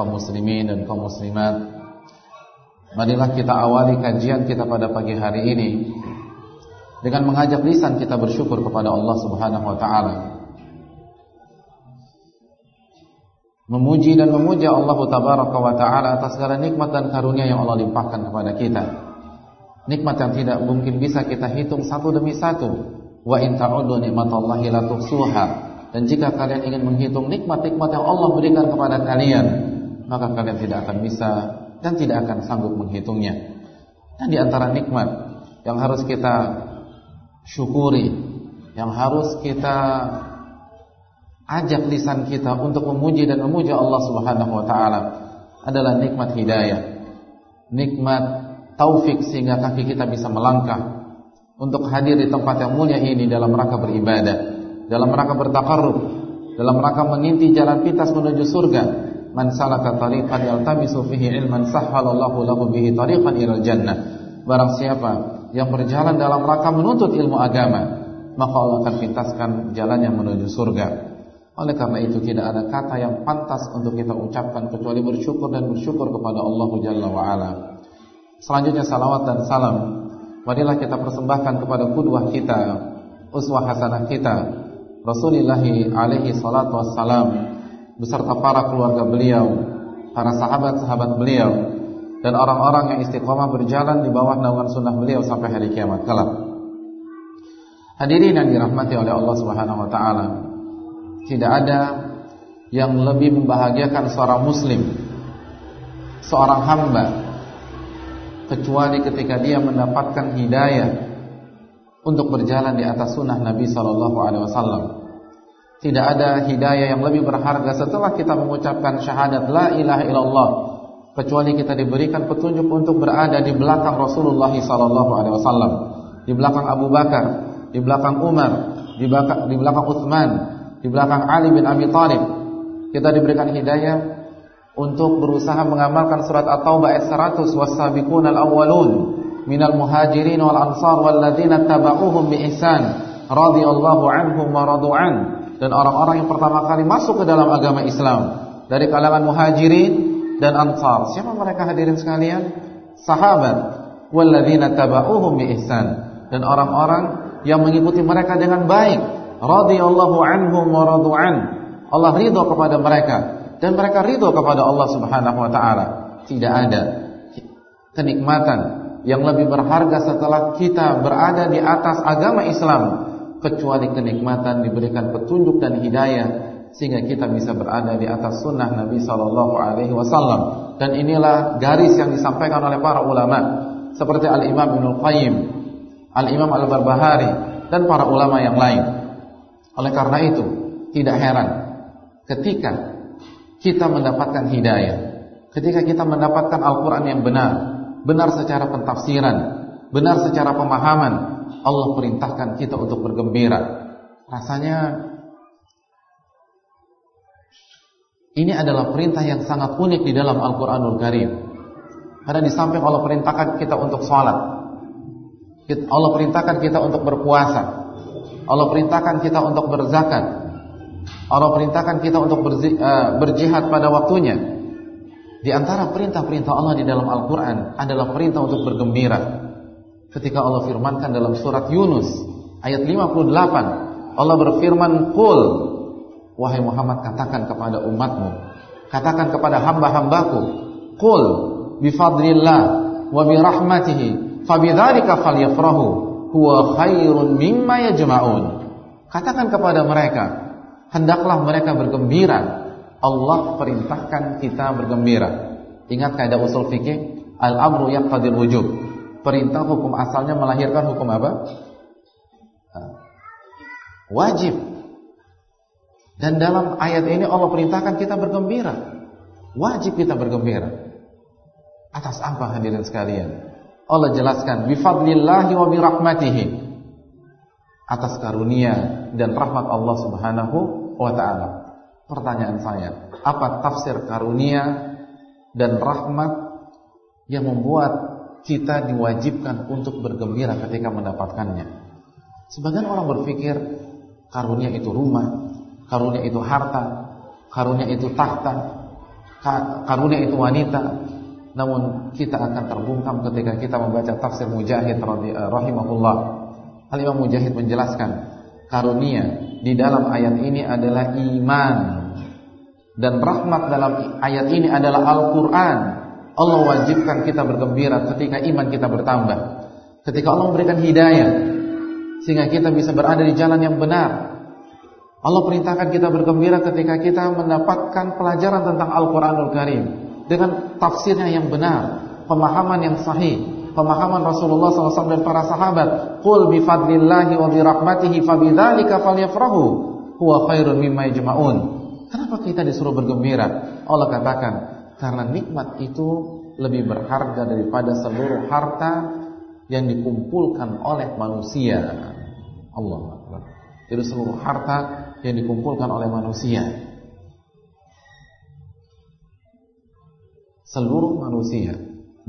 kaum muslimin dan kaum muslimat. Marilah kita awali kajian kita pada pagi hari ini dengan mengajak lisan kita bersyukur kepada Allah Subhanahu wa taala. Memuji dan memuja Allah tabaraka wa taala atas segala nikmat dan karunia yang Allah limpahkan kepada kita. Nikmat yang tidak mungkin bisa kita hitung satu demi satu. Wa in ta'uddu nikmatallahi la tuhsuha. Dan jika kalian ingin menghitung nikmat-nikmat yang Allah berikan kepada kalian, maka kalian tidak akan bisa dan tidak akan sanggup menghitungnya. Dan di antara nikmat yang harus kita syukuri yang harus kita ajak lisan kita untuk memuji dan memuja Allah Subhanahu wa taala adalah nikmat hidayah. Nikmat taufik sehingga kaki kita bisa melangkah untuk hadir di tempat yang mulia ini dalam rangka beribadah, dalam rangka bertakarrub, dalam rangka menginti jalan pintas menuju surga. Man salaka tariqan yaltamisu fihi ilman sahhalallahu lahu bihi tariqan ilal jannah. Barang siapa yang berjalan dalam rangka menuntut ilmu agama, maka Allah akan pintaskan jalannya menuju surga. Oleh karena itu tidak ada kata yang pantas untuk kita ucapkan kecuali bersyukur dan bersyukur kepada Allah Jalla wa ala. Selanjutnya salawat dan salam marilah kita persembahkan kepada kudwah kita, uswah hasanah kita, Rasulullah alaihi salatu wassalam beserta para keluarga beliau, para sahabat-sahabat beliau dan orang-orang yang istiqomah berjalan di bawah naungan sunnah beliau sampai hari kiamat kelak. Hadirin yang dirahmati oleh Allah Subhanahu wa taala. Tidak ada yang lebih membahagiakan seorang muslim, seorang hamba kecuali ketika dia mendapatkan hidayah untuk berjalan di atas sunnah Nabi sallallahu alaihi wasallam. Tidak ada hidayah yang lebih berharga setelah kita mengucapkan syahadat la ilaha illallah. Kecuali kita diberikan petunjuk untuk berada di belakang Rasulullah sallallahu alaihi wasallam, di belakang Abu Bakar, di belakang Umar, di belakang di belakang Utsman, di belakang Ali bin Abi Thalib. Kita diberikan hidayah untuk berusaha mengamalkan surat At-Taubah ayat 100 was-sabiqunal awwalun minal muhajirin wal ansar walladzina tabauhum bi ihsan radhiyallahu anhum wa radu'an dan orang-orang yang pertama kali masuk ke dalam agama Islam dari kalangan muhajirin dan ansar. Siapa mereka hadirin sekalian? Sahabat walladzina tabauhum bi ihsan dan orang-orang yang mengikuti mereka dengan baik. Radhiyallahu anhum wa radu'an. Allah ridho kepada mereka dan mereka ridho kepada Allah Subhanahu wa taala. Tidak ada kenikmatan yang lebih berharga setelah kita berada di atas agama Islam kecuali kenikmatan diberikan petunjuk dan hidayah sehingga kita bisa berada di atas sunnah Nabi Sallallahu Alaihi Wasallam dan inilah garis yang disampaikan oleh para ulama seperti Al Imam Ibnu Qayyim, Al Imam Al Barbahari dan para ulama yang lain. Oleh karena itu tidak heran ketika kita mendapatkan hidayah, ketika kita mendapatkan Al-Quran yang benar, benar secara pentafsiran, benar secara pemahaman, Allah perintahkan kita untuk bergembira. Rasanya ini adalah perintah yang sangat unik di dalam Al-Quranul Karim. Karena di samping Allah perintahkan kita untuk sholat Allah perintahkan kita untuk berpuasa Allah perintahkan kita untuk berzakat Allah perintahkan kita untuk eh, berjihad pada waktunya Di antara perintah-perintah Allah di dalam Al-Quran Adalah perintah untuk bergembira Ketika Allah firmankan dalam surat Yunus Ayat 58 Allah berfirman Qul Wahai Muhammad katakan kepada umatmu Katakan kepada hamba-hambaku Qul bifadlillah wa birahmatihi fabidzalika falyafrahu huwa khairun mimma yajma'un. Katakan kepada mereka hendaklah mereka bergembira. Allah perintahkan kita bergembira. Ingat kaidah usul fikih al-amru yaqtadil wujub perintah hukum asalnya melahirkan hukum apa wajib dan dalam ayat ini Allah perintahkan kita bergembira wajib kita bergembira Atas apa hadirin sekalian? Allah jelaskan bifadlillahi wa birahmatihi. Atas karunia dan rahmat Allah Subhanahu wa taala. Pertanyaan saya, apa tafsir karunia dan rahmat yang membuat kita diwajibkan untuk bergembira ketika mendapatkannya? Sebagian orang berpikir karunia itu rumah, karunia itu harta, karunia itu tahta, karunia itu wanita, namun kita akan terbungkam ketika kita membaca tafsir Mujahid eh, rahimahullah. Al-Imam Mujahid menjelaskan karunia di dalam ayat ini adalah iman dan rahmat dalam ayat ini adalah Al-Qur'an. Allah wajibkan kita bergembira ketika iman kita bertambah. Ketika Allah memberikan hidayah sehingga kita bisa berada di jalan yang benar. Allah perintahkan kita bergembira ketika kita mendapatkan pelajaran tentang Al-Qur'anul Karim dengan tafsirnya yang benar, pemahaman yang sahih, pemahaman Rasulullah SAW dan para sahabat. Qul bi fadlillahi wa bi rahmatihi falyafrahu huwa khairun mimma yajma'un. Kenapa kita disuruh bergembira? Allah katakan, karena nikmat itu lebih berharga daripada seluruh harta yang dikumpulkan oleh manusia. Allah Akbar. Jadi seluruh harta yang dikumpulkan oleh manusia seluruh manusia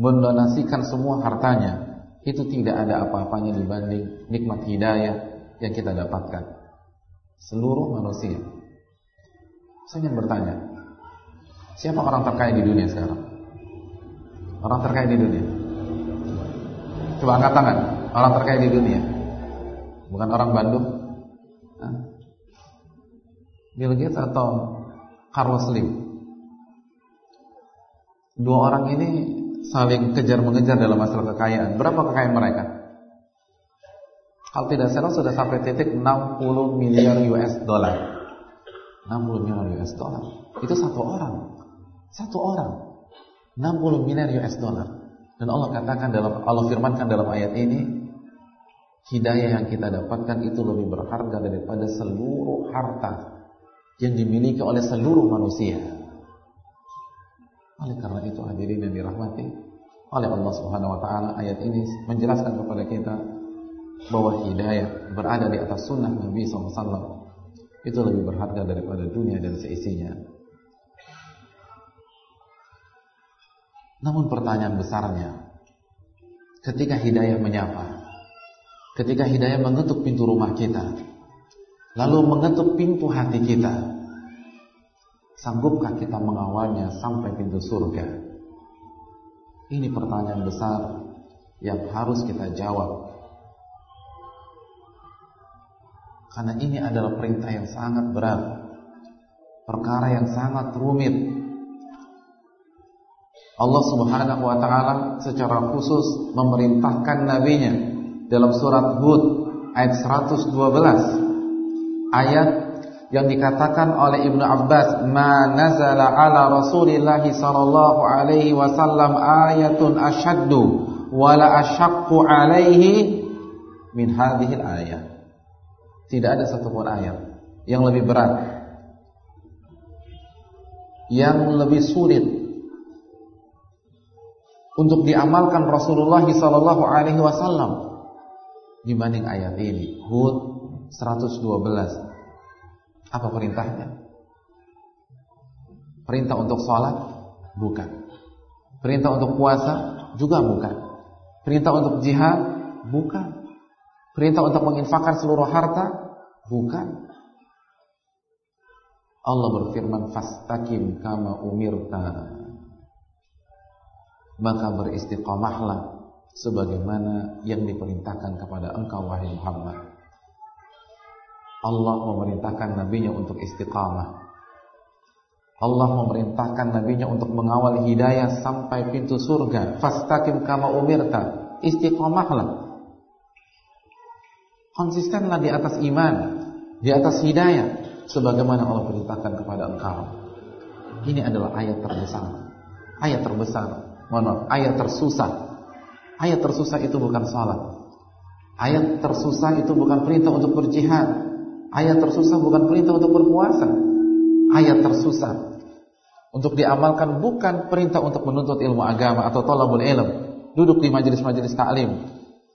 mendonasikan semua hartanya itu tidak ada apa-apanya dibanding nikmat hidayah yang kita dapatkan seluruh manusia saya ingin bertanya siapa orang terkaya di dunia sekarang orang terkaya di dunia coba angkat tangan orang terkaya di dunia bukan orang Bandung Bill Gates atau Carlos Slim Dua orang ini saling kejar mengejar dalam masalah kekayaan. Berapa kekayaan mereka? Kalau tidak salah sudah sampai titik 60 miliar US dollar. 60 miliar US dollar. Itu satu orang. Satu orang. 60 miliar US dollar. Dan Allah katakan dalam Allah firmankan dalam ayat ini, hidayah yang kita dapatkan itu lebih berharga daripada seluruh harta yang dimiliki oleh seluruh manusia. Oleh karena itu hadirin yang dirahmati oleh Allah Subhanahu wa taala, ayat ini menjelaskan kepada kita bahwa hidayah berada di atas sunnah Nabi SAW itu lebih berharga daripada dunia dan seisinya. Namun pertanyaan besarnya, ketika hidayah menyapa, ketika hidayah mengetuk pintu rumah kita, lalu mengetuk pintu hati kita, Sanggupkah kita mengawalnya sampai pintu surga? Ini pertanyaan besar yang harus kita jawab. Karena ini adalah perintah yang sangat berat. Perkara yang sangat rumit. Allah Subhanahu wa taala secara khusus memerintahkan nabinya dalam surat Hud ayat 112 ayat yang dikatakan oleh Ibnu Abbas ma nazala ala Rasulillah sallallahu alaihi wasallam ayatun ashaddu wala ashaqqu alaihi min hadhihi ayat tidak ada satupun ayat yang lebih berat yang lebih sulit untuk diamalkan Rasulullah sallallahu alaihi wasallam dibanding ayat ini Hud 112 apa perintahnya? Perintah untuk sholat? Bukan. Perintah untuk puasa juga bukan. Perintah untuk jihad bukan. Perintah untuk menginfakkan seluruh harta bukan. Allah berfirman fastaqim kama umirta. Maka beristiqamahlah sebagaimana yang diperintahkan kepada engkau wahai Muhammad. Allah memerintahkan nabinya untuk istiqamah. Allah memerintahkan nabinya untuk mengawal hidayah sampai pintu surga. Fastaqim kama umirta. Istiqamahlah. Konsistenlah di atas iman, di atas hidayah sebagaimana Allah perintahkan kepada engkau. Ini adalah ayat terbesar. Ayat terbesar. Mohon maaf, ayat tersusah. Ayat tersusah itu bukan salat. Ayat tersusah itu bukan perintah untuk berjihad. Ayat tersusah bukan perintah untuk berpuasa. Ayat tersusah untuk diamalkan bukan perintah untuk menuntut ilmu agama atau tolabul ilm, duduk di majelis-majelis taklim,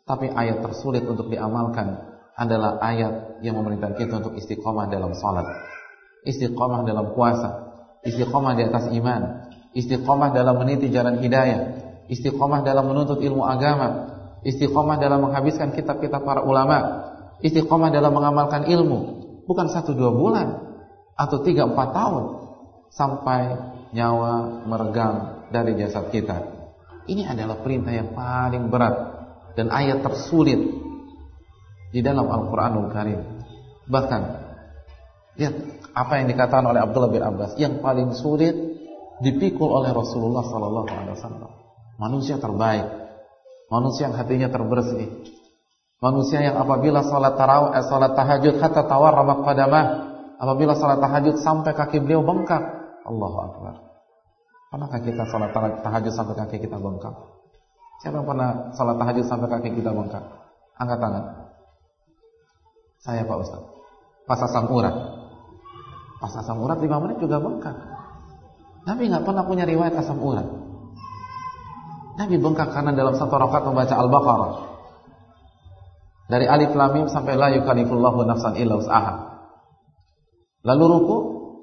tapi ayat tersulit untuk diamalkan adalah ayat yang memerintahkan kita untuk istiqomah dalam salat, istiqomah dalam puasa, istiqomah di atas iman, istiqomah dalam meniti jalan hidayah, istiqomah dalam menuntut ilmu agama, istiqomah dalam menghabiskan kitab-kitab para ulama, istiqomah dalam mengamalkan ilmu, bukan satu dua bulan atau tiga empat tahun, sampai nyawa meregang dari jasad kita. Ini adalah perintah yang paling berat dan ayat tersulit di dalam Al-Qur'anul Karim. Bahkan lihat apa yang dikatakan oleh Abdullah bin Abbas, yang paling sulit dipikul oleh Rasulullah sallallahu alaihi wasallam. Manusia terbaik, manusia yang hatinya terbersih, manusia yang apabila salat tarawih, eh, salat tahajud hatta tawarrama qadamah, apabila salat tahajud sampai kaki beliau bengkak, Allahu Akbar. Pernahkah kita salat tahajud sampai kaki kita bengkak? Siapa yang pernah salat tahajud sampai kaki kita bengkak? Angkat tangan. Saya Pak Ustaz. Pas asam urat. Pas asam urat 5 menit juga bengkak. Nabi nggak pernah punya riwayat asam urat. Nabi bengkak karena dalam satu rakaat membaca Al-Baqarah. Dari alif lam mim sampai la yukallifullahu nafsan illa wus'aha. Lalu ruku?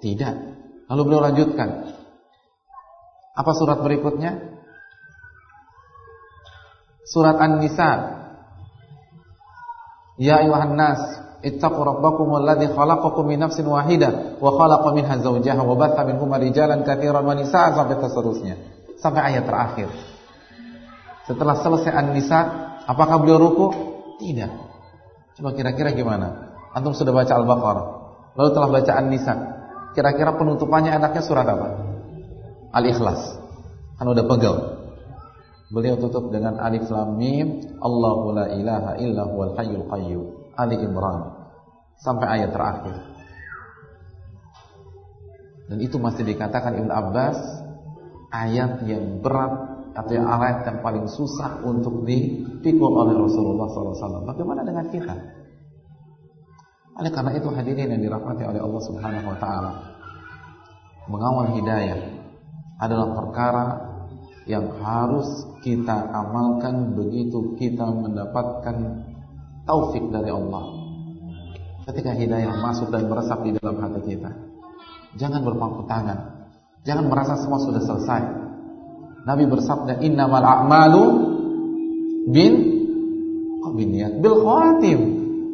Tidak. Lalu beliau lanjutkan. Apa surat berikutnya? Surat An-Nisa. Ya ayuhan nas, ittaqu rabbakum alladhi khalaqakum min nafsin wahidah wa khalaqa minha zawjaha wa batha minhuma rijalan katsiran wa nisaa sampai seterusnya. Sampai ayat terakhir. Setelah selesai An-Nisa, apakah beliau ruku? Tidak. Coba kira-kira gimana? Antum sudah baca Al-Baqarah, lalu telah baca An-Nisa, Kira-kira penutupannya enaknya surat apa? Al-Ikhlas. Kan udah pegel. Beliau tutup dengan alif lam mim, Allahu la ilaha illa huwal hayyul qayyum. Ali Imran. Sampai ayat terakhir. Dan itu masih dikatakan Ibn Abbas ayat yang berat atau yang ayat yang paling susah untuk dipikul oleh Rasulullah SAW. Bagaimana dengan kita? Oleh karena itu hadirin yang dirahmati oleh Allah Subhanahu wa taala. Mengawal hidayah adalah perkara yang harus kita amalkan begitu kita mendapatkan taufik dari Allah. Ketika hidayah masuk dan meresap di dalam hati kita, jangan berpangku tangan. Jangan merasa semua sudah selesai. Nabi bersabda, "Innamal a'malu bin bin bil khawatim."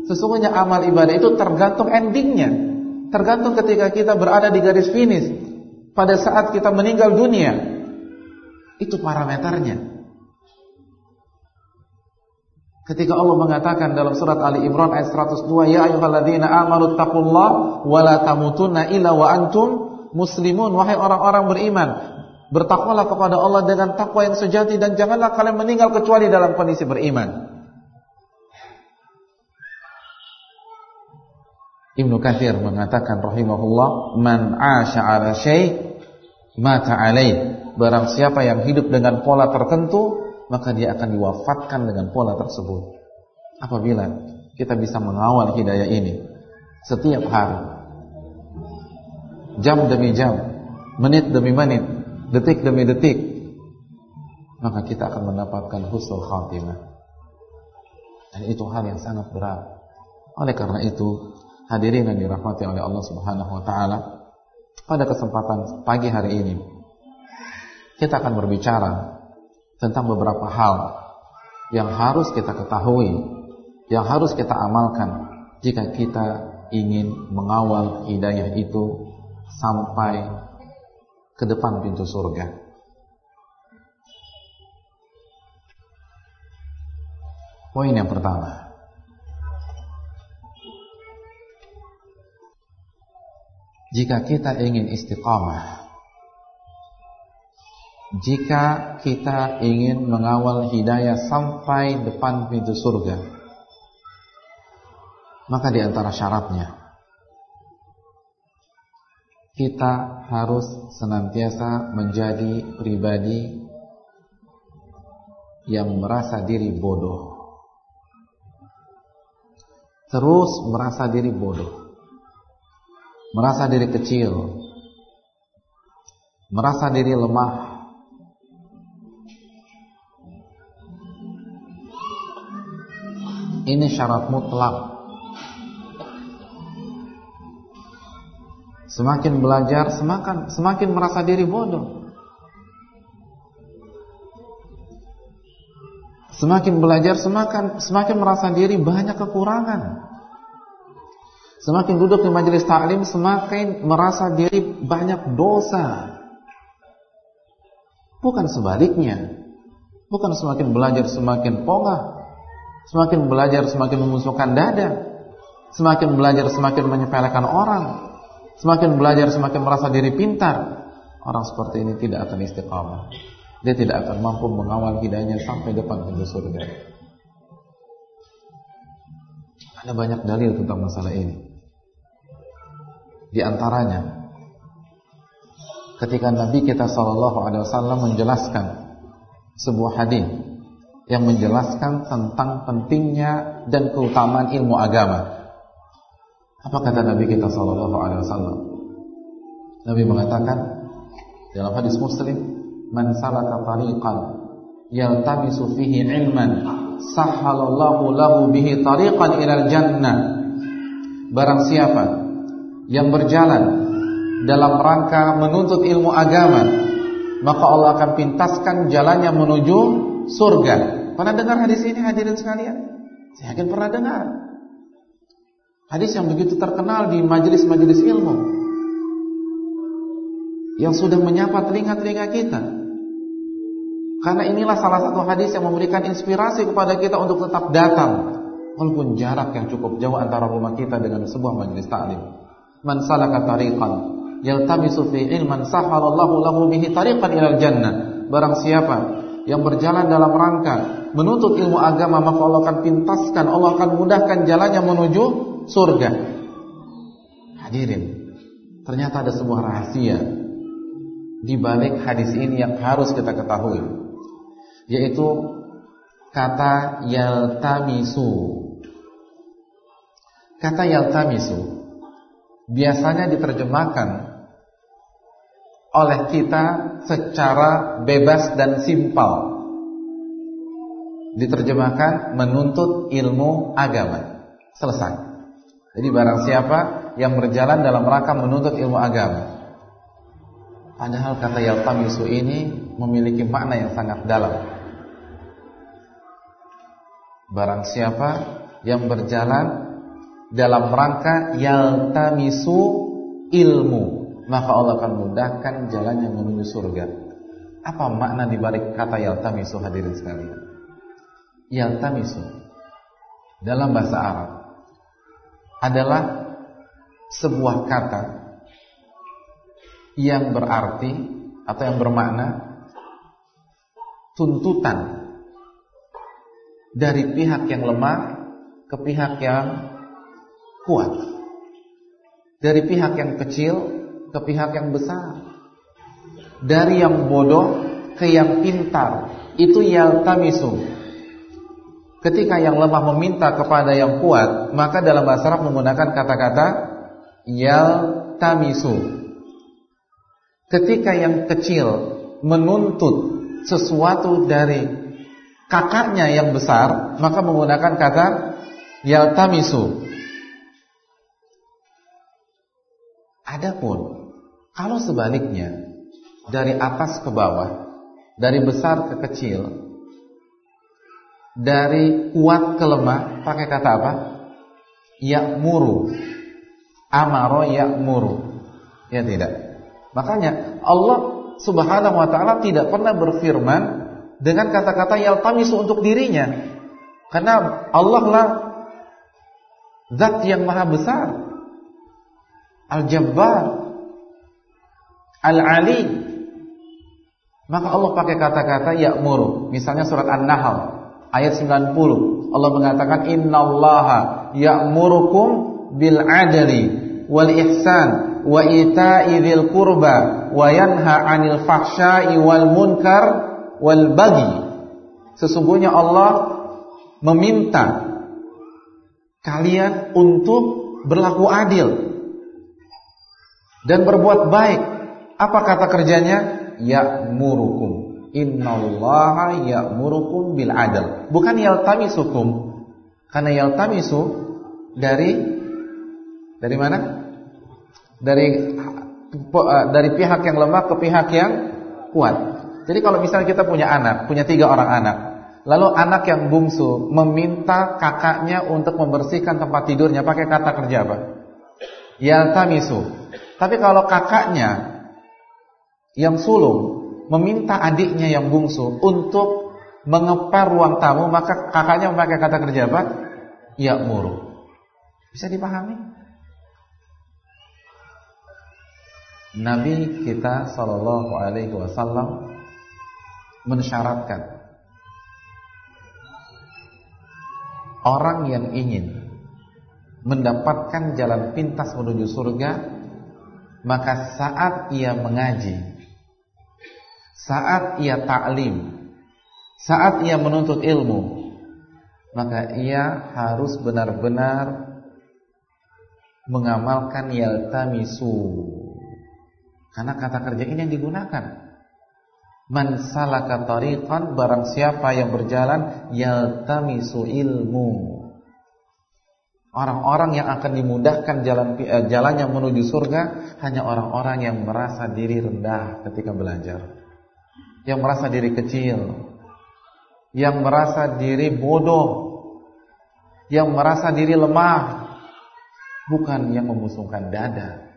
Sesungguhnya amal ibadah itu tergantung endingnya. Tergantung ketika kita berada di garis finish. Pada saat kita meninggal dunia. Itu parameternya. Ketika Allah mengatakan dalam surat Ali Imran ayat 102, "Ya ayyuhalladzina amanu taqullaha wa la tamutunna illa wa antum muslimun." Wahai orang-orang beriman, bertakwalah kepada Allah dengan takwa yang sejati dan janganlah kalian meninggal kecuali dalam kondisi beriman. Ibnu Katsir mengatakan rahimahullah, "Man 'asha 'ala syai' mata 'alaih." Barang siapa yang hidup dengan pola tertentu, maka dia akan diwafatkan dengan pola tersebut. Apabila kita bisa mengawal hidayah ini setiap hari, jam demi jam, menit demi menit, detik demi detik, maka kita akan mendapatkan husnul khatimah. Dan itu hal yang sangat berat. Oleh karena itu, Hadirin yang dirahmati oleh Allah Subhanahu wa taala, pada kesempatan pagi hari ini kita akan berbicara tentang beberapa hal yang harus kita ketahui, yang harus kita amalkan jika kita ingin mengawal hidayah itu sampai ke depan pintu surga. Poin yang pertama, jika kita ingin istiqamah, jika kita ingin mengawal hidayah sampai depan pintu surga, maka di antara syaratnya kita harus senantiasa menjadi pribadi yang merasa diri bodoh. Terus merasa diri bodoh. Merasa diri kecil, merasa diri lemah, ini syarat mutlak. Semakin belajar, semakin semakin merasa diri bodoh. Semakin belajar, semakin semakin merasa diri banyak kekurangan. Semakin duduk di majelis taklim semakin merasa diri banyak dosa. Bukan sebaliknya. Bukan semakin belajar semakin pongah. Semakin belajar semakin memusuhkan dada. Semakin belajar semakin menyepelekan orang. Semakin belajar semakin merasa diri pintar. Orang seperti ini tidak akan istiqamah. Dia tidak akan mampu mengawal hidayahnya sampai depan pintu surga. Ada banyak dalil tentang masalah ini. Di antaranya ketika Nabi kita sallallahu alaihi wasallam menjelaskan sebuah hadis yang menjelaskan tentang pentingnya dan keutamaan ilmu agama. Apa kata Nabi kita sallallahu alaihi wasallam? Nabi mengatakan dalam hadis Muslim, "Man salaka tariqan yaltamisu fihi ilman, sahhalallahu lahu bihi tariqan ilal jannah." Barang siapa yang berjalan dalam rangka menuntut ilmu agama, maka Allah akan pintaskan jalannya menuju surga. Pernah dengar hadis ini hadirin sekalian? Saya yakin pernah dengar. Hadis yang begitu terkenal di majelis-majelis ilmu yang sudah menyapa telinga-telinga kita. Karena inilah salah satu hadis yang memberikan inspirasi kepada kita untuk tetap datang walaupun jarak yang cukup jauh antara rumah kita dengan sebuah majelis taklim man salaka tariqan yaltamisu fi ilman sahalallahu lahu bihi tariqan ilal jannah barang siapa yang berjalan dalam rangka menuntut ilmu agama maka Allah akan pintaskan Allah akan mudahkan jalannya menuju surga hadirin ternyata ada sebuah rahasia di balik hadis ini yang harus kita ketahui yaitu kata yaltamisu kata yaltamisu biasanya diterjemahkan oleh kita secara bebas dan simpel. Diterjemahkan menuntut ilmu agama. Selesai. Jadi barang siapa yang berjalan dalam rangka menuntut ilmu agama. Padahal kata yaltamisu ini memiliki makna yang sangat dalam. Barang siapa yang berjalan dalam rangka yaltamisu ilmu maka Allah akan mudahkan jalannya menuju surga apa makna dibalik kata yaltamisu hadirin sekalian yaltamisu dalam bahasa Arab adalah sebuah kata yang berarti atau yang bermakna tuntutan dari pihak yang lemah ke pihak yang kuat. Dari pihak yang kecil ke pihak yang besar. Dari yang bodoh ke yang pintar. Itu yaltamisu. Ketika yang lemah meminta kepada yang kuat, maka dalam bahasa Arab menggunakan kata-kata yaltamisu. Ketika yang kecil menuntut sesuatu dari kakaknya yang besar, maka menggunakan kata yaltamisu. Adapun kalau sebaliknya dari atas ke bawah dari besar ke kecil, dari kuat ke lemah, pakai kata apa? Ya'muru. Amaro ya'muru. Ya tidak. Makanya Allah Subhanahu wa taala tidak pernah berfirman dengan kata-kata yaltamisu untuk dirinya. Karena Allah lah zat yang maha besar. Al-Jabbar. Al-Ali. Maka Allah pakai kata-kata ya'muru. Misalnya surat An-Nahl ayat 90. Allah mengatakan innallaha ya'murukum bil adli wal ihsan wa ita'i dzil qurba wa yanha 'anil fahsya'i wal munkar wal baghi. Sesungguhnya Allah meminta kalian untuk berlaku adil dan berbuat baik. Apa kata kerjanya? Ya'murukum. Innallaha ya'murukum bil adl. Bukan yaltamisukum. Karena yaltamisu dari dari mana? Dari dari pihak yang lemah ke pihak yang kuat. Jadi kalau misalnya kita punya anak, punya tiga orang anak, lalu anak yang bungsu meminta kakaknya untuk membersihkan tempat tidurnya, pakai kata kerja apa? Yaltamisu. Tapi kalau kakaknya yang sulung meminta adiknya yang bungsu untuk mengepar ruang tamu, maka kakaknya memakai kata kerja apa? Ya muru. Bisa dipahami? Nabi kita Shallallahu Alaihi Wasallam mensyaratkan orang yang ingin mendapatkan jalan pintas menuju surga, maka saat ia mengaji saat ia taklim, saat ia menuntut ilmu, maka ia harus benar-benar mengamalkan yaltamisu. Karena kata kerja ini yang digunakan. Man salaka tariqan barang siapa yang berjalan yaltamisu ilmu. Orang-orang yang akan dimudahkan jalan eh, jalannya menuju surga hanya orang-orang yang merasa diri rendah ketika belajar yang merasa diri kecil, yang merasa diri bodoh, yang merasa diri lemah, bukan yang memusungkan dada,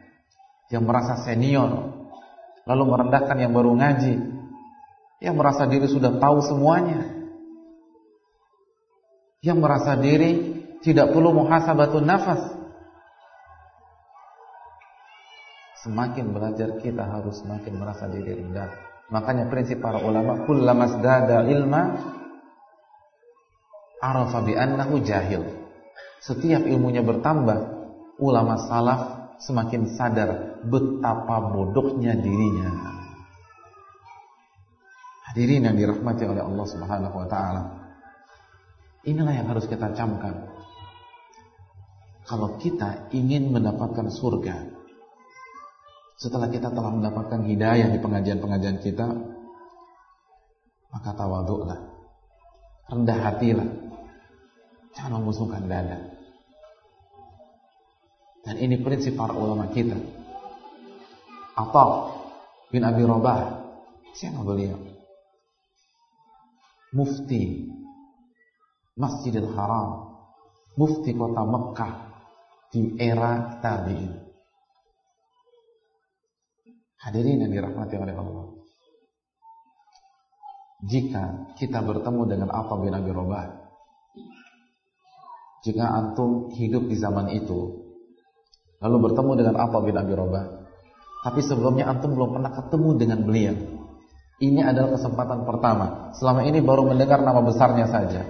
yang merasa senior, lalu merendahkan yang baru ngaji, yang merasa diri sudah tahu semuanya, yang merasa diri tidak perlu muhasabatun nafas. Semakin belajar kita harus semakin merasa diri rendah Makanya prinsip para ulama kullamasdada ilma arafa bi annahu jahil. Setiap ilmunya bertambah, ulama salaf semakin sadar betapa bodohnya dirinya. Hadirin yang dirahmati oleh Allah Subhanahu wa taala. Inilah yang harus kita camkan. Kalau kita ingin mendapatkan surga, setelah kita telah mendapatkan hidayah di pengajian-pengajian kita, maka tawaduklah, rendah hatilah, jangan memusuhkan dada. Dan ini prinsip para ulama kita. Atau bin Abi Robah, siapa beliau? Mufti Masjidil Haram, mufti kota Mekah di era tabi'in. Hadirin yang dirahmati oleh Allah. Jika kita bertemu dengan Atta bin Abi Robah, jika antum hidup di zaman itu, lalu bertemu dengan Atta bin Abi Robah, tapi sebelumnya antum belum pernah ketemu dengan beliau. Ini adalah kesempatan pertama. Selama ini baru mendengar nama besarnya saja.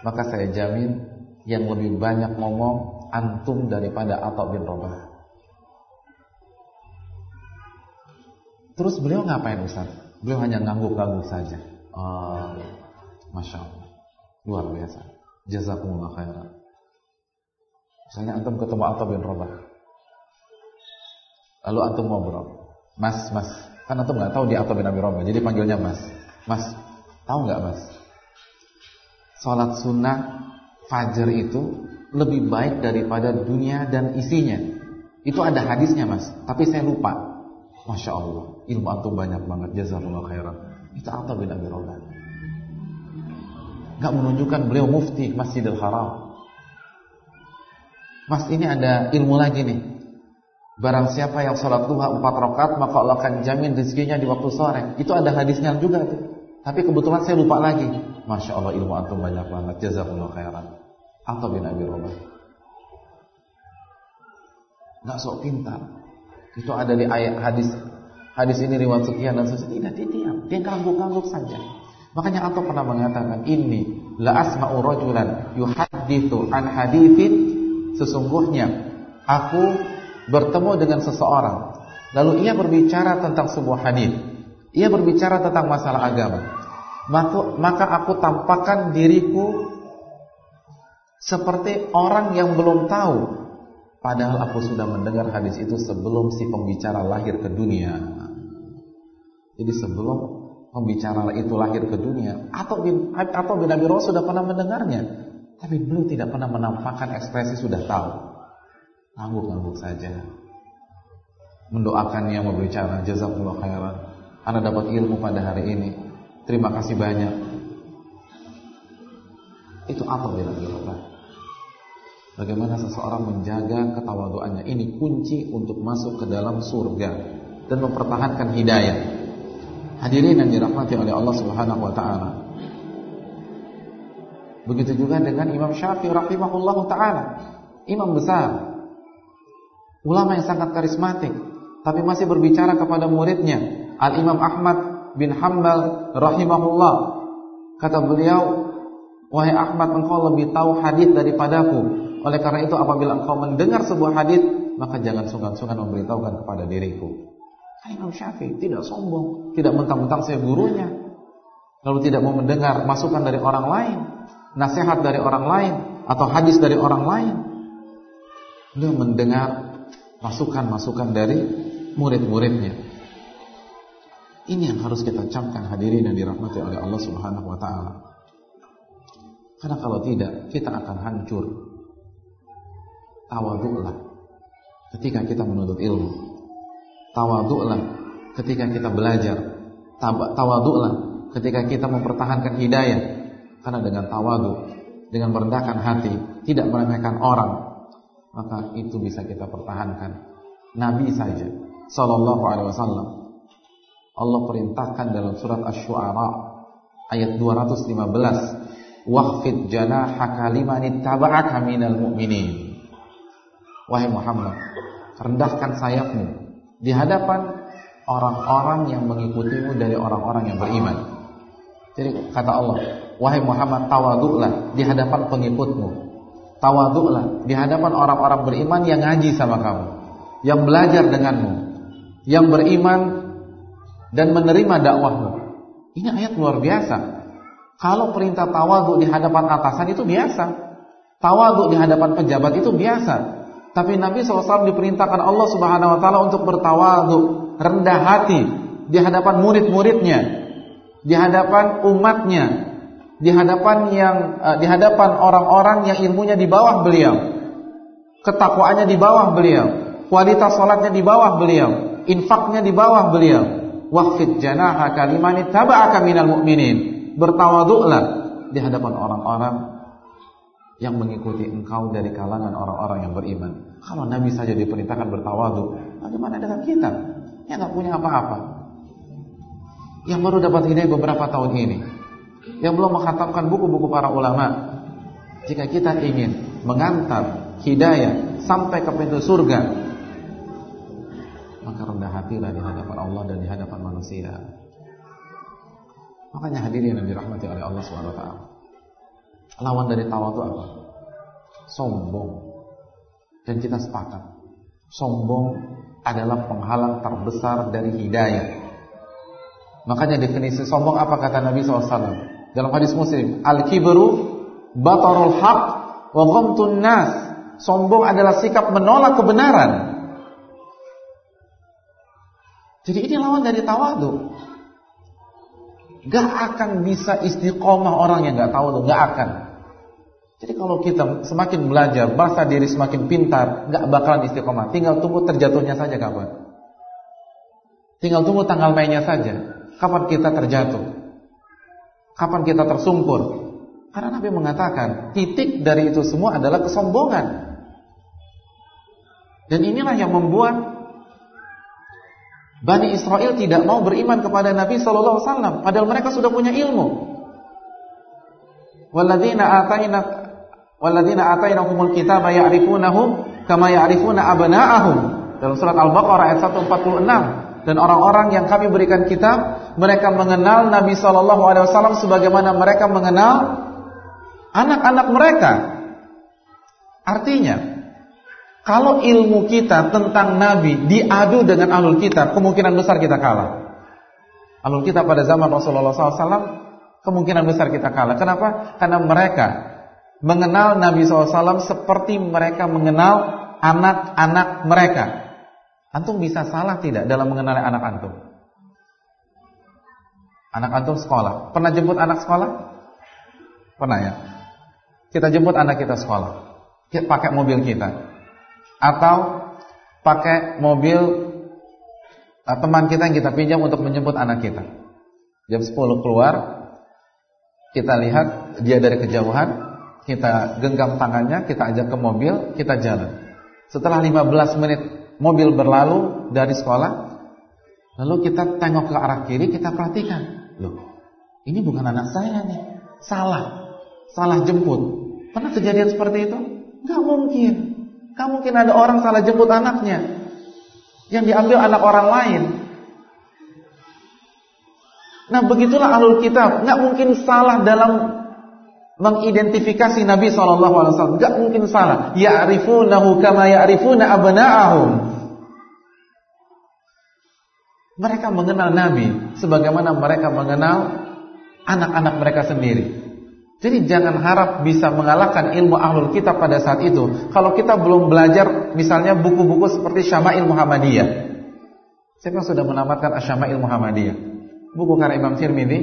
Maka saya jamin yang lebih banyak ngomong antum daripada Atta bin Robah. Terus beliau ngapain Ustaz? Beliau hanya ngangguk-ngangguk saja. Oh, Masya Allah. Luar biasa. Jazakumullah khairan. Misalnya antum ketemu Atta bin Rabah. Lalu antum ngobrol. Mas, mas. Kan antum nggak tahu dia Atta bin Abi Rabah. Jadi panggilnya mas. Mas, tahu nggak mas? Salat sunnah fajar itu lebih baik daripada dunia dan isinya. Itu ada hadisnya mas. Tapi saya lupa. Masya Allah, ilmu antum banyak banget. Jazakallah khairan. Itu Atta bin Abi Rabah. Gak menunjukkan beliau mufti Masjidil Haram. Mas ini ada ilmu lagi nih. Barang siapa yang sholat duha empat rakaat maka Allah akan jamin rezekinya di waktu sore. Itu ada hadisnya juga tuh. Tapi kebetulan saya lupa lagi. Masya Allah ilmu antum banyak banget. Jazakumullah khairan. Atau bin Abi Robah. Gak sok pintar. Itu ada di ayat hadis. Hadis ini riwayat sekian dan sekian. Tidak, dia diam. Dia ngangguk-ngangguk saja. Makanya Antum pernah mengatakan ini la asma'u rajulan yuhadditsu an haditsin sesungguhnya aku bertemu dengan seseorang lalu ia berbicara tentang sebuah hadis ia berbicara tentang masalah agama maka, maka aku tampakkan diriku seperti orang yang belum tahu padahal aku sudah mendengar hadis itu sebelum si pembicara lahir ke dunia. Jadi sebelum pembicara itu lahir ke dunia atau bin atau bin Abi sudah pernah mendengarnya. Tapi beliau tidak pernah menampakkan ekspresi sudah tahu. Ngangguk-ngangguk saja. Mendoakannya berbicara jazakumullah khairan. Anda dapat ilmu pada hari ini. Terima kasih banyak. Itu apa bin Abi Bagaimana seseorang menjaga ketawaduannya Ini kunci untuk masuk ke dalam surga Dan mempertahankan hidayah Hadirin yang dirahmati oleh Allah Subhanahu wa taala. Begitu juga dengan Imam Syafi'i rahimahullahu taala. Imam besar. Ulama yang sangat karismatik, tapi masih berbicara kepada muridnya, Al-Imam Ahmad bin Hambal rahimahullah. Kata beliau, "Wahai Ahmad, engkau lebih tahu hadis daripadaku. Oleh karena itu apabila engkau mendengar sebuah hadis, maka jangan sungkan-sungkan memberitahukan kepada diriku." Imam Syafi'i tidak sombong, tidak mentang-mentang saya gurunya. Lalu tidak mau mendengar masukan dari orang lain, nasihat dari orang lain atau hadis dari orang lain. Beliau mendengar masukan-masukan dari murid-muridnya. Ini yang harus kita camkan hadirin yang dirahmati oleh Allah Subhanahu wa taala. Karena kalau tidak, kita akan hancur. Tawaduklah ketika kita menuntut ilmu. Tawaduklah ketika kita belajar. Tawaduklah ketika kita mempertahankan hidayah. Karena dengan tawadu dengan merendahkan hati tidak meremehkan orang maka itu bisa kita pertahankan. Nabi saja sallallahu alaihi wasallam Allah perintahkan dalam surat Asy-Syu'ara ayat 215 wahfid janahaka liman ittaba'aka minal mu'minin wahai Muhammad rendahkan sayapmu di hadapan orang-orang yang mengikutimu dari orang-orang yang beriman. Jadi kata Allah, wahai Muhammad tawaduklah di hadapan pengikutmu. Tawaduklah di hadapan orang-orang beriman yang ngaji sama kamu, yang belajar denganmu, yang beriman dan menerima dakwahmu. Ini ayat luar biasa. Kalau perintah tawaduk di hadapan atasan itu biasa. Tawaduk di hadapan pejabat itu biasa. Tapi Nabi SAW diperintahkan Allah Subhanahu Wa Taala untuk bertawadu, rendah hati di hadapan murid-muridnya, di hadapan umatnya, di hadapan yang uh, di hadapan orang-orang yang ilmunya di bawah beliau, ketakwaannya di bawah beliau, kualitas salatnya di bawah beliau, infaknya di bawah beliau. Waqfid janaha kalimani taba'aka minal mu'minin. Bertawaduklah di hadapan orang-orang yang mengikuti engkau dari kalangan orang-orang yang beriman. Kalau Nabi saja diperintahkan bertawadu, bagaimana dengan kita? Yang nggak punya apa-apa. Yang baru dapat hidayah beberapa tahun ini. Yang belum menghatamkan buku-buku para ulama. Jika kita ingin mengantar hidayah sampai ke pintu surga, maka rendah hatilah di hadapan Allah dan di hadapan manusia. Makanya hadirin yang dirahmati oleh Allah SWT. Lawan dari tawadu apa? Sombong. Dan kita sepakat Sombong adalah penghalang terbesar dari hidayah. Makanya definisi sombong apa kata Nabi SAW Dalam hadis muslim Al-kibru batarul haq wa ghamtun nas. Sombong adalah sikap menolak kebenaran. Jadi ini lawan dari tawadu Gak akan bisa istiqomah orang yang gak tahu Gak akan jadi kalau kita semakin belajar, merasa diri semakin pintar, nggak bakalan istiqomah. Tinggal tunggu terjatuhnya saja kapan. Tinggal tunggu tanggal mainnya saja. Kapan kita terjatuh? Kapan kita tersungkur? Karena Nabi mengatakan titik dari itu semua adalah kesombongan. Dan inilah yang membuat Bani Israel tidak mau beriman kepada Nabi Shallallahu Alaihi Wasallam, padahal mereka sudah punya ilmu. Waladina ataina waladina atainahumul kitaba ya'rifunahu kama ya'rifuna abna'ahum. Dalam surat Al-Baqarah ayat 146 dan orang-orang yang kami berikan kitab mereka mengenal Nabi Shallallahu alaihi wasallam sebagaimana mereka mengenal anak-anak mereka. Artinya, kalau ilmu kita tentang Nabi diadu dengan ahlul kitab, kemungkinan besar kita kalah. Ahlul kitab pada zaman Rasulullah SAW kemungkinan besar kita kalah. Kenapa? Karena mereka mengenal Nabi SAW seperti mereka mengenal anak-anak mereka. Antum bisa salah tidak dalam mengenali anak antum? Anak antum sekolah. Pernah jemput anak sekolah? Pernah ya? Kita jemput anak kita sekolah. Kita pakai mobil kita. Atau pakai mobil uh, teman kita yang kita pinjam untuk menjemput anak kita. Jam 10 keluar, kita lihat dia dari kejauhan, kita genggam tangannya, kita ajak ke mobil, kita jalan. Setelah 15 menit mobil berlalu dari sekolah, lalu kita tengok ke arah kiri, kita perhatikan. Loh, ini bukan anak saya nih. Salah. Salah jemput. Pernah kejadian seperti itu? Gak mungkin. Gak mungkin ada orang salah jemput anaknya. Yang diambil anak orang lain. Nah begitulah alul kitab, nggak mungkin salah dalam mengidentifikasi Nabi Wasallam, nggak mungkin salah. Ya'rifunahu kama ya'rifuna abna'ahum. Mereka mengenal Nabi sebagaimana mereka mengenal anak-anak mereka sendiri. Jadi jangan harap bisa mengalahkan ilmu ahlul kitab pada saat itu. Kalau kita belum belajar misalnya buku-buku seperti Syama'il Muhammadiyah. Siapa yang sudah menamatkan Asyama'il Muhammadiyah? Buku karya Imam Tirmidzi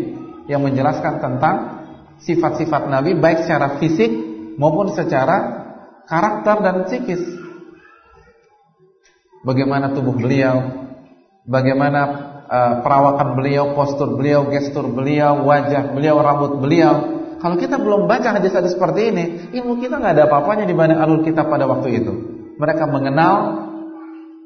yang menjelaskan tentang sifat-sifat Nabi baik secara fisik maupun secara karakter dan psikis. Bagaimana tubuh beliau, bagaimana uh, perawakan beliau, postur beliau, gestur beliau, wajah beliau, rambut beliau. Kalau kita belum baca hadis-hadis seperti ini, ilmu kita nggak ada apa-apanya dibanding alur kita pada waktu itu. Mereka mengenal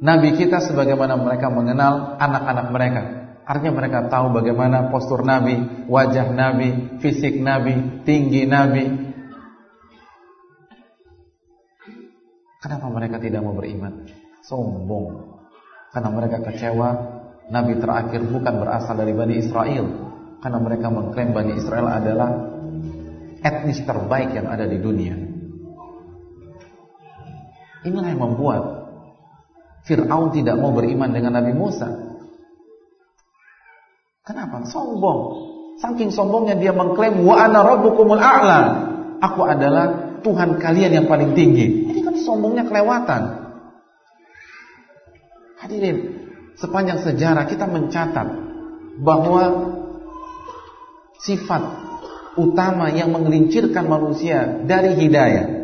Nabi kita sebagaimana mereka mengenal anak-anak mereka. Artinya mereka tahu bagaimana postur Nabi, wajah Nabi, fisik Nabi, tinggi Nabi. Kenapa mereka tidak mau beriman? Sombong. Karena mereka kecewa Nabi terakhir bukan berasal dari Bani Israel. Karena mereka mengklaim Bani Israel adalah etnis terbaik yang ada di dunia. Inilah yang membuat Fir'aun tidak mau beriman dengan Nabi Musa Kenapa? Sombong. Saking sombongnya dia mengklaim wa ana rabbukumul a'la. Aku adalah Tuhan kalian yang paling tinggi. Ini kan sombongnya kelewatan. Hadirin, sepanjang sejarah kita mencatat bahwa sifat utama yang mengelincirkan manusia dari hidayah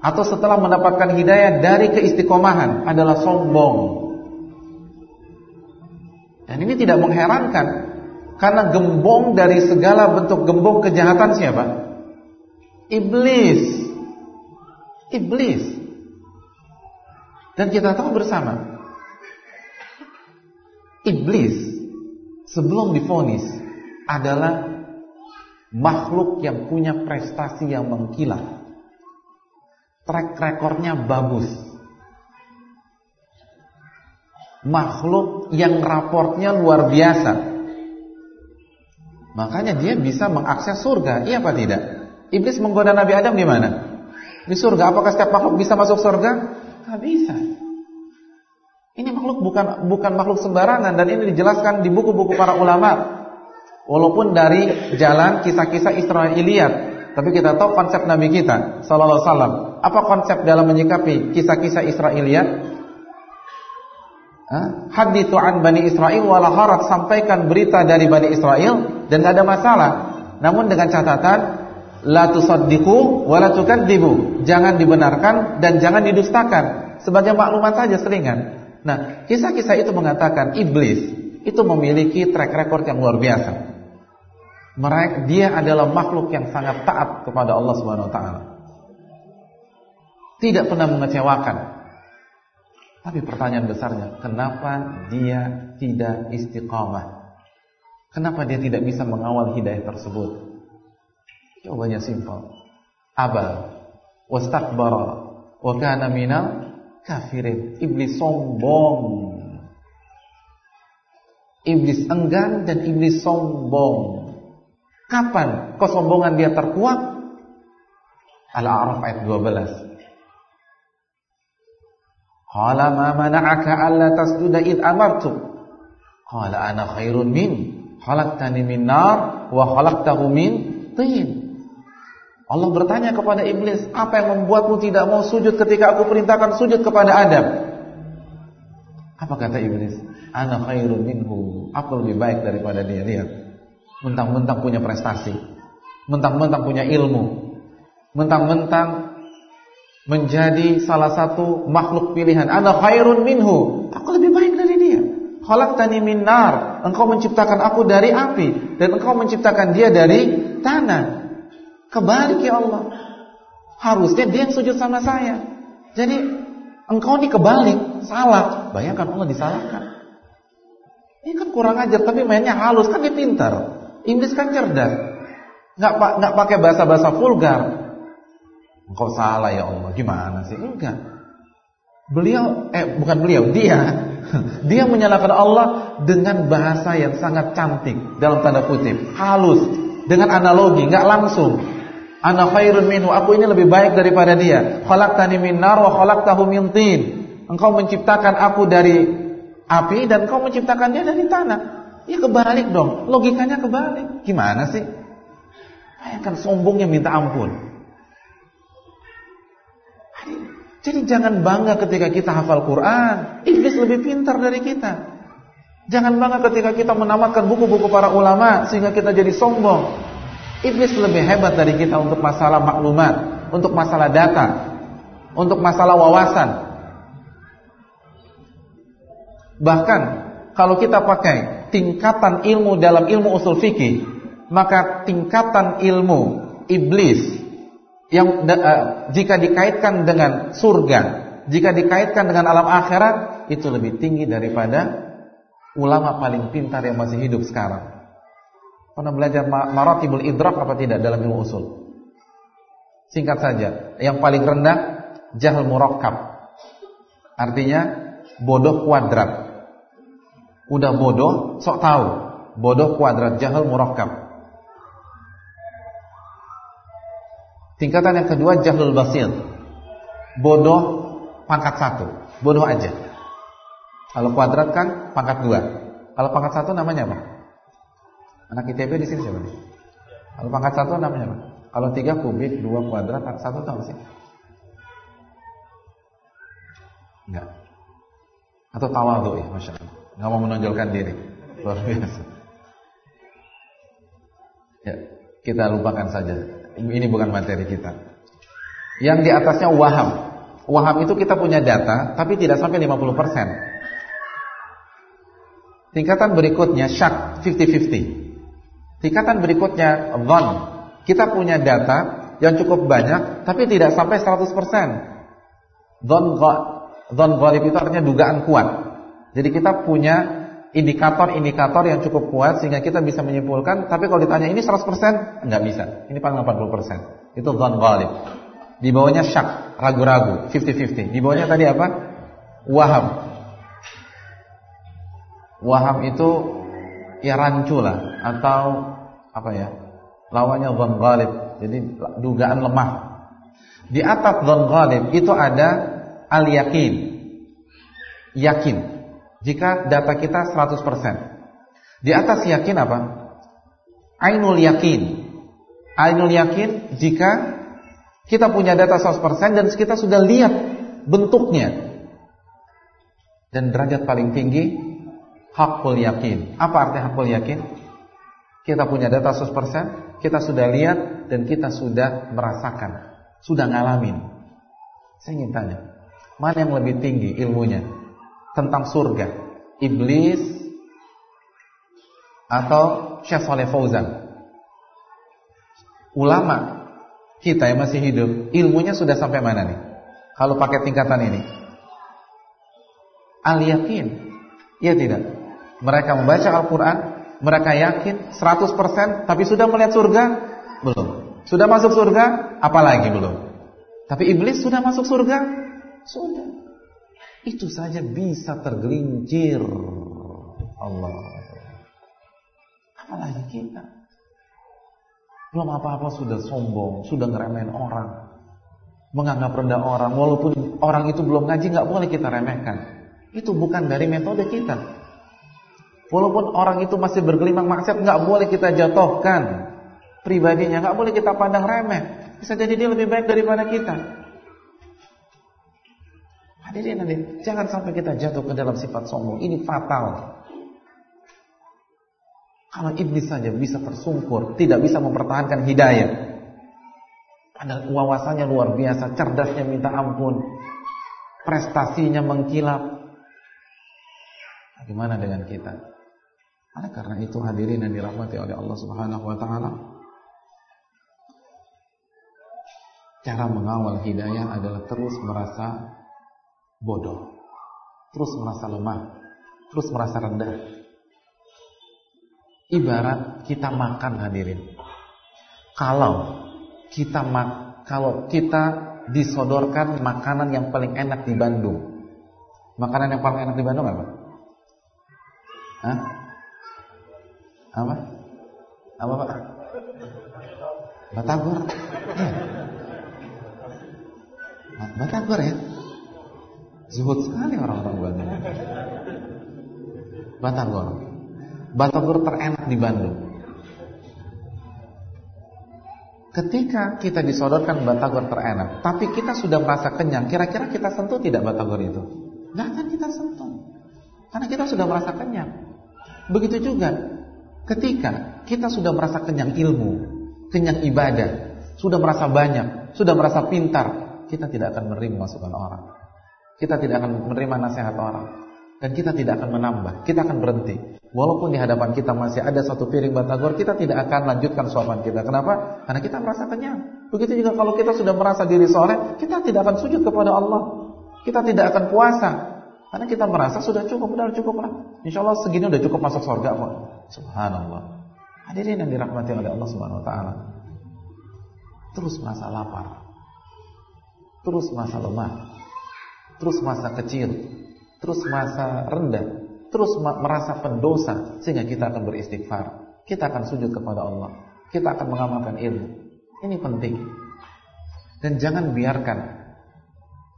atau setelah mendapatkan hidayah dari keistiqomahan adalah sombong. Dan ini tidak mengherankan karena gembong dari segala bentuk gembong kejahatan siapa? Iblis. Iblis. Dan kita tahu bersama Iblis sebelum difonis adalah makhluk yang punya prestasi yang mengkilat. Track recordnya bagus makhluk yang raportnya luar biasa. Makanya dia bisa mengakses surga, iya apa tidak? Iblis menggoda Nabi Adam di mana? Di surga. Apakah setiap makhluk bisa masuk surga? Tidak bisa. Ini makhluk bukan bukan makhluk sembarangan dan ini dijelaskan di buku-buku para ulama. Walaupun dari jalan kisah-kisah Israiliyat, tapi kita tahu konsep Nabi kita sallallahu alaihi wasallam. Apa konsep dalam menyikapi kisah-kisah Israiliyat? Hadithu an Bani Israel wala harat sampaikan berita dari Bani Israel dan tidak ada masalah. Namun dengan catatan la tusaddiqu wa la tukadzibu. Jangan dibenarkan dan jangan didustakan. Sebagai maklumat saja selingan. Nah, kisah-kisah itu mengatakan iblis itu memiliki track record yang luar biasa. Mereka dia adalah makhluk yang sangat taat kepada Allah Subhanahu wa taala. Tidak pernah mengecewakan. Tapi pertanyaan besarnya, kenapa dia tidak istiqamah? Kenapa dia tidak bisa mengawal hidayah tersebut? Jawabannya simpel. Abal wastakbara wa kana minal kafirin. Iblis sombong. Iblis enggan dan iblis sombong. Kapan kesombongan dia terkuat? Al-A'raf ayat 12. Qala ma mana'aka alla tasjuda id amartu. Qala ana khairun min khalaqtani min nar wa khalaqtahu min tin. Allah bertanya kepada iblis, apa yang membuatmu tidak mau sujud ketika aku perintahkan sujud kepada Adam? Apa kata iblis? Ana khairun minhu. Aku lebih baik daripada dia. Lihat. Mentang-mentang punya prestasi. Mentang-mentang punya ilmu. Mentang-mentang menjadi salah satu makhluk pilihan. Ana khairun minhu. Aku lebih baik dari dia. Khalaqtani min nar. Engkau menciptakan aku dari api dan engkau menciptakan dia dari tanah. Kebalik ya Allah. Harusnya dia yang sujud sama saya. Jadi engkau ini kebalik, salah. Bayangkan Allah disalahkan. Ini kan kurang ajar, tapi mainnya halus, kan dia pintar. Inggris kan cerdas. Nggak nggak pakai bahasa-bahasa vulgar. Engkau salah ya Allah. Gimana sih? Enggak. Beliau eh bukan beliau, dia dia menyalahkan Allah dengan bahasa yang sangat cantik dalam tanda kutip, halus, dengan analogi, nggak langsung. Ana khairun minhu, aku ini lebih baik daripada dia. Khalaqtani min nar wa khalaqtahu min tin. Engkau menciptakan aku dari api dan engkau menciptakan dia dari tanah. Ya kebalik dong, logikanya kebalik. Gimana sih? Bayangkan sombongnya minta ampun. Jadi jangan bangga ketika kita hafal Quran. Iblis lebih pintar dari kita. Jangan bangga ketika kita menamatkan buku-buku para ulama sehingga kita jadi sombong. Iblis lebih hebat dari kita untuk masalah maklumat, untuk masalah data, untuk masalah wawasan. Bahkan kalau kita pakai tingkatan ilmu dalam ilmu usul fikih, maka tingkatan ilmu iblis yang uh, jika dikaitkan dengan surga, jika dikaitkan dengan alam akhirat, itu lebih tinggi daripada ulama paling pintar yang masih hidup sekarang. Pernah belajar maratibul idrak apa tidak dalam ilmu usul? Singkat saja, yang paling rendah jahal murakkab. Artinya bodoh kuadrat. Udah bodoh, sok tahu. Bodoh kuadrat, jahal murakkab. Tingkatan yang kedua jahlul basil. Bodoh pangkat satu, bodoh aja. Kalau kuadrat kan pangkat dua. Kalau pangkat satu namanya apa? Anak ITB di sini siapa nih? Kalau pangkat satu namanya apa? Kalau tiga kubik, dua kuadrat, satu tahu sih? Enggak. Atau tawadhu ya, masya Allah. Enggak mau menonjolkan diri. Luar biasa. Ya, kita lupakan saja. Ini bukan materi kita. Yang di atasnya waham. Waham itu kita punya data, tapi tidak sampai 50%. Tingkatan berikutnya syak 50-50. Tingkatan berikutnya dhon. Kita punya data yang cukup banyak tapi tidak sampai 100%. Dhon dhon ghalib itu artinya dugaan kuat. Jadi kita punya indikator-indikator yang cukup kuat sehingga kita bisa menyimpulkan tapi kalau ditanya ini 100% enggak bisa. Ini paling 80%. Itu dhon ghalib. Di bawahnya syak, ragu-ragu, 50-50. Di bawahnya tadi apa? Waham. Waham itu ya rancu lah atau apa ya lawannya dhon ghalib jadi dugaan lemah di atas dhon ghalib itu ada al yakin yakin jika data kita 100% di atas yakin apa ainul yakin ainul yakin jika kita punya data 100% dan kita sudah lihat bentuknya dan derajat paling tinggi hakul yakin. Apa artinya hakul yakin? Kita punya data 100%, kita sudah lihat dan kita sudah merasakan, sudah ngalamin. Saya ingin tanya, mana yang lebih tinggi ilmunya tentang surga? Iblis atau Syekh Saleh Fauzan. Ulama kita yang masih hidup, ilmunya sudah sampai mana nih? Kalau pakai tingkatan ini. Al-yakin. Ya tidak. Mereka membaca Al-Qur'an, mereka yakin 100% tapi sudah melihat surga? Belum. Sudah masuk surga? Apalagi belum. Tapi iblis sudah masuk surga? Sudah. Itu saja bisa tergelincir. Allah. Apalagi kita. Belum apa-apa sudah sombong, sudah ngeremehin orang. Menganggap rendah orang, walaupun orang itu belum ngaji, nggak boleh kita remehkan. Itu bukan dari metode kita. Walaupun orang itu masih bergelimang maksiat, nggak boleh kita jatuhkan pribadinya, nggak boleh kita pandang remeh. Bisa jadi dia lebih baik daripada kita. Hadirin nanti, jangan sampai kita jatuh ke dalam sifat sombong. Ini fatal. Kalau iblis saja bisa tersungkur, tidak bisa mempertahankan hidayah. Padahal wawasannya luar biasa, cerdasnya minta ampun, prestasinya mengkilap. Bagaimana dengan kita? Oleh karena itu hadirin yang dirahmati oleh Allah Subhanahu wa taala. Cara mengawal hidayah adalah terus merasa bodoh, terus merasa lemah, terus merasa rendah. Ibarat kita makan hadirin. Kalau kita mak kalau kita disodorkan makanan yang paling enak di Bandung. Makanan yang paling enak di Bandung apa? Hah? Apa? Apa Pak? Batagor. Ya. Batagor ya. Zuhud sekali orang-orang Bandung. Batagor. Batagor terenak di Bandung. Ketika kita disodorkan Batagor terenak, tapi kita sudah merasa kenyang, kira-kira kita sentuh tidak Batagor itu? Nggak akan kita sentuh. Karena kita sudah merasa kenyang. Begitu juga ketika kita sudah merasa kenyang ilmu, kenyang ibadah, sudah merasa banyak, sudah merasa pintar, kita tidak akan menerima masukan orang. Kita tidak akan menerima nasihat orang. Dan kita tidak akan menambah, kita akan berhenti. Walaupun di hadapan kita masih ada satu piring batagor, kita tidak akan lanjutkan suapan kita. Kenapa? Karena kita merasa kenyang. Begitu juga kalau kita sudah merasa diri soleh, kita tidak akan sujud kepada Allah. Kita tidak akan puasa. Karena kita merasa sudah cukup, sudah cukup lah. Insya Allah segini sudah cukup masuk surga kok. Subhanallah. Hadirin yang dirahmati oleh Allah Subhanahu Wa Taala. Terus merasa lapar. Terus merasa lemah. Terus merasa kecil. Terus merasa rendah terus merasa pendosa sehingga kita akan beristighfar. Kita akan sujud kepada Allah. Kita akan mengamalkan ilmu. Ini penting. Dan jangan biarkan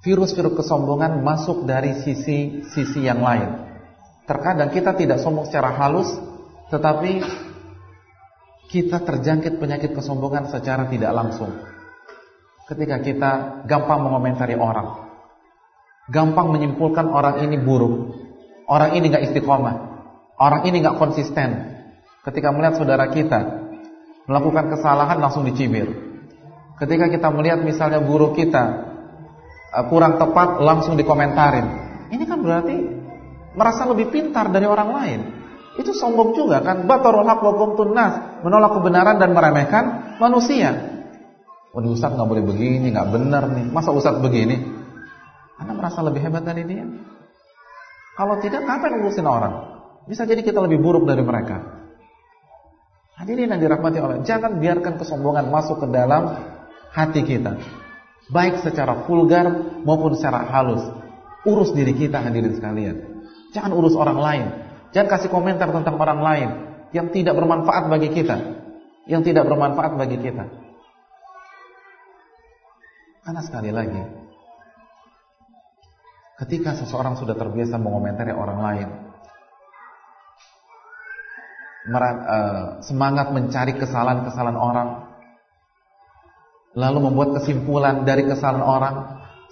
virus-virus kesombongan masuk dari sisi-sisi yang lain. Terkadang kita tidak sombong secara halus, tetapi kita terjangkit penyakit kesombongan secara tidak langsung. Ketika kita gampang mengomentari orang, gampang menyimpulkan orang ini buruk, Orang ini nggak istiqomah. Orang ini nggak konsisten. Ketika melihat saudara kita melakukan kesalahan langsung dicibir. Ketika kita melihat misalnya guru kita uh, kurang tepat langsung dikomentarin. Ini kan berarti merasa lebih pintar dari orang lain. Itu sombong juga kan. Batarul haq wa nas, menolak kebenaran dan meremehkan manusia. Waduh Ustaz nggak boleh begini, nggak benar nih. Masa Ustaz begini? Anda merasa lebih hebat dari dia? Kalau tidak, ngapain ngurusin orang? Bisa jadi kita lebih buruk dari mereka. Hadirin yang dirahmati Allah, jangan biarkan kesombongan masuk ke dalam hati kita. Baik secara vulgar maupun secara halus. Urus diri kita hadirin sekalian. Jangan urus orang lain. Jangan kasih komentar tentang orang lain yang tidak bermanfaat bagi kita. Yang tidak bermanfaat bagi kita. Karena sekali lagi, Ketika seseorang sudah terbiasa mengomentari orang lain, eh, semangat mencari kesalahan-kesalahan orang, lalu membuat kesimpulan dari kesalahan orang,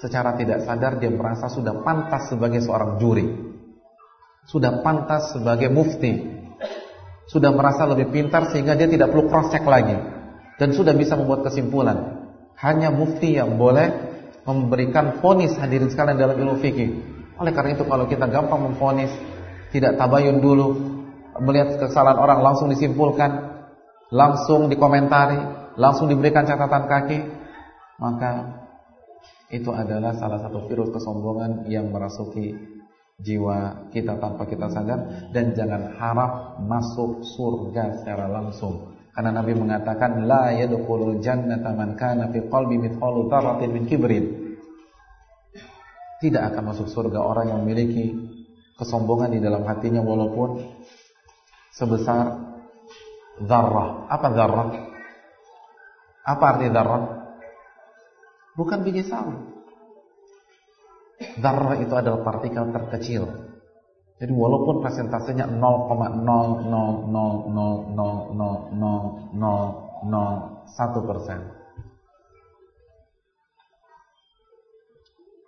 secara tidak sadar dia merasa sudah pantas sebagai seorang juri, sudah pantas sebagai mufti, sudah merasa lebih pintar sehingga dia tidak perlu cross check lagi, dan sudah bisa membuat kesimpulan. Hanya mufti yang boleh memberikan fonis hadirin sekalian dalam ilmu fikih. Oleh karena itu kalau kita gampang memfonis, tidak tabayun dulu, melihat kesalahan orang langsung disimpulkan, langsung dikomentari, langsung diberikan catatan kaki, maka itu adalah salah satu virus kesombongan yang merasuki jiwa kita tanpa kita sadar dan jangan harap masuk surga secara langsung. Karena Nabi mengatakan la yadkhulul jannata man kana fi qalbi mithqalu dzarratin min kibrin. Tidak akan masuk surga orang yang memiliki kesombongan di dalam hatinya walaupun sebesar zarrah. Apa zarrah? Apa arti zarrah? Bukan biji sawi. Zarrah itu adalah partikel terkecil. Jadi walaupun presentasenya 0,000000001 persen,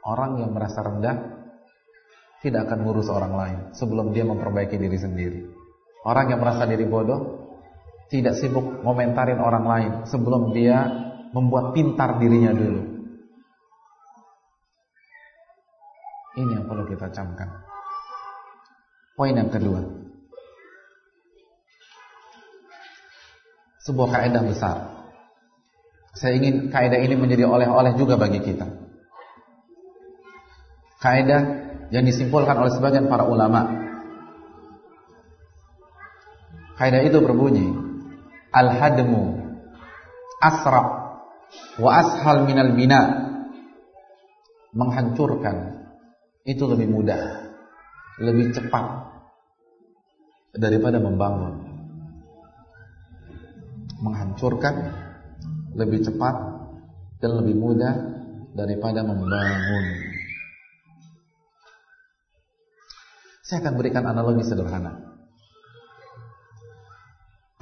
orang yang merasa rendah tidak akan ngurus orang lain sebelum dia memperbaiki diri sendiri. Orang yang merasa diri bodoh tidak sibuk komentarin orang lain sebelum dia membuat pintar dirinya dulu. Ini yang perlu kita camkan. Poin yang kedua. Sebuah kaidah besar. Saya ingin kaidah ini menjadi oleh-oleh juga bagi kita. Kaidah yang disimpulkan oleh sebagian para ulama Kaidah itu berbunyi Al-hadmu asra wa ashal minal bina Menghancurkan itu lebih mudah Lebih cepat Daripada membangun Menghancurkan Lebih cepat Dan lebih mudah Daripada membangun Saya akan berikan analogi sederhana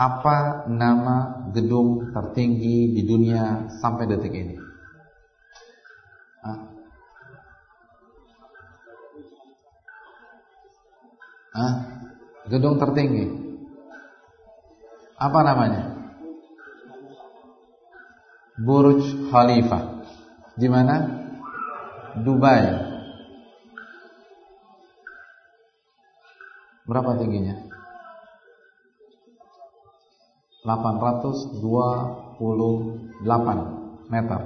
apa nama gedung tertinggi di dunia sampai detik ini? Hah? Hah? Gedung tertinggi. Apa namanya? Burj Khalifa. Di mana? Dubai. Berapa tingginya? 828 meter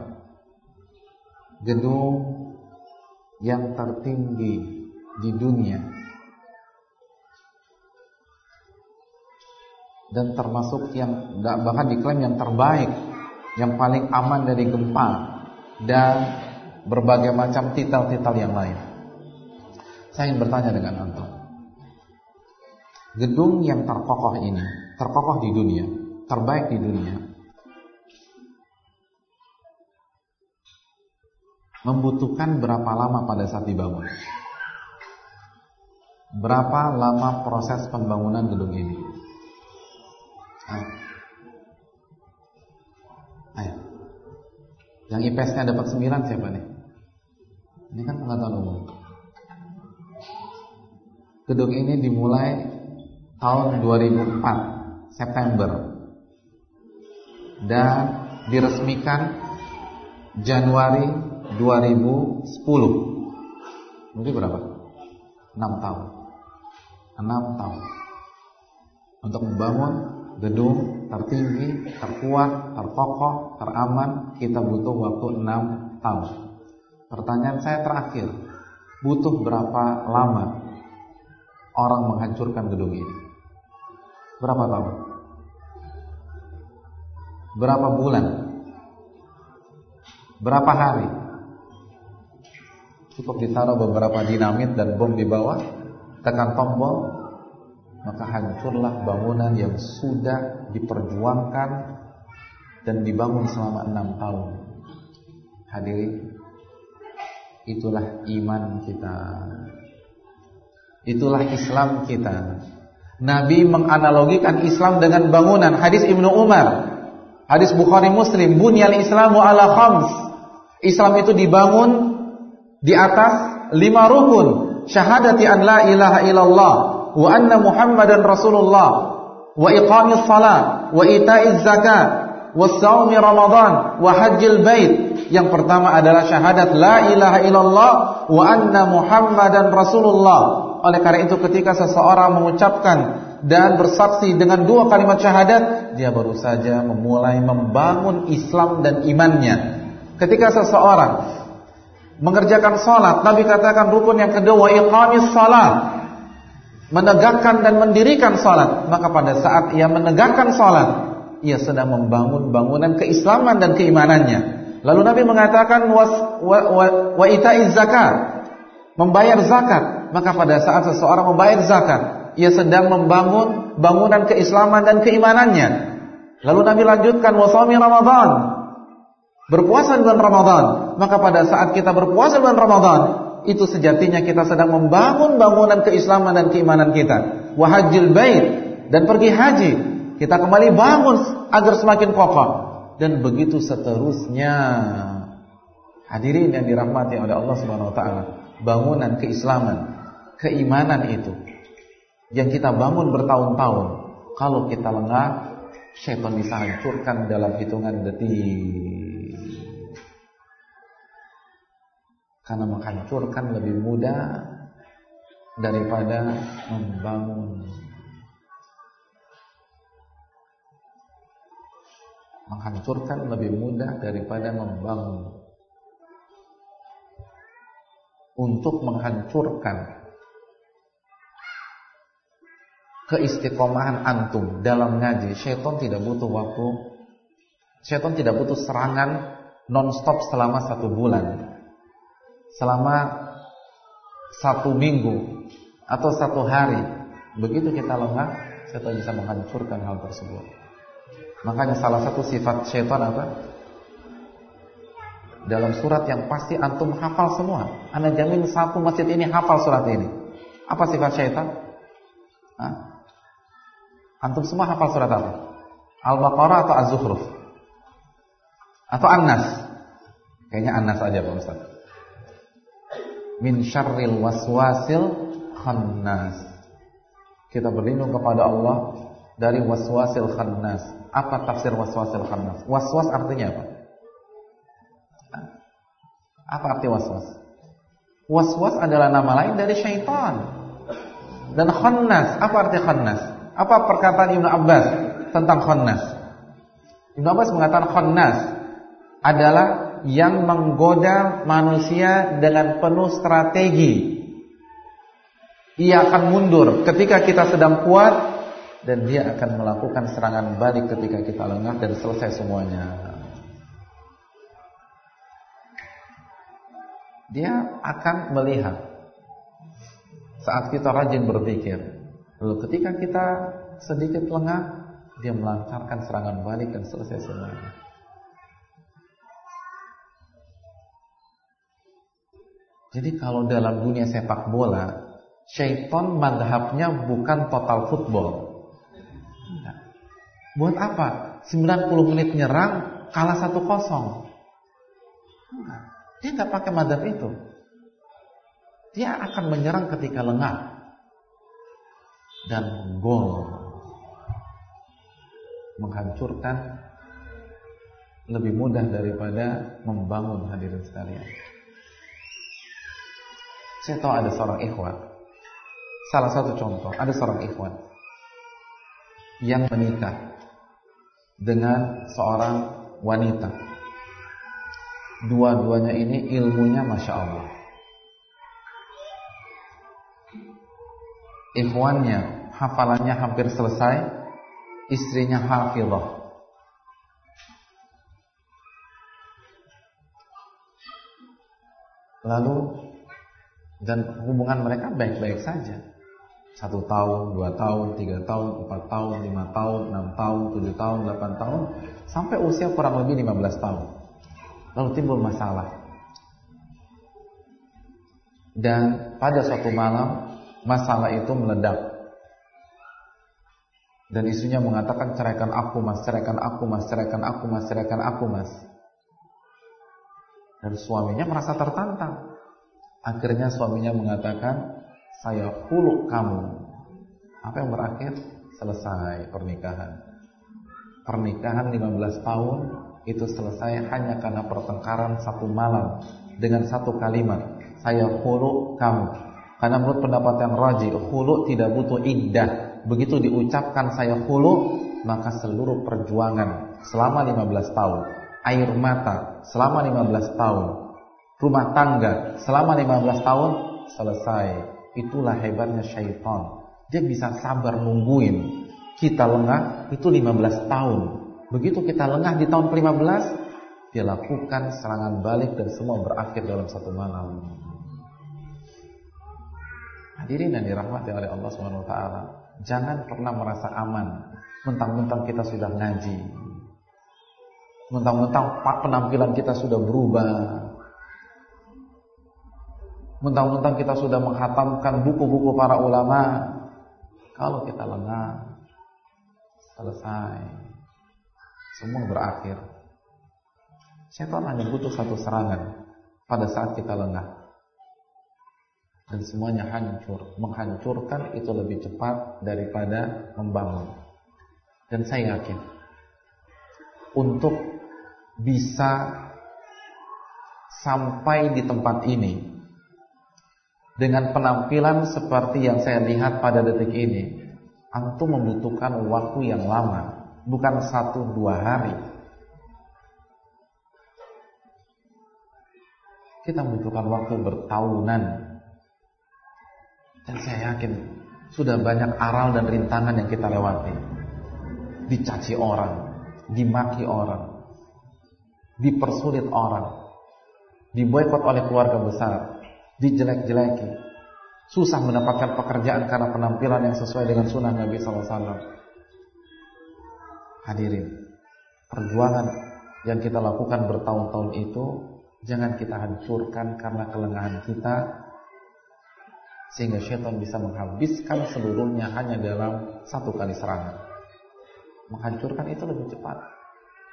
Gedung yang tertinggi di dunia Dan termasuk yang bahkan diklaim yang terbaik Yang paling aman dari gempa Dan berbagai macam titel-titel yang lain Saya ingin bertanya dengan Anton Gedung yang terkokoh ini Terkokoh di dunia terbaik di dunia membutuhkan berapa lama pada saat dibangun? Berapa lama proses pembangunan gedung ini? Ayo. Ayo. Yang IPS-nya dapat 9 siapa nih? Ini kan pengetahuan umum. Gedung ini dimulai tahun 2004 September dan diresmikan Januari 2010. Mungkin berapa? 6 tahun. 6 tahun. Untuk membangun gedung tertinggi, terkuat, terkokoh, teraman, kita butuh waktu 6 tahun. Pertanyaan saya terakhir, butuh berapa lama orang menghancurkan gedung ini? Berapa tahun? Berapa bulan? Berapa hari? Cukup ditaruh beberapa dinamit dan bom di bawah, tekan tombol, maka hancurlah bangunan yang sudah diperjuangkan dan dibangun selama enam tahun. Hadirin, itulah iman kita. Itulah Islam kita. Nabi menganalogikan Islam dengan bangunan. Hadis Ibnu Umar Hadis Bukhari Muslim, bunyal Islamu ala khams. Islam itu dibangun di atas lima rukun. Syahadati an la ilaha illallah wa anna Muhammadan Rasulullah wa iqamis salat wa ita'iz zakat wa saumi Ramadan wa hajjil bait. Yang pertama adalah syahadat la ilaha illallah wa anna Muhammadan Rasulullah. Oleh karena itu ketika seseorang mengucapkan dan bersaksi dengan dua kalimat syahadat, dia baru saja memulai membangun Islam dan imannya. Ketika seseorang mengerjakan salat, Nabi katakan rukun yang kedua iqamis salat. Menegakkan dan mendirikan salat, maka pada saat ia menegakkan salat, ia sedang membangun bangunan keislaman dan keimanannya. Lalu Nabi mengatakan wa, wa, wa ita'iz zakat, membayar zakat. Maka pada saat seseorang membayar zakat, ia sedang membangun bangunan keislaman dan keimanannya. Lalu Nabi lanjutkan wasami Ramadan. Berpuasa bulan Ramadan. Maka pada saat kita berpuasa bulan Ramadan, itu sejatinya kita sedang membangun bangunan keislaman dan keimanan kita. Wahajil bait dan pergi haji. Kita kembali bangun agar semakin kokoh dan begitu seterusnya. Hadirin yang dirahmati oleh Allah Subhanahu wa taala, bangunan keislaman, keimanan itu yang kita bangun bertahun-tahun, kalau kita lengah, syaitan bisa hancurkan dalam hitungan detik. Karena menghancurkan lebih mudah daripada membangun. Menghancurkan lebih mudah daripada membangun. Untuk menghancurkan keistiqomahan antum dalam ngaji, syaitan tidak butuh waktu. Syaitan tidak butuh serangan non-stop selama satu bulan. Selama satu minggu atau satu hari. Begitu kita lengah, syaitan bisa menghancurkan hal tersebut. Makanya salah satu sifat syaitan apa? Dalam surat yang pasti antum hafal semua. Anda jamin satu masjid ini hafal surat ini. Apa sifat? Hah? Antum semua hafal surat apa? Al-Baqarah atau Az-Zukhruf? Atau An-Nas? Kayaknya An-Nas aja Pak Ustaz. Min syarril waswasil khannas. Kita berlindung kepada Allah dari waswasil khannas. Apa tafsir waswasil khannas? Waswas artinya apa? Apa arti waswas? Waswas adalah nama lain dari syaitan. Dan khannas, apa arti khannas? Apa perkataan Ibnu Abbas tentang khannas? Ibnu Abbas mengatakan khannas adalah yang menggoda manusia dengan penuh strategi. Ia akan mundur ketika kita sedang kuat dan dia akan melakukan serangan balik ketika kita lengah dan selesai semuanya. Dia akan melihat saat kita rajin berpikir. Lalu ketika kita sedikit lengah, dia melancarkan serangan balik dan selesai semuanya. Jadi kalau dalam dunia sepak bola, syaiton madhabnya bukan total football. Buat apa? 90 menit nyerang, kalah 1-0. Dia nggak pakai madhab itu. Dia akan menyerang ketika lengah dan gol menghancurkan lebih mudah daripada membangun hadirin sekalian. Saya tahu ada seorang ikhwan. Salah satu contoh, ada seorang ikhwan yang menikah dengan seorang wanita. Dua-duanya ini ilmunya masya Allah. ikhwannya hafalannya hampir selesai, istrinya hafizah. Lalu dan hubungan mereka baik-baik saja. Satu tahun, dua tahun, tiga tahun, empat tahun, lima tahun, enam tahun, tujuh tahun, delapan tahun, sampai usia kurang lebih lima belas tahun. Lalu timbul masalah. Dan pada suatu malam masalah itu meledak. Dan istrinya mengatakan ceraikan aku mas, ceraikan aku mas, ceraikan aku mas, ceraikan aku mas. Dan suaminya merasa tertantang. Akhirnya suaminya mengatakan, saya puluk kamu. Apa yang berakhir? Selesai pernikahan. Pernikahan 15 tahun itu selesai hanya karena pertengkaran satu malam dengan satu kalimat. Saya puluk kamu. Karena menurut pendapat yang rajih, khulu tidak butuh iddah. begitu diucapkan saya hulu, maka seluruh perjuangan selama 15 tahun, air mata selama 15 tahun, rumah tangga selama 15 tahun selesai. Itulah hebatnya syaitan. Dia bisa sabar nungguin kita lengah itu 15 tahun. Begitu kita lengah di tahun ke-15, dia lakukan serangan balik dan semua berakhir dalam satu malam. Hadirin yang dirahmati oleh Allah Subhanahu wa taala, jangan pernah merasa aman mentang-mentang kita sudah ngaji. Mentang-mentang penampilan kita sudah berubah. Mentang-mentang kita sudah menghatamkan buku-buku para ulama. Kalau kita lengah, selesai. Semua berakhir. Setan hanya butuh satu serangan pada saat kita lengah dan semuanya hancur. Menghancurkan itu lebih cepat daripada membangun. Dan saya yakin untuk bisa sampai di tempat ini dengan penampilan seperti yang saya lihat pada detik ini, antum membutuhkan waktu yang lama, bukan satu dua hari. Kita membutuhkan waktu bertahunan dan saya yakin sudah banyak aral dan rintangan yang kita lewati. Dicaci orang, dimaki orang, dipersulit orang, diboykot oleh keluarga besar, dijelek-jeleki, susah mendapatkan pekerjaan karena penampilan yang sesuai dengan sunnah Nabi SAW. Hadirin, perjuangan yang kita lakukan bertahun-tahun itu jangan kita hancurkan karena kelengahan kita sehingga syaitan bisa menghabiskan seluruhnya hanya dalam satu kali serangan. Menghancurkan itu lebih cepat.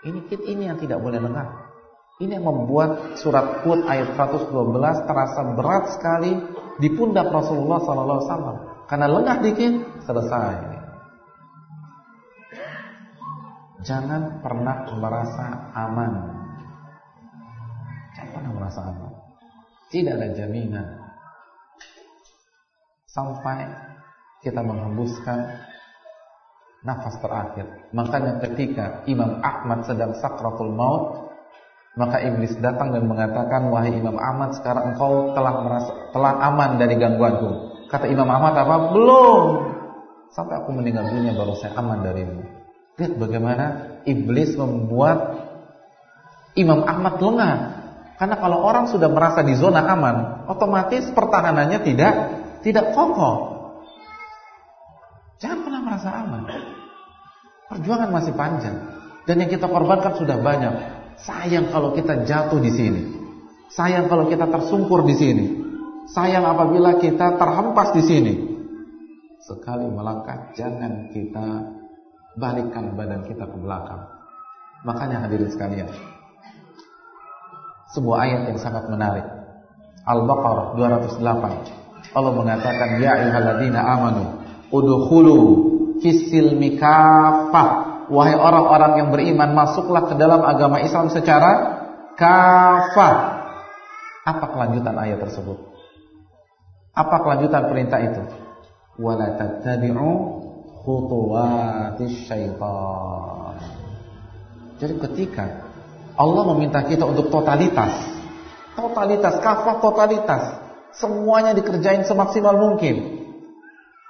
Ini ini yang tidak boleh lengah. Ini yang membuat surat Hud ayat 112 terasa berat sekali di pundak Rasulullah SAW. Karena lengah dikit selesai. Jangan pernah merasa aman. Jangan pernah merasa aman. Tidak ada jaminan sampai kita menghembuskan nafas terakhir. Makanya ketika Imam Ahmad sedang sakratul maut, maka iblis datang dan mengatakan, "Wahai Imam Ahmad, sekarang engkau telah merasa telah aman dari gangguanku." Kata Imam Ahmad apa? "Belum. Sampai aku meninggal dunia baru saya aman darimu." Lihat bagaimana iblis membuat Imam Ahmad lengah. Karena kalau orang sudah merasa di zona aman, otomatis pertahanannya tidak tidak kokoh. Jangan pernah merasa aman. Perjuangan masih panjang dan yang kita korbankan sudah banyak. Sayang kalau kita jatuh di sini. Sayang kalau kita tersungkur di sini. Sayang apabila kita terhempas di sini. Sekali melangkah jangan kita balikkan badan kita ke belakang. Makanya hadirin sekalian. Sebuah ayat yang sangat menarik. Al-Baqarah 208. Allah mengatakan ya ayyuhalladzina amanu udkhulu fisil mikafah wahai orang-orang yang beriman masuklah ke dalam agama Islam secara kafah apa kelanjutan ayat tersebut apa kelanjutan perintah itu wala tattabi'u khutuwatis syaitan jadi ketika Allah meminta kita untuk totalitas totalitas kafah totalitas Semuanya dikerjain semaksimal mungkin.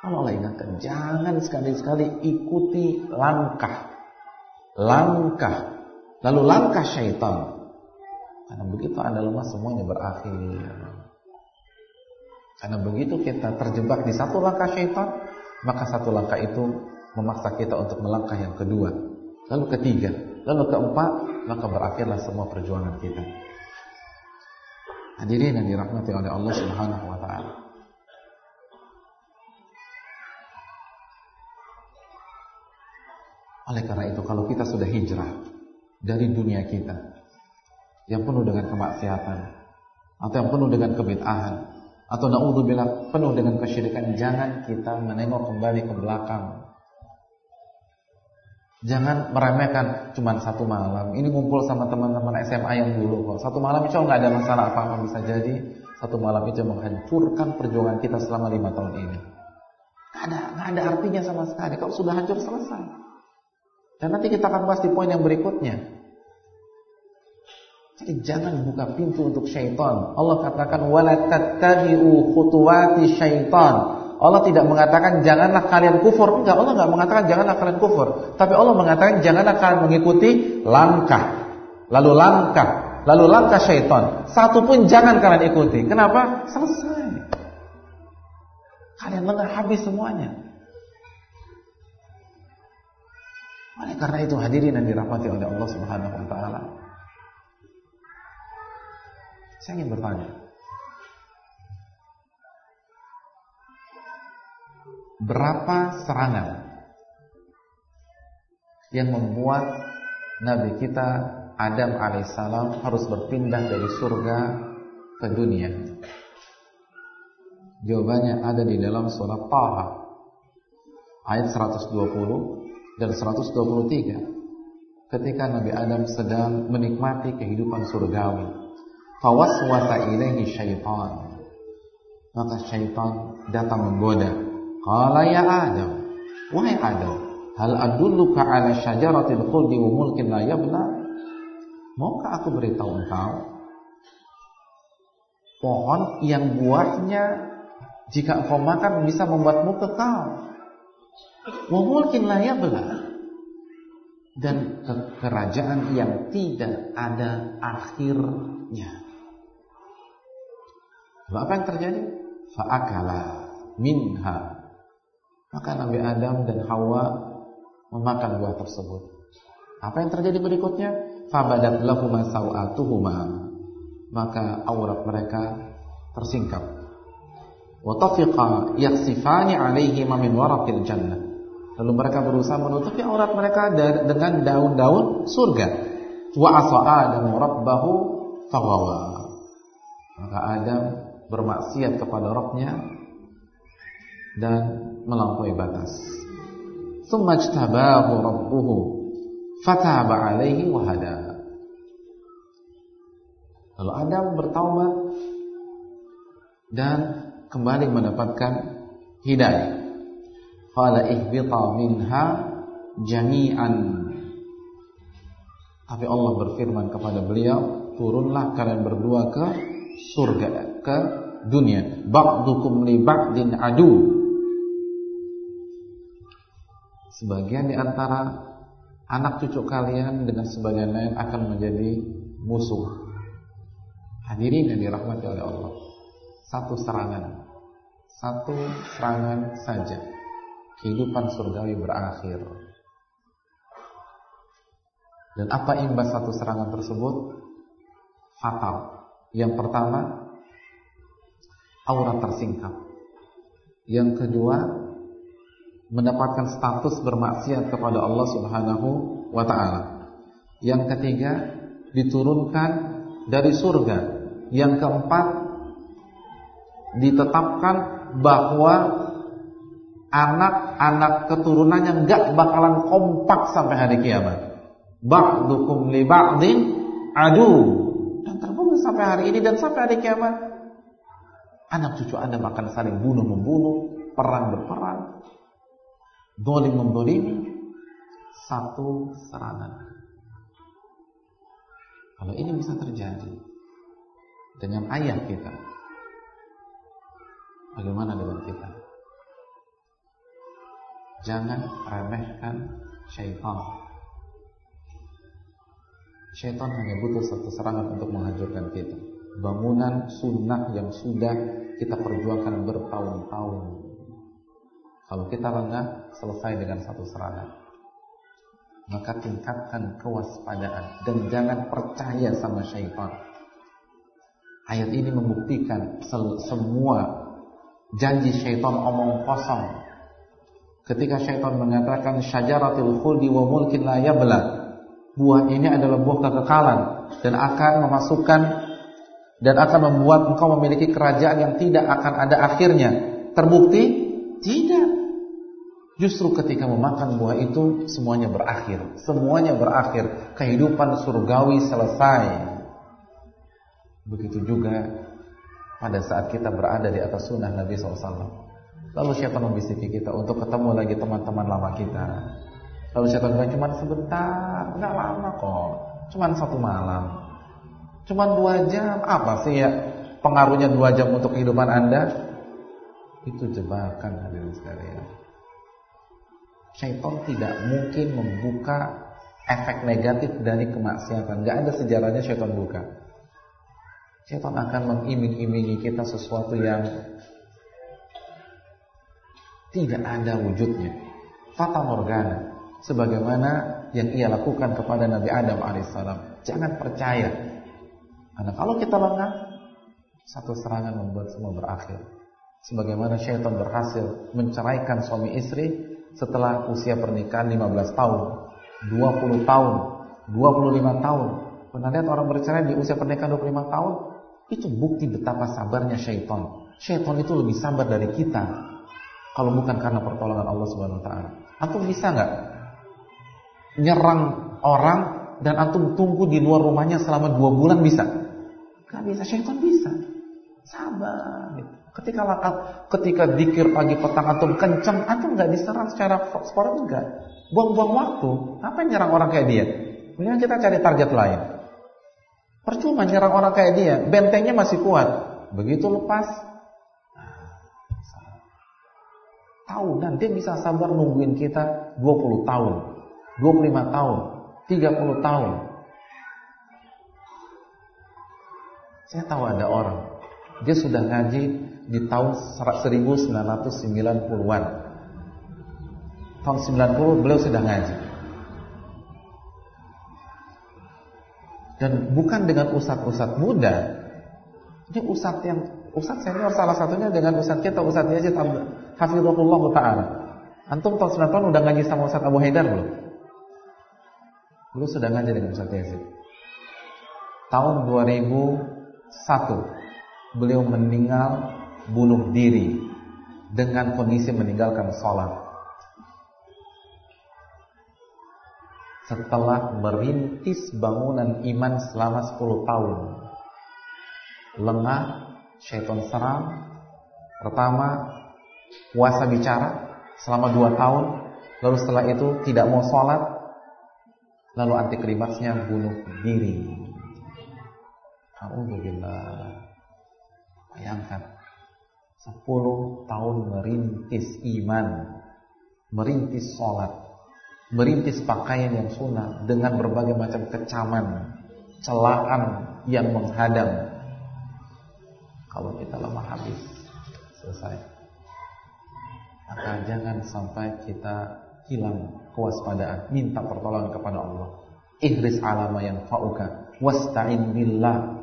Allah ingatkan, jangan sekali-sekali ikuti langkah. Langkah. Lalu langkah syaitan. Karena begitu anda lemah semuanya berakhir. Karena begitu kita terjebak di satu langkah syaitan, maka satu langkah itu memaksa kita untuk melangkah yang kedua, lalu ketiga, lalu keempat, maka berakhirlah semua perjuangan kita. Hadirin yang dirahmati oleh Allah Subhanahu wa taala. Oleh karena itu kalau kita sudah hijrah dari dunia kita yang penuh dengan kemaksiatan atau yang penuh dengan kebid'ahan atau naudzubillah penuh dengan kesyirikan jangan kita menengok kembali ke belakang Jangan meremehkan cuma satu malam. Ini ngumpul sama teman-teman SMA yang dulu kok. Satu malam itu nggak ada masalah apa-apa bisa jadi. Satu malam itu menghancurkan perjuangan kita selama lima tahun ini. Gak ada, gak ada artinya sama sekali. Kalau sudah hancur selesai. Dan nanti kita akan bahas di poin yang berikutnya. Jadi jangan buka pintu untuk syaitan. Allah katakan wala khutuwati syaitan. Allah tidak mengatakan janganlah kalian kufur. Enggak, Allah enggak mengatakan janganlah kalian kufur. Tapi Allah mengatakan janganlah kalian mengikuti langkah. Lalu langkah, lalu langkah syaitan. Satu pun jangan kalian ikuti. Kenapa? Selesai. Kalian lengah habis semuanya. Oleh karena itu hadirin yang dirahmati oleh Allah Subhanahu wa taala. Saya ingin bertanya. Berapa serangan yang membuat Nabi kita Adam alaihissalam harus berpindah dari surga ke dunia? Jawabannya ada di dalam surat Taha ayat 120 dan 123 ketika Nabi Adam sedang menikmati kehidupan surgawi Fawaswasa ilaihi syaitan. Maka syaitan datang menggoda. Qala ya Adam. Wahai Adam. Hal adulluka ala syajaratil khuldi wa mulkin la yabla? Maukah aku beritahu engkau pohon yang buahnya jika engkau makan bisa membuatmu kekal. Wa mulkin la yabla dan kerajaan yang tidak ada akhirnya. Lalu apa yang terjadi? Fa'akala minha. Maka Nabi Adam dan Hawa memakan buah tersebut. Apa yang terjadi berikutnya? Fabadat lahuma sawatuhuma. Maka aurat mereka tersingkap. Wa tafiqa yaksifani alaihima min waraqil jannah. Lalu mereka berusaha menutupi aurat mereka dengan daun-daun surga. Wa asa Adam rabbahu faghawa. Maka Adam bermaksiat kepada Rabbnya dan melampaui batas. Thumma ijtabahu rabbuhu fataba alaihi wa hada. Lalu Adam bertaubat dan kembali mendapatkan hidayah. Qala ihbita minha jami'an. Tapi Allah berfirman kepada beliau, turunlah kalian berdua ke surga, ke dunia. Ba'dukum li ba'din adu. Sebagian di antara anak cucu kalian dengan sebagian lain akan menjadi musuh. Hadirin yang dirahmati oleh Allah. Satu serangan. Satu serangan saja. Kehidupan surgawi berakhir. Dan apa imbas satu serangan tersebut? Fatal. Yang pertama, aurat tersingkap. Yang kedua, mendapatkan status bermaksiat kepada Allah Subhanahu wa taala. Yang ketiga, diturunkan dari surga. Yang keempat, ditetapkan bahwa anak-anak keturunannya enggak bakalan kompak sampai hari kiamat. Ba'dukum li ba'din adu. Dan terbukti sampai hari ini dan sampai hari kiamat Anak cucu Anda akan saling bunuh membunuh, perang berperang, dolim mendolimi, satu serangan. Kalau ini bisa terjadi dengan ayah kita, bagaimana dengan kita? Jangan remehkan syaitan. Syaitan hanya butuh satu serangan untuk menghancurkan kita bangunan sunnah yang sudah kita perjuangkan bertahun-tahun. Kalau kita lengah, selesai dengan satu serangan. Maka tingkatkan kewaspadaan dan jangan percaya sama syaitan. Ayat ini membuktikan semua janji syaitan omong kosong. Ketika syaitan mengatakan syajaratul khuldi wa mulkin la yabla. Buah ini adalah buah kekekalan dan akan memasukkan dan akan membuat engkau memiliki kerajaan yang tidak akan ada akhirnya. Terbukti? Tidak. Justru ketika memakan buah itu semuanya berakhir. Semuanya berakhir. Kehidupan surgawi selesai. Begitu juga pada saat kita berada di atas sunnah Nabi SAW. Lalu syaitan membisiki kita untuk ketemu lagi teman-teman lama kita. Lalu syaitan bilang cuma sebentar, nggak lama kok, cuma satu malam, cuma dua jam. Apa sih ya pengaruhnya dua jam untuk kehidupan anda? Itu jebakan hadirin sekalian. Syaitan tidak mungkin membuka efek negatif dari kemaksiatan. Gak ada sejarahnya syaitan buka. Syaitan akan mengiming-imingi kita sesuatu yang tidak ada wujudnya. Fata morgana. Sebagaimana yang ia lakukan kepada Nabi Adam alaihissalam. Jangan percaya. Karena kalau kita lengah, satu serangan membuat semua berakhir. Sebagaimana syaitan berhasil menceraikan suami istri setelah usia pernikahan 15 tahun, 20 tahun, 25 tahun. Pernah lihat orang bercerai di usia pernikahan 25 tahun? Itu bukti betapa sabarnya syaitan. Syaitan itu lebih sabar dari kita kalau bukan karena pertolongan Allah Subhanahu wa taala. Antum bisa nggak nyerang orang dan antum tunggu di luar rumahnya selama dua bulan bisa? Gak bisa, syaitan bisa. Sabar. Ketika lakat, ketika dikir pagi petang antum kencang, antum nggak diserang secara sport enggak. Buang-buang waktu. Apa nyerang orang kayak dia? Mendingan kita cari target lain. Percuma nyerang orang kayak dia, bentengnya masih kuat. Begitu lepas, tahunan dia bisa sabar nungguin kita 20 tahun, 25 tahun, 30 tahun. Saya tahu ada orang, dia sudah ngaji di tahun 1990-an. Tahun 90 beliau sudah ngaji. Dan bukan dengan ustadz-ustadz muda. Ini ustadz yang ustadz senior salah satunya dengan ustadz kita Ustadz Yazid Hafizullah Ta'ala. Antum tahun 90 udah ngaji sama Ustaz Abu Haidar belum? Belum sudah ngaji dengan Ustaz Yazid. Tahun 2001 Beliau meninggal bunuh diri Dengan kondisi meninggalkan sholat. Setelah merintis bangunan iman selama 10 tahun. Lengah, syaitan serang. Pertama puasa bicara selama dua tahun, lalu setelah itu tidak mau sholat, lalu anti klimaksnya bunuh diri. Alhamdulillah. Bayangkan, sepuluh tahun merintis iman, merintis sholat, merintis pakaian yang sunnah dengan berbagai macam kecaman, celaan yang menghadang. Kalau kita lemah habis, selesai maka jangan sampai kita hilang kewaspadaan, minta pertolongan kepada Allah. Ihris alama yang fauka, wasta'in billah,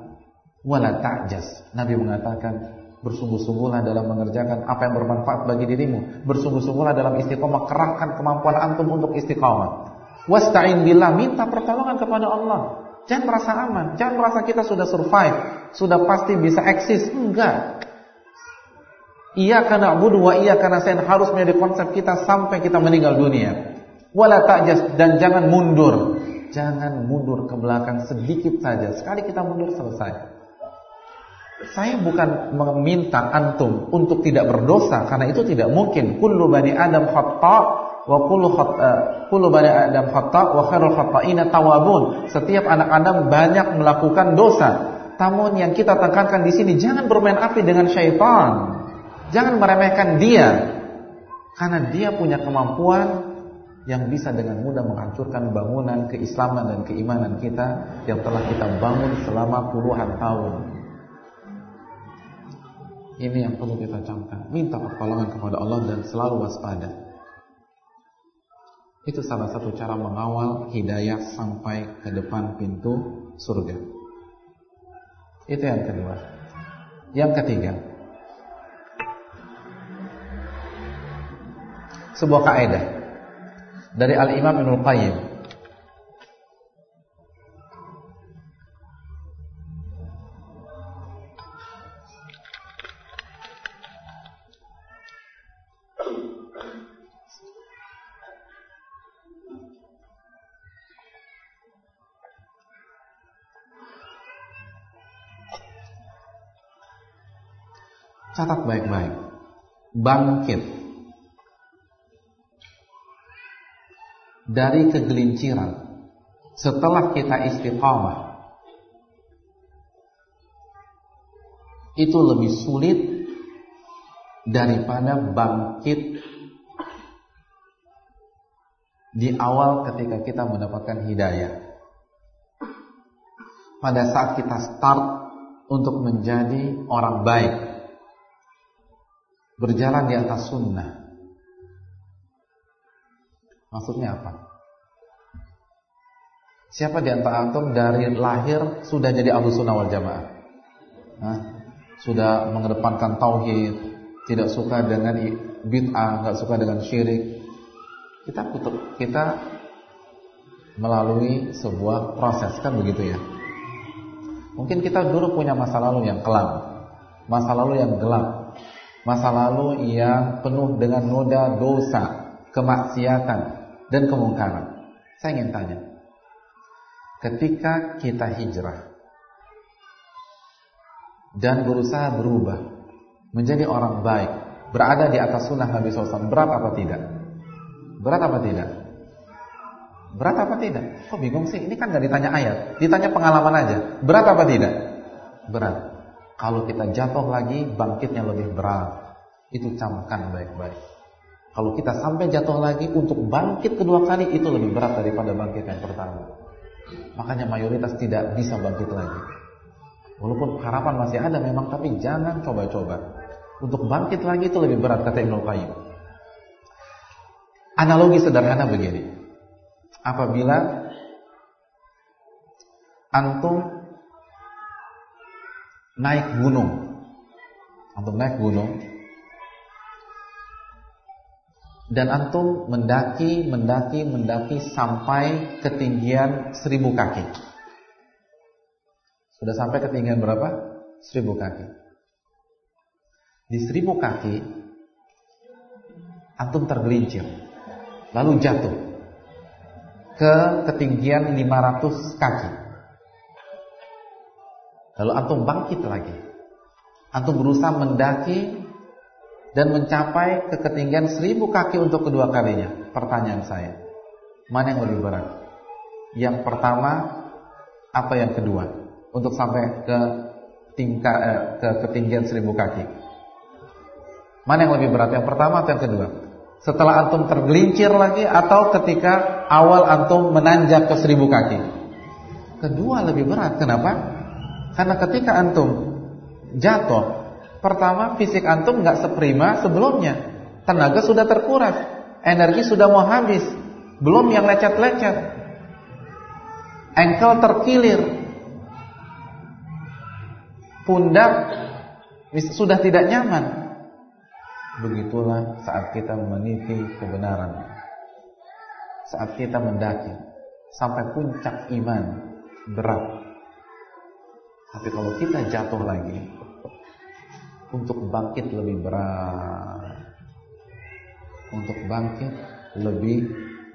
wala ta'jas. Nabi mengatakan, bersungguh-sungguhlah dalam mengerjakan apa yang bermanfaat bagi dirimu. Bersungguh-sungguhlah dalam istiqomah, kerahkan kemampuan antum untuk istiqomah. Wasta'in billah, minta pertolongan kepada Allah. Jangan merasa aman, jangan merasa kita sudah survive, sudah pasti bisa eksis. Enggak. Iya karena budu wa iya karena saya harus menjadi konsep kita sampai kita meninggal dunia. Wala ta'jas dan jangan mundur. Jangan mundur ke belakang sedikit saja. Sekali kita mundur selesai. Saya bukan meminta antum untuk tidak berdosa karena itu tidak mungkin. Kullu bani Adam khata wa kullu khata eh, kullu bani Adam khata wa khairul khata'ina tawabun. Setiap anak Adam banyak melakukan dosa. Namun yang kita tekankan di sini jangan bermain api dengan syaitan. Jangan meremehkan dia karena dia punya kemampuan yang bisa dengan mudah menghancurkan bangunan keislaman dan keimanan kita yang telah kita bangun selama puluhan tahun. Ini yang perlu kita camkan. Minta pertolongan kepada Allah dan selalu waspada. Itu salah satu cara mengawal hidayah sampai ke depan pintu surga. Itu yang kedua. Yang ketiga, sebuah kaidah dari Al-Imam Ibnu Qayyim Catat baik-baik. Bangkit dari kegelinciran setelah kita istiqamah itu lebih sulit daripada bangkit di awal ketika kita mendapatkan hidayah. Pada saat kita start untuk menjadi orang baik, berjalan di atas sunnah. Maksudnya apa? Siapa di antara antum dari lahir sudah jadi ahlu sunnah wal jamaah? Nah, sudah mengedepankan tauhid, tidak suka dengan bid'ah, nggak suka dengan syirik. Kita kita melalui sebuah proses kan begitu ya. Mungkin kita dulu punya masa lalu yang kelam, masa lalu yang gelap, masa lalu yang penuh dengan noda dosa, kemaksiatan dan kemungkaran. Saya ingin tanya, ketika kita hijrah dan berusaha berubah menjadi orang baik, berada di atas sunnah Nabi SAW, berat apa tidak? Berat apa tidak? Berat apa tidak? Kok bingung sih? Ini kan gak ditanya ayat, ditanya pengalaman aja. Berat apa tidak? Berat. Kalau kita jatuh lagi, bangkitnya lebih berat. Itu camkan baik-baik. Kalau kita sampai jatuh lagi untuk bangkit kedua kali, itu lebih berat daripada bangkit yang pertama. Makanya mayoritas tidak bisa bangkit lagi. Walaupun harapan masih ada memang, tapi jangan coba-coba. Untuk bangkit lagi itu lebih berat kata Ibnu Qayyim. Analogi sederhana begini. Apabila antum naik gunung, antum naik gunung, dan antum mendaki, mendaki, mendaki sampai ketinggian seribu kaki. Sudah sampai ketinggian berapa? Seribu kaki. Di seribu kaki, antum tergelincir, lalu jatuh ke ketinggian 500 kaki. Lalu antum bangkit lagi. Antum berusaha mendaki dan mencapai ke ketinggian seribu kaki untuk kedua kalinya. Pertanyaan saya, mana yang lebih berat? Yang pertama, apa yang kedua? Untuk sampai ke tingkat eh, ke ketinggian seribu kaki. Mana yang lebih berat? Yang pertama atau yang kedua? Setelah antum tergelincir lagi atau ketika awal antum menanjak ke seribu kaki? Kedua lebih berat. Kenapa? Karena ketika antum jatuh Pertama, fisik antum nggak seprima sebelumnya. Tenaga sudah terkuras, energi sudah mau habis. Belum yang lecet-lecet. Engkel terkilir. Pundak sudah tidak nyaman. Begitulah saat kita meniti kebenaran. Saat kita mendaki sampai puncak iman berat. Tapi kalau kita jatuh lagi, untuk bangkit lebih berat. Untuk bangkit lebih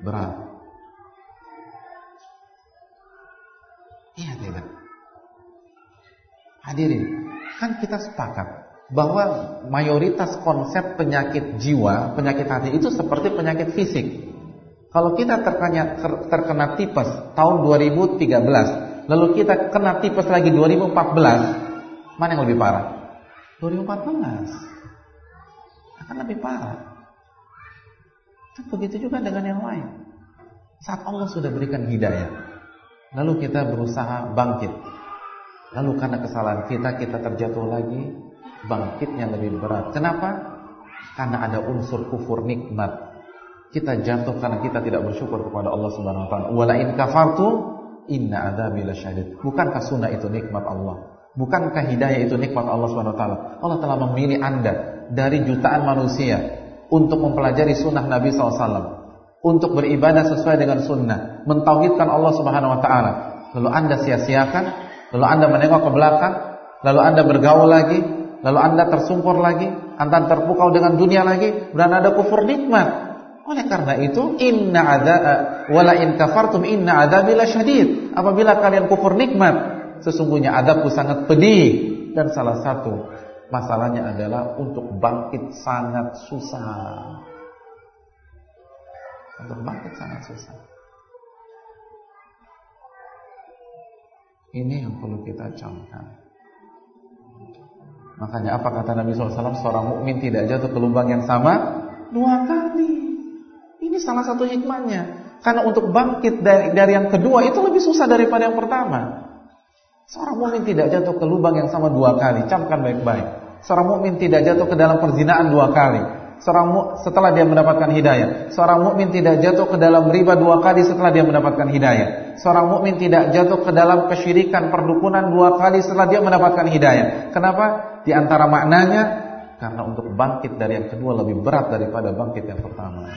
berat. Iya tidak? Hadirin, kan kita sepakat bahwa mayoritas konsep penyakit jiwa, penyakit hati itu seperti penyakit fisik. Kalau kita terkena, terkena tipes tahun 2013, lalu kita kena tipes lagi 2014, mana yang lebih parah? 2014 akan lebih parah. Dan begitu juga dengan yang lain. Saat Allah sudah berikan hidayah, lalu kita berusaha bangkit. Lalu karena kesalahan kita, kita terjatuh lagi, bangkitnya lebih berat. Kenapa? Karena ada unsur kufur nikmat. Kita jatuh karena kita tidak bersyukur kepada Allah Subhanahu wa taala. Wala in kafartum inna adzabi. Bukankah sunnah itu nikmat Allah? Bukankah hidayah itu nikmat Allah taala? Allah telah memilih Anda dari jutaan manusia untuk mempelajari sunnah Nabi SAW, untuk beribadah sesuai dengan sunnah, mentauhidkan Allah Subhanahu wa taala. Lalu Anda sia-siakan, lalu Anda menengok ke belakang, lalu Anda bergaul lagi, lalu Anda tersungkur lagi, Anda terpukau dengan dunia lagi, dan ada kufur nikmat. Oleh karena itu, inna ada wala in kafartum inna adzabi lasyadid. Apabila kalian kufur nikmat, sesungguhnya adabku sangat pedih dan salah satu Masalahnya adalah untuk bangkit sangat susah. Untuk bangkit sangat susah. Ini yang perlu kita camkan. Makanya apa kata Nabi SAW? Seorang mukmin tidak jatuh ke lubang yang sama dua kali. Ini salah satu hikmahnya. Karena untuk bangkit dari, dari yang kedua itu lebih susah daripada yang pertama. Seorang mukmin tidak jatuh ke lubang yang sama dua kali. Camkan baik-baik. Seorang mukmin tidak jatuh ke dalam perzinaan dua kali. Seorang setelah dia mendapatkan hidayah. Seorang mukmin tidak jatuh ke dalam riba dua kali setelah dia mendapatkan hidayah. Seorang mukmin tidak jatuh ke dalam kesyirikan perdukunan dua kali setelah dia mendapatkan hidayah. Kenapa? Di antara maknanya karena untuk bangkit dari yang kedua lebih berat daripada bangkit yang pertama.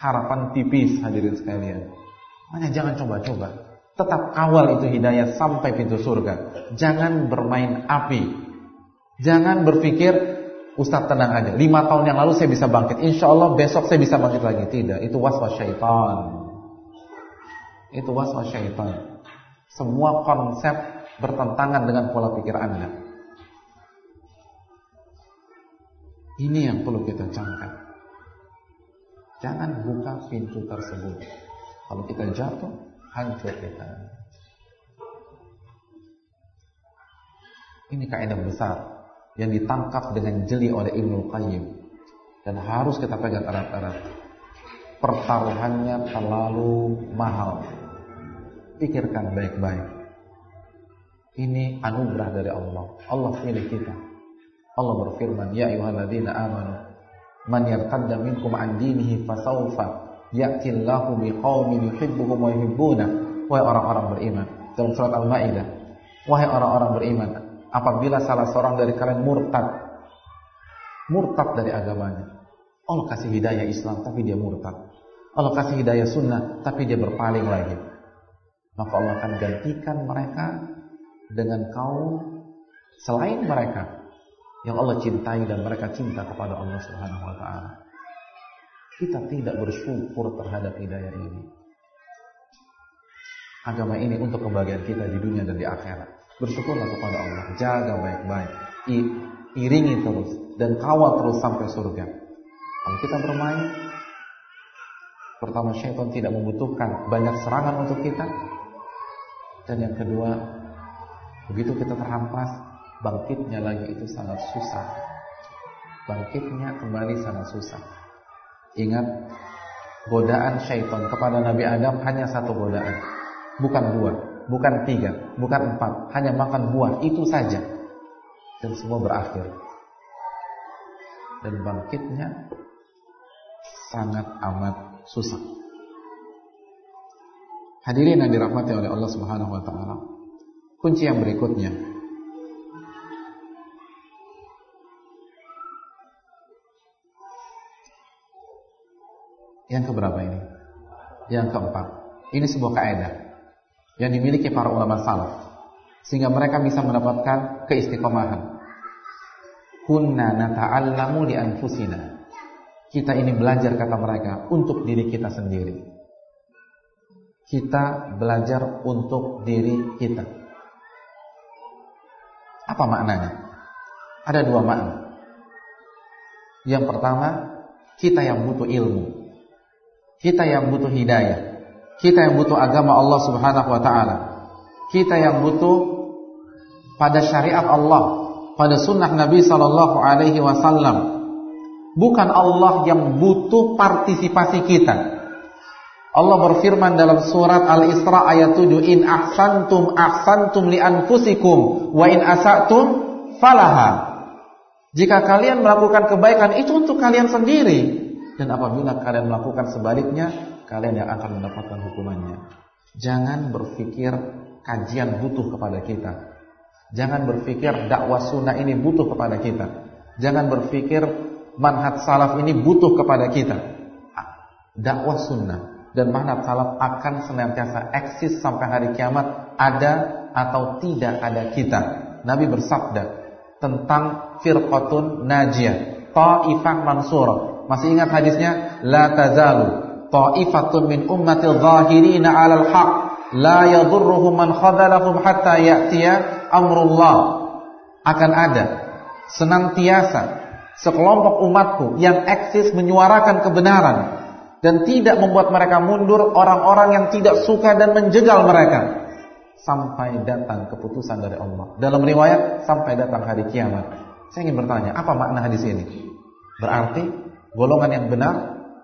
Harapan tipis hadirin sekalian. Makanya jangan coba-coba. Tetap awal itu hidayah sampai pintu surga. Jangan bermain api. Jangan berpikir Ustaz tenang aja, lima tahun yang lalu saya bisa bangkit, insya Allah besok saya bisa bangkit lagi. Tidak, itu waswas syaitan. Itu waswas syaitan. Semua konsep bertentangan dengan pola pikir Anda. Ini yang perlu kita camkan. Jangan buka pintu tersebut. Kalau kita jatuh, hancur kita. Ini kaidah besar yang ditangkap dengan jeli oleh Ibnu Qayyim dan harus kita pegang erat-erat. Pertaruhannya terlalu mahal. Pikirkan baik-baik. Ini anugerah dari Allah. Allah pilih kita. Allah berfirman, "Ya ayyuhalladzina amanu, man yartadda minkum an dinihi fasawfa ya'ti Allahu biqaumin yuhibbuhum wa yuhibbuna." Wahai orang-orang beriman, dalam surat Al-Maidah, wahai orang-orang beriman, apabila salah seorang dari kalian murtad murtad dari agamanya Allah kasih hidayah Islam tapi dia murtad Allah kasih hidayah sunnah tapi dia berpaling lagi maka Allah akan gantikan mereka dengan kaum selain mereka yang Allah cintai dan mereka cinta kepada Allah Subhanahu wa taala. Kita tidak bersyukur terhadap hidayah ini. Agama ini untuk kebahagiaan kita di dunia dan di akhirat. Bersyukurlah kepada Allah, jaga baik-baik, iringi terus dan kawal terus sampai surga. Kalau kita bermain, pertama syaitan tidak membutuhkan banyak serangan untuk kita, dan yang kedua, begitu kita terhampas, bangkitnya lagi itu sangat susah. Bangkitnya kembali sangat susah. Ingat, godaan syaitan kepada Nabi Adam hanya satu godaan, bukan dua bukan tiga, bukan empat, hanya makan buah itu saja. Dan semua berakhir. Dan bangkitnya sangat amat susah. Hadirin yang dirahmati oleh Allah Subhanahu wa taala. Kunci yang berikutnya Yang keberapa ini? Yang keempat. Ini sebuah kaidah yang dimiliki para ulama salaf sehingga mereka bisa mendapatkan keistiqomahan. Kunna nata'allamu li anfusina. Kita ini belajar kata mereka untuk diri kita sendiri. Kita belajar untuk diri kita. Apa maknanya? Ada dua makna. Yang pertama, kita yang butuh ilmu. Kita yang butuh hidayah kita yang butuh agama Allah Subhanahu wa taala. Kita yang butuh pada syariat Allah, pada sunnah Nabi sallallahu alaihi wasallam. Bukan Allah yang butuh partisipasi kita. Allah berfirman dalam surat Al-Isra ayat 7, "In ahsantum ahsantum li anfusikum wa in asatum falaha." Jika kalian melakukan kebaikan itu untuk kalian sendiri dan apabila kalian melakukan sebaliknya kalian yang akan mendapatkan hukumannya. Jangan berpikir kajian butuh kepada kita. Jangan berpikir dakwah sunnah ini butuh kepada kita. Jangan berpikir manhaj salaf ini butuh kepada kita. Dakwah sunnah dan manhaj salaf akan senantiasa eksis sampai hari kiamat ada atau tidak ada kita. Nabi bersabda tentang firqatun najiyah, ta'ifah mansurah. Masih ingat hadisnya? La tazalu ta'ifatun min ummatil zahirina 'alal haq la yadurruhum man khadalahum hatta ya'tiya amrullah akan ada senantiasa sekelompok umatku yang eksis menyuarakan kebenaran dan tidak membuat mereka mundur orang-orang yang tidak suka dan menjegal mereka sampai datang keputusan dari Allah. Dalam riwayat sampai datang hari kiamat. Saya ingin bertanya, apa makna hadis ini? Berarti golongan yang benar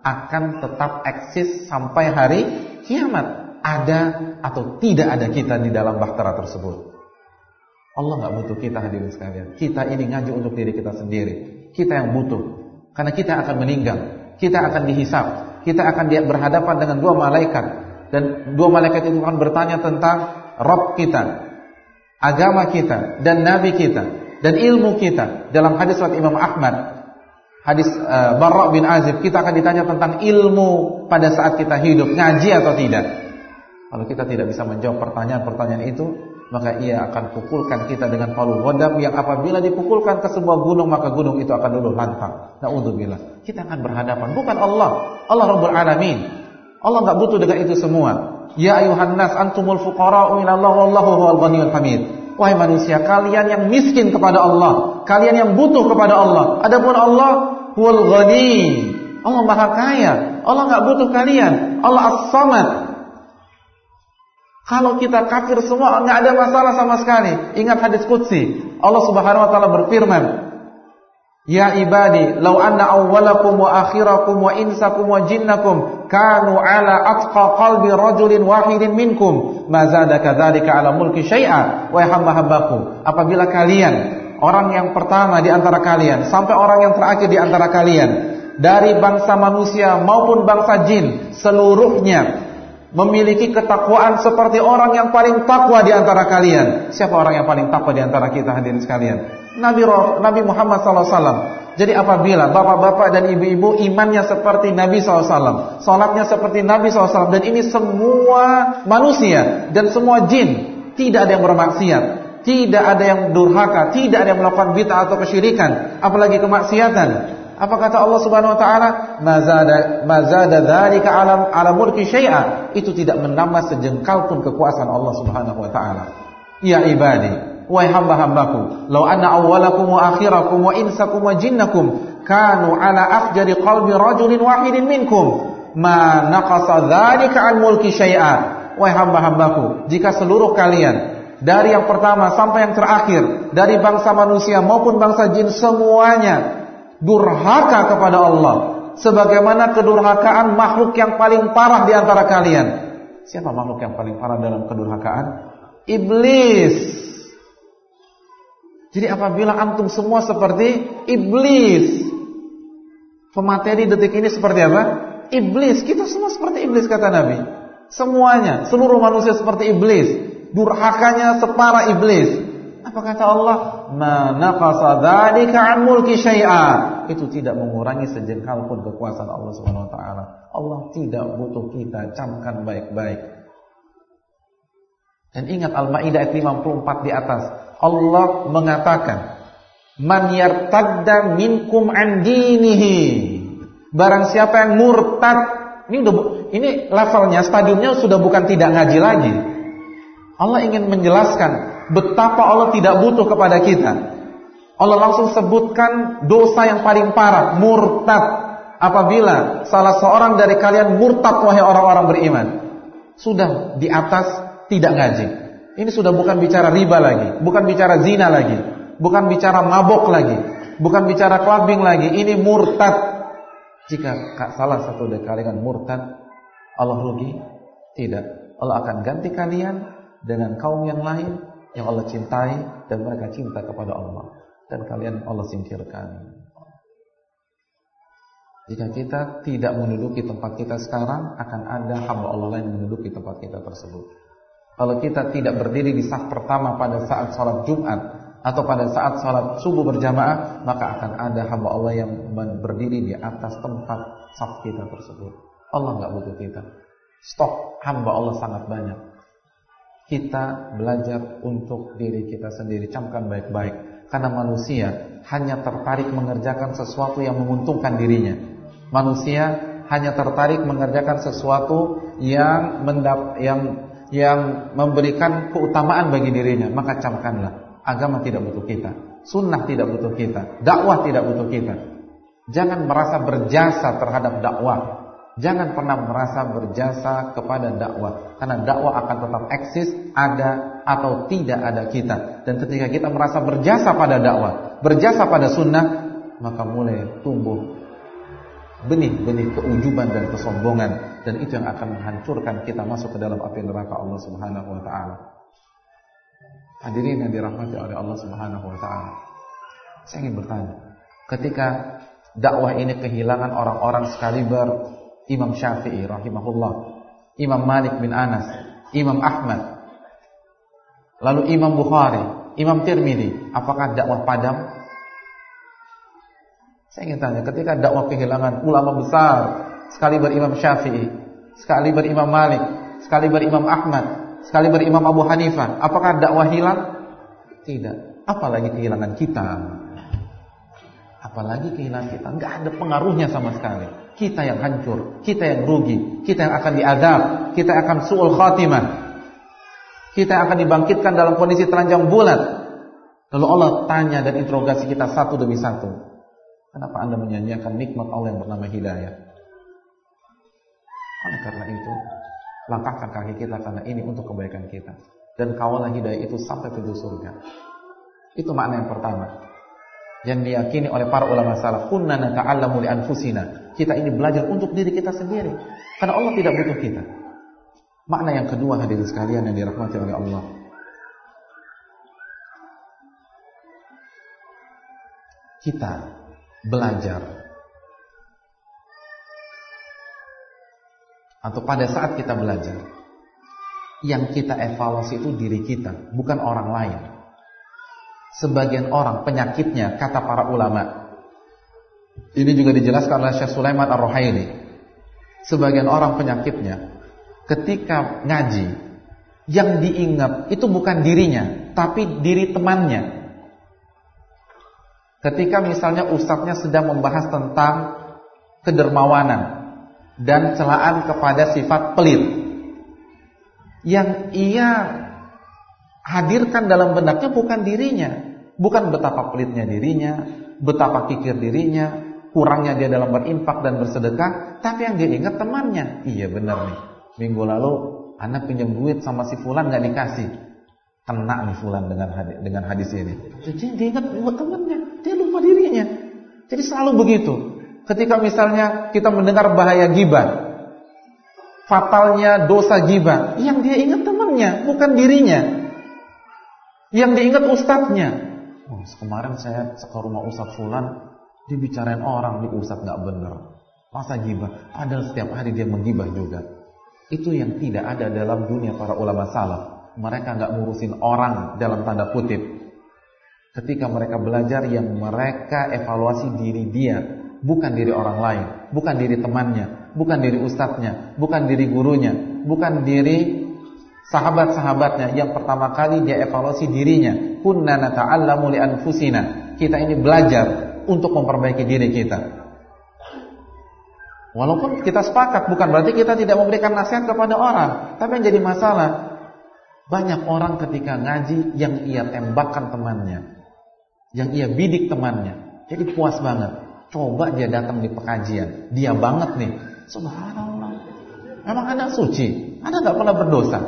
akan tetap eksis sampai hari kiamat. Ada atau tidak ada kita di dalam bahtera tersebut. Allah nggak butuh kita hadirin sekalian. Kita ini ngaji untuk diri kita sendiri. Kita yang butuh. Karena kita akan meninggal. Kita akan dihisap. Kita akan berhadapan dengan dua malaikat. Dan dua malaikat itu akan bertanya tentang Rob kita, agama kita, dan Nabi kita, dan ilmu kita. Dalam hadis surat Imam Ahmad, hadis uh, Barra bin Azib, kita akan ditanya tentang ilmu pada saat kita hidup, ngaji atau tidak. Kalau kita tidak bisa menjawab pertanyaan-pertanyaan itu, maka ia akan pukulkan kita dengan palu ghadab yang apabila dipukulkan ke sebuah gunung maka gunung itu akan luluh lantang. Nauzubillah. Kita akan berhadapan bukan Allah, Allah Rabbul Alamin. Allah nggak butuh dengan itu semua. Ya ayuhan nas antumul fuqara'u Allah wallahu huwal ghaniyul hamid. Wahai manusia, kalian yang miskin kepada Allah, kalian yang butuh kepada Allah. Adapun Allah huwal ghani. Allah Maha Kaya. Allah enggak butuh kalian. Allah As-Samad. Kalau kita kafir semua enggak ada masalah sama sekali. Ingat hadis qudsi. Allah Subhanahu wa taala berfirman, Ya ibadi, law anna awwalakum wa akhirakum wa insakum wa jinnakum kanu ala atqa qalbi rajulin wahidin minkum, ma zada kadzalika ala mulki syai'a wa hamba-hambaku. Apabila kalian, orang yang pertama di antara kalian sampai orang yang terakhir di antara kalian dari bangsa manusia maupun bangsa jin seluruhnya memiliki ketakwaan seperti orang yang paling takwa di antara kalian. Siapa orang yang paling takwa di antara kita hadirin sekalian? Nabi Nabi Muhammad SAW. Jadi apabila bapak-bapak dan ibu-ibu imannya seperti Nabi SAW, salatnya seperti Nabi SAW, dan ini semua manusia dan semua jin tidak ada yang bermaksiat, tidak ada yang durhaka, tidak ada yang melakukan bid'ah atau kesyirikan, apalagi kemaksiatan. Apa kata Allah Subhanahu wa taala? Mazada mazada dzalika alam ala mulki syai'a. Itu tidak menambah sejengkal pun kekuasaan Allah Subhanahu wa taala. Ya ibadi, Wahai hamba-hambaku, lau anna awwalakum wa akhirakum wa insakum wa jinnakum kanu ala afjari qalbi rajulin wahidin minkum, ma naqasa dzalika an mulki syai'a. Wahai hamba-hambaku, jika seluruh kalian dari yang pertama sampai yang terakhir, dari bangsa manusia maupun bangsa jin semuanya durhaka kepada Allah sebagaimana kedurhakaan makhluk yang paling parah di antara kalian. Siapa makhluk yang paling parah dalam kedurhakaan? Iblis. Jadi apabila antum semua seperti iblis, pemateri detik ini seperti apa? Iblis. Kita semua seperti iblis kata Nabi. Semuanya, seluruh manusia seperti iblis. Durhakanya separah iblis. Apa kata Allah? Mana dzalika. Itu tidak mengurangi sejengkal pun kekuasaan Allah taala. Allah tidak butuh kita, camkan baik-baik. Dan ingat Al-Maidah ayat 54 di atas. Allah mengatakan, "Man yartadda minkum an dinihi." Barang siapa yang murtad, ini udah ini levelnya, stadiumnya sudah bukan tidak ngaji lagi. Allah ingin menjelaskan betapa Allah tidak butuh kepada kita. Allah langsung sebutkan dosa yang paling parah, murtad. Apabila salah seorang dari kalian murtad wahai orang-orang beriman, sudah di atas tidak ngaji. Ini sudah bukan bicara riba lagi, bukan bicara zina lagi, bukan bicara mabok lagi, bukan bicara clubbing lagi. Ini murtad. Jika salah satu dari kalian murtad, Allah rugi? Tidak. Allah akan ganti kalian dengan kaum yang lain yang Allah cintai dan mereka cinta kepada Allah dan kalian Allah singkirkan. Jika kita tidak menduduki tempat kita sekarang, akan ada hamba Allah lain menduduki tempat kita tersebut. Kalau kita tidak berdiri di saf pertama pada saat sholat Jumat atau pada saat sholat subuh berjamaah, maka akan ada hamba Allah yang berdiri di atas tempat saf kita tersebut. Allah nggak butuh kita. Stok hamba Allah sangat banyak. Kita belajar untuk diri kita sendiri, camkan baik-baik. Karena manusia hanya tertarik mengerjakan sesuatu yang menguntungkan dirinya. Manusia hanya tertarik mengerjakan sesuatu yang mendap yang yang memberikan keutamaan bagi dirinya, maka camkanlah. Agama tidak butuh kita. Sunnah tidak butuh kita, dakwah tidak butuh kita. Jangan merasa berjasa terhadap dakwah. Jangan pernah merasa berjasa kepada dakwah Karena dakwah akan tetap eksis Ada atau tidak ada kita Dan ketika kita merasa berjasa pada dakwah Berjasa pada sunnah Maka mulai tumbuh Benih-benih keujuban dan kesombongan. Dan itu yang akan menghancurkan kita masuk ke dalam api neraka Allah subhanahu wa ta'ala. Hadirin yang dirahmati oleh Allah subhanahu wa ta'ala. Saya ingin bertanya Ketika dakwah ini kehilangan orang-orang sekaliber Imam Syafi'i rahimahullah, Imam Malik bin Anas, Imam Ahmad, lalu Imam Bukhari, Imam Tirmidzi, apakah dakwah padam? Saya ingin tanya, ketika dakwah kehilangan ulama besar, sekali berimam Syafi'i, sekali berimam Malik, sekali berimam Ahmad, sekali berimam Abu Hanifah, apakah dakwah hilang? Tidak. Apalagi kehilangan kita. Apalagi kehilangan kita, nggak ada pengaruhnya sama sekali. Kita yang hancur, kita yang rugi, kita yang akan diadab, kita akan suul khatimah. Kita akan dibangkitkan dalam kondisi telanjang bulat. Lalu Allah tanya dan interogasi kita satu demi satu. Kenapa Anda menyanyiakan nikmat Allah yang bernama hidayah? Oleh karena itu, langkahkan kaki kita karena ini untuk kebaikan kita. Dan kawalah hidayah itu sampai pintu surga. Itu makna yang pertama yang diyakini oleh para ulama salaf kunna nata'allamu li anfusina kita ini belajar untuk diri kita sendiri karena Allah tidak butuh kita makna yang kedua hadirin sekalian yang dirahmati oleh Allah kita belajar atau pada saat kita belajar yang kita evaluasi itu diri kita bukan orang lain sebagian orang penyakitnya kata para ulama. Ini juga dijelaskan oleh Syekh Sulaiman Ar-Ruhaili. Sebagian orang penyakitnya ketika ngaji yang diingat itu bukan dirinya, tapi diri temannya. Ketika misalnya ustadznya sedang membahas tentang kedermawanan dan celaan kepada sifat pelit. Yang ia hadirkan dalam benaknya bukan dirinya, bukan betapa pelitnya dirinya, betapa kikir dirinya, kurangnya dia dalam berinfak dan bersedekah, tapi yang dia ingat temannya. Iya benar nih. Minggu lalu anak pinjam duit sama si fulan nggak dikasih. Kena nih fulan dengan hadis, dengan hadis ini. Jadi dia ingat buat temannya, dirinya. Jadi selalu begitu. Ketika misalnya kita mendengar bahaya gibah, fatalnya dosa gibah, yang dia ingat temannya, bukan dirinya. Yang diingat ustadznya. Oh, kemarin saya ke rumah ustadz Fulan, dibicarain orang, di ustadz nggak bener. Masa gibah? Padahal setiap hari dia menggibah juga. Itu yang tidak ada dalam dunia para ulama salaf. Mereka nggak ngurusin orang dalam tanda kutip. Ketika mereka belajar yang mereka evaluasi diri dia, bukan diri orang lain, bukan diri temannya, bukan diri ustadznya, bukan diri gurunya, bukan diri sahabat-sahabatnya yang pertama kali dia evaluasi dirinya. Kunna nata'allamu li anfusina kita ini belajar untuk memperbaiki diri kita. Walaupun kita sepakat bukan berarti kita tidak memberikan nasihat kepada orang. Tapi yang jadi masalah banyak orang ketika ngaji yang ia tembakkan temannya yang ia bidik temannya jadi puas banget coba dia datang di pekajian dia banget nih subhanallah emang anda suci anda nggak pernah berdosa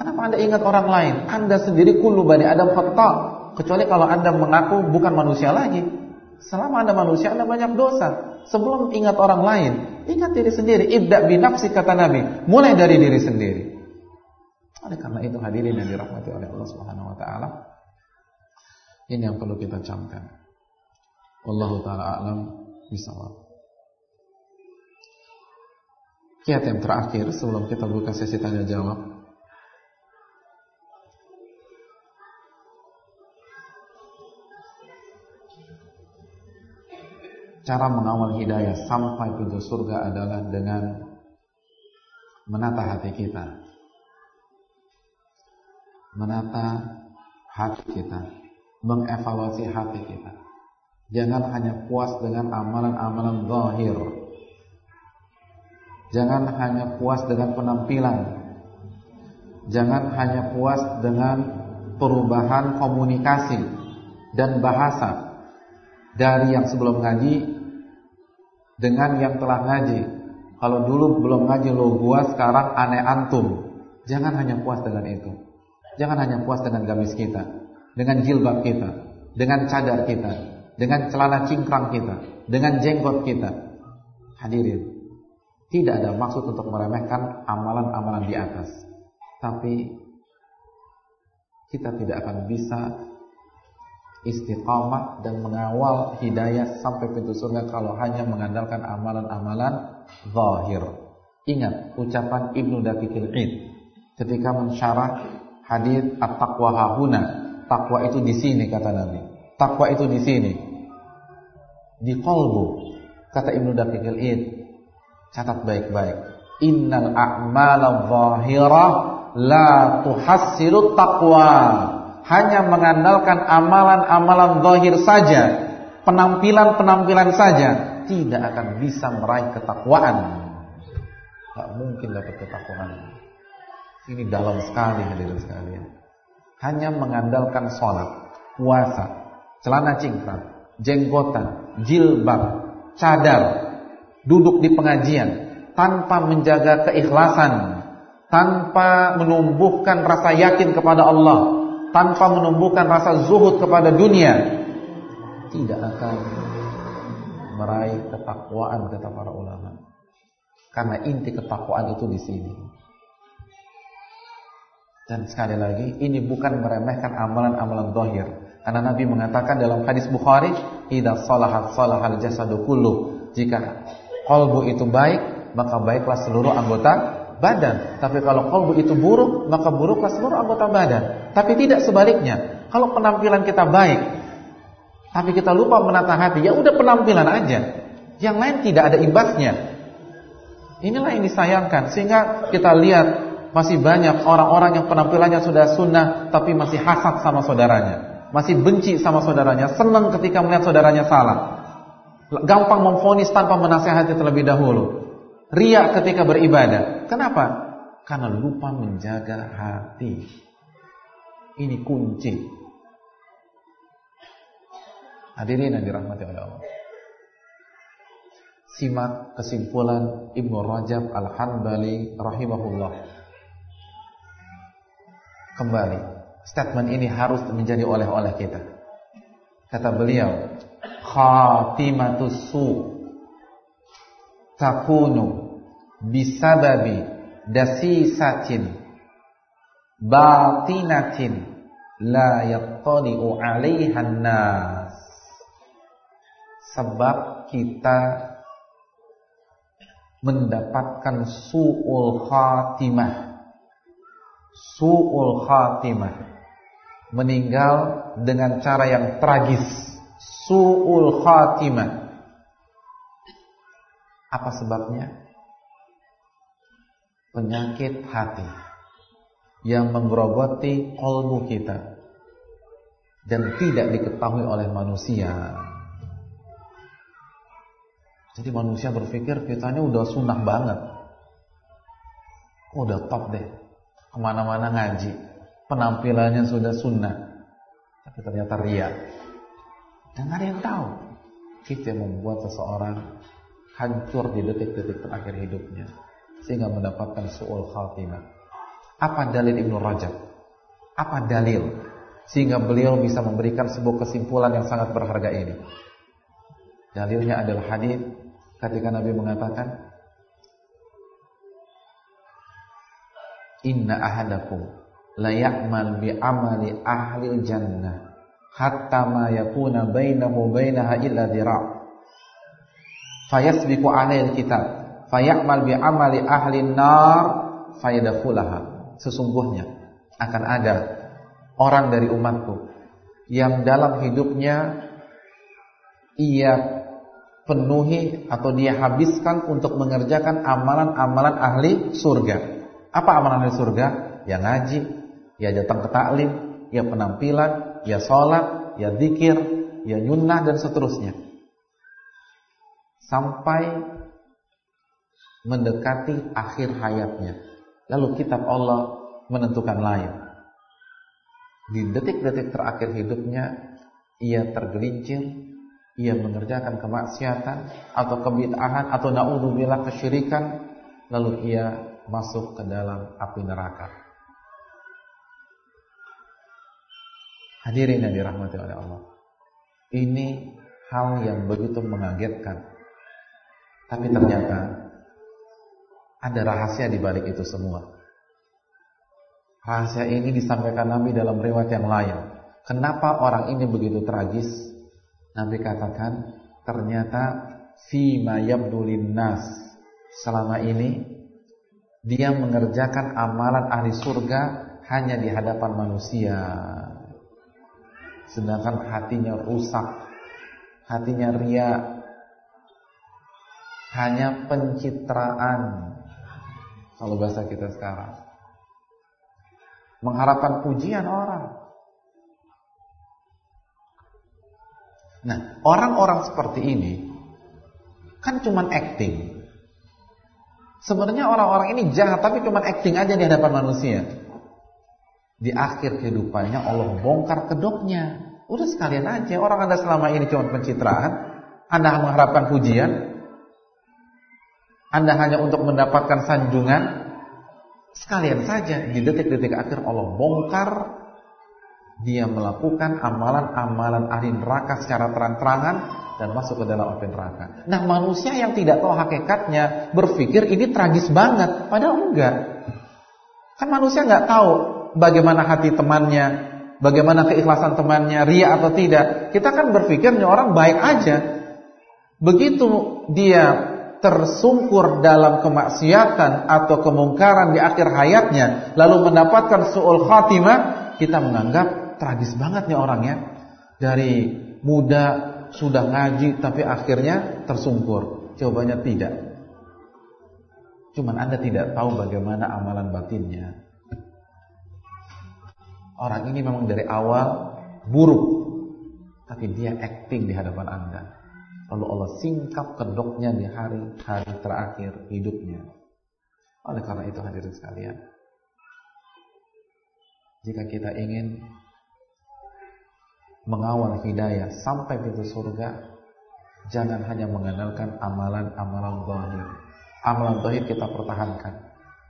Kenapa Anda ingat orang lain? Anda sendiri kullu bani Adam khata. Kecuali kalau Anda mengaku bukan manusia lagi. Selama Anda manusia, Anda banyak dosa. Sebelum ingat orang lain, ingat diri sendiri. Ibda binafsi kata Nabi. Mulai dari diri sendiri. Oleh karena itu hadirin yang dirahmati oleh Allah Subhanahu wa taala. Ini yang perlu kita camkan. Wallahu taala alam bisawab. Kiat yang terakhir sebelum kita buka sesi tanya jawab cara mengawal hidayah sampai pintu surga adalah dengan menata hati kita. Menata hati kita, mengevaluasi hati kita. Jangan hanya puas dengan amalan-amalan zahir. Jangan hanya puas dengan penampilan. Jangan hanya puas dengan perubahan komunikasi. dan bahasa dari yang sebelum ngaji dengan yang telah ngaji. Kalau dulu belum ngaji lo gua, sekarang aneh antum. Jangan hanya puas dengan itu. Jangan hanya puas dengan gamis kita, dengan jilbab kita, dengan cadar kita, dengan celana cingkrang kita, dengan jenggot kita. Hadirin, tidak ada maksud untuk meremehkan amalan-amalan di atas. Tapi kita tidak akan bisa istiqamah dan mengawal hidayah sampai pintu surga kalau hanya mengandalkan amalan-amalan zahir. Ingat ucapan Ibnu Daqiqil Id ketika mensyarah hadis at-taqwa hahuna. Takwa itu di sini kata Nabi. Takwa itu di sini. Di kolbu kata Ibnu Daqiqil Id. Catat baik-baik. Innal a'mala zahirah la tuhassilu taqwa. Hanya mengandalkan amalan-amalan zahir saja, penampilan-penampilan saja tidak akan bisa meraih ketakwaan. Tak mungkin dapat ketakwaan. Ini dalam sekali hadirin sekalian. Hanya mengandalkan sholat, puasa, celana cingkrang, jenggotan, jilbab, cadar, duduk di pengajian tanpa menjaga keikhlasan, tanpa menumbuhkan rasa yakin kepada Allah, tanpa menumbuhkan rasa zuhud kepada dunia, tidak akan meraih ketakwaan kata para ulama. Karena inti ketakwaan itu di sini. Dan sekali lagi, ini bukan meremehkan amalan-amalan zahir. Karena Nabi mengatakan dalam hadis Bukhari, "Idza salahat salahal jasadu kullu." Jika kolbu itu baik, maka baiklah seluruh anggota badan. Tapi kalau kolbu itu buruk, maka buruklah seluruh anggota badan. Tapi tidak sebaliknya. Kalau penampilan kita baik, tapi kita lupa menata hati, ya udah penampilan aja. Yang lain tidak ada imbasnya. Inilah yang disayangkan. Sehingga kita lihat masih banyak orang-orang yang penampilannya sudah sunnah, tapi masih hasad sama saudaranya. Masih benci sama saudaranya, senang ketika melihat saudaranya salah. Gampang memfonis tanpa menasehati terlebih dahulu. Riak ketika beribadah. Kenapa? Karena lupa menjaga hati. Ini kunci. Hadirin yang dirahmati oleh Allah. Simak kesimpulan Ibnu Rajab Al-Hanbali rahimahullah. Kembali, statement ini harus menjadi oleh-oleh kita. Kata beliau, khatimatus su takunu bisababi dasisatin batinatin la yattali'u 'alaiha nas sebab kita mendapatkan su'ul khatimah su'ul khatimah meninggal dengan cara yang tragis su'ul khatimah. Apa sebabnya? Penyakit hati yang menggerogoti kolbu kita dan tidak diketahui oleh manusia. Jadi manusia berpikir kita udah sunnah banget. Udah top deh. Ke mana-mana ngaji. Penampilannya sudah sunnah. Tapi ternyata ria. Dan ada yang tahu Itu yang membuat seseorang Hancur di detik-detik terakhir hidupnya Sehingga mendapatkan su'ul khatimah Apa dalil Ibnu Rajab? Apa dalil Sehingga beliau bisa memberikan sebuah kesimpulan yang sangat berharga ini Dalilnya adalah hadis ketika Nabi mengatakan Inna ahadakum la ya'mal bi amali ahli jannah hatta ma yakuna bainahu bainaha illa dira' fayasbiqu alaihi kitab fayamal bi amali ahli nar fayadkhulaha sesungguhnya akan ada orang dari umatku yang dalam hidupnya ia penuhi atau dia habiskan untuk mengerjakan amalan-amalan ahli surga. Apa amalan ahli surga? Ya ngaji, ya datang ke taklim, ya penampilan, ya sholat, ya zikir, ya nyunnah dan seterusnya. Sampai mendekati akhir hayatnya. Lalu kitab Allah menentukan lain. Di detik-detik terakhir hidupnya, ia tergelincir, ia mengerjakan kemaksiatan atau kebid'ahan atau naudzubillah kesyirikan, lalu ia masuk ke dalam api neraka. Hadirin yang dirahmati oleh Allah. Ini hal yang begitu mengagetkan. Tapi ternyata ada rahasia di balik itu semua. Rahasia ini disampaikan Nabi dalam riwayat yang lain. Kenapa orang ini begitu tragis? Nabi katakan, ternyata fima yabdulin nas. Selama ini dia mengerjakan amalan ahli surga hanya di hadapan manusia. Sedangkan hatinya rusak, hatinya ria, hanya pencitraan. Kalau bahasa kita sekarang mengharapkan pujian orang. Nah, orang-orang seperti ini kan cuman acting. Sebenarnya orang-orang ini jahat tapi cuman acting aja di hadapan manusia. Di akhir kehidupannya Allah bongkar kedoknya. Udah sekalian aja orang Anda selama ini cuma pencitraan, Anda mengharapkan pujian, Anda hanya untuk mendapatkan sanjungan, Sekalian saja di detik-detik akhir Allah bongkar dia melakukan amalan-amalan ahli neraka secara terang-terangan dan masuk ke dalam api neraka. Nah, manusia yang tidak tahu hakikatnya berpikir ini tragis banget, padahal enggak. Kan manusia nggak tahu bagaimana hati temannya, bagaimana keikhlasan temannya, ria atau tidak. Kita kan berpikirnya orang baik aja. Begitu dia tersungkur dalam kemaksiatan atau kemungkaran di akhir hayatnya lalu mendapatkan suul khatimah kita menganggap tragis banget nih orangnya. Dari muda sudah ngaji tapi akhirnya tersungkur. Jawabannya tidak. Cuman anda tidak tahu bagaimana amalan batinnya. Orang ini memang dari awal buruk tapi dia acting di hadapan anda. Lalu Allah singkap kedoknya di hari-hari terakhir hidupnya. Oleh karena itu hadirin sekalian, jika kita ingin mengawal hidayah sampai pintu surga, jangan hanya mengandalkan amalan-amalan zahir. Amalan zahir kita pertahankan,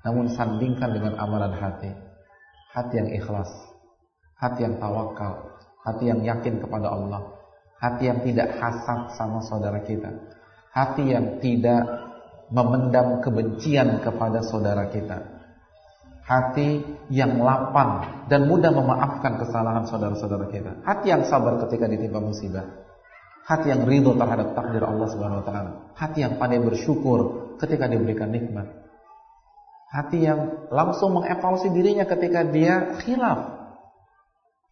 namun sandingkan dengan amalan hati. Hati yang ikhlas, hati yang tawakal, hati yang yakin kepada Allah, Hati yang tidak hasad sama saudara kita. Hati yang tidak memendam kebencian kepada saudara kita. Hati yang lapang dan mudah memaafkan kesalahan saudara-saudara kita. Hati yang sabar ketika ditimpa musibah. Hati yang ridho terhadap takdir Allah Subhanahu wa taala. Hati yang pandai bersyukur ketika diberikan nikmat. Hati yang langsung mengevaluasi dirinya ketika dia khilaf.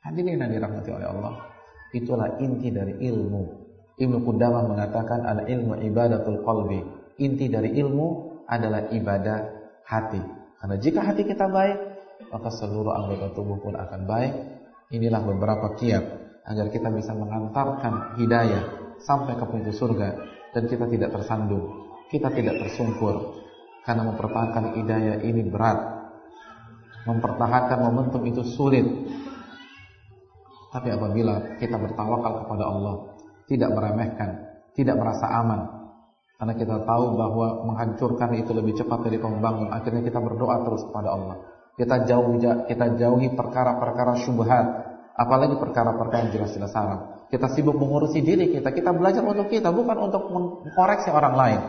Hadirin yang dirahmati oleh Allah. Itulah inti dari ilmu. Ibnu Qudamah mengatakan al ilmu ibadatul qalbi. Inti dari ilmu adalah ibadah hati. Karena jika hati kita baik, maka seluruh anggota tubuh pun akan baik. Inilah beberapa kiat agar kita bisa mengantarkan hidayah sampai ke pintu surga dan kita tidak tersandung, kita tidak tersungkur karena mempertahankan hidayah ini berat. Mempertahankan momentum itu sulit tapi apabila kita bertawakal kepada Allah, tidak meremehkan, tidak merasa aman, karena kita tahu bahwa menghancurkan itu lebih cepat dari membangun, akhirnya kita berdoa terus kepada Allah. Kita jauhi kita jauhi perkara-perkara syubhat, apalagi perkara-perkara yang jelas-jelas haram. Kita sibuk mengurusi diri kita, kita belajar untuk kita, bukan untuk mengkoreksi orang lain.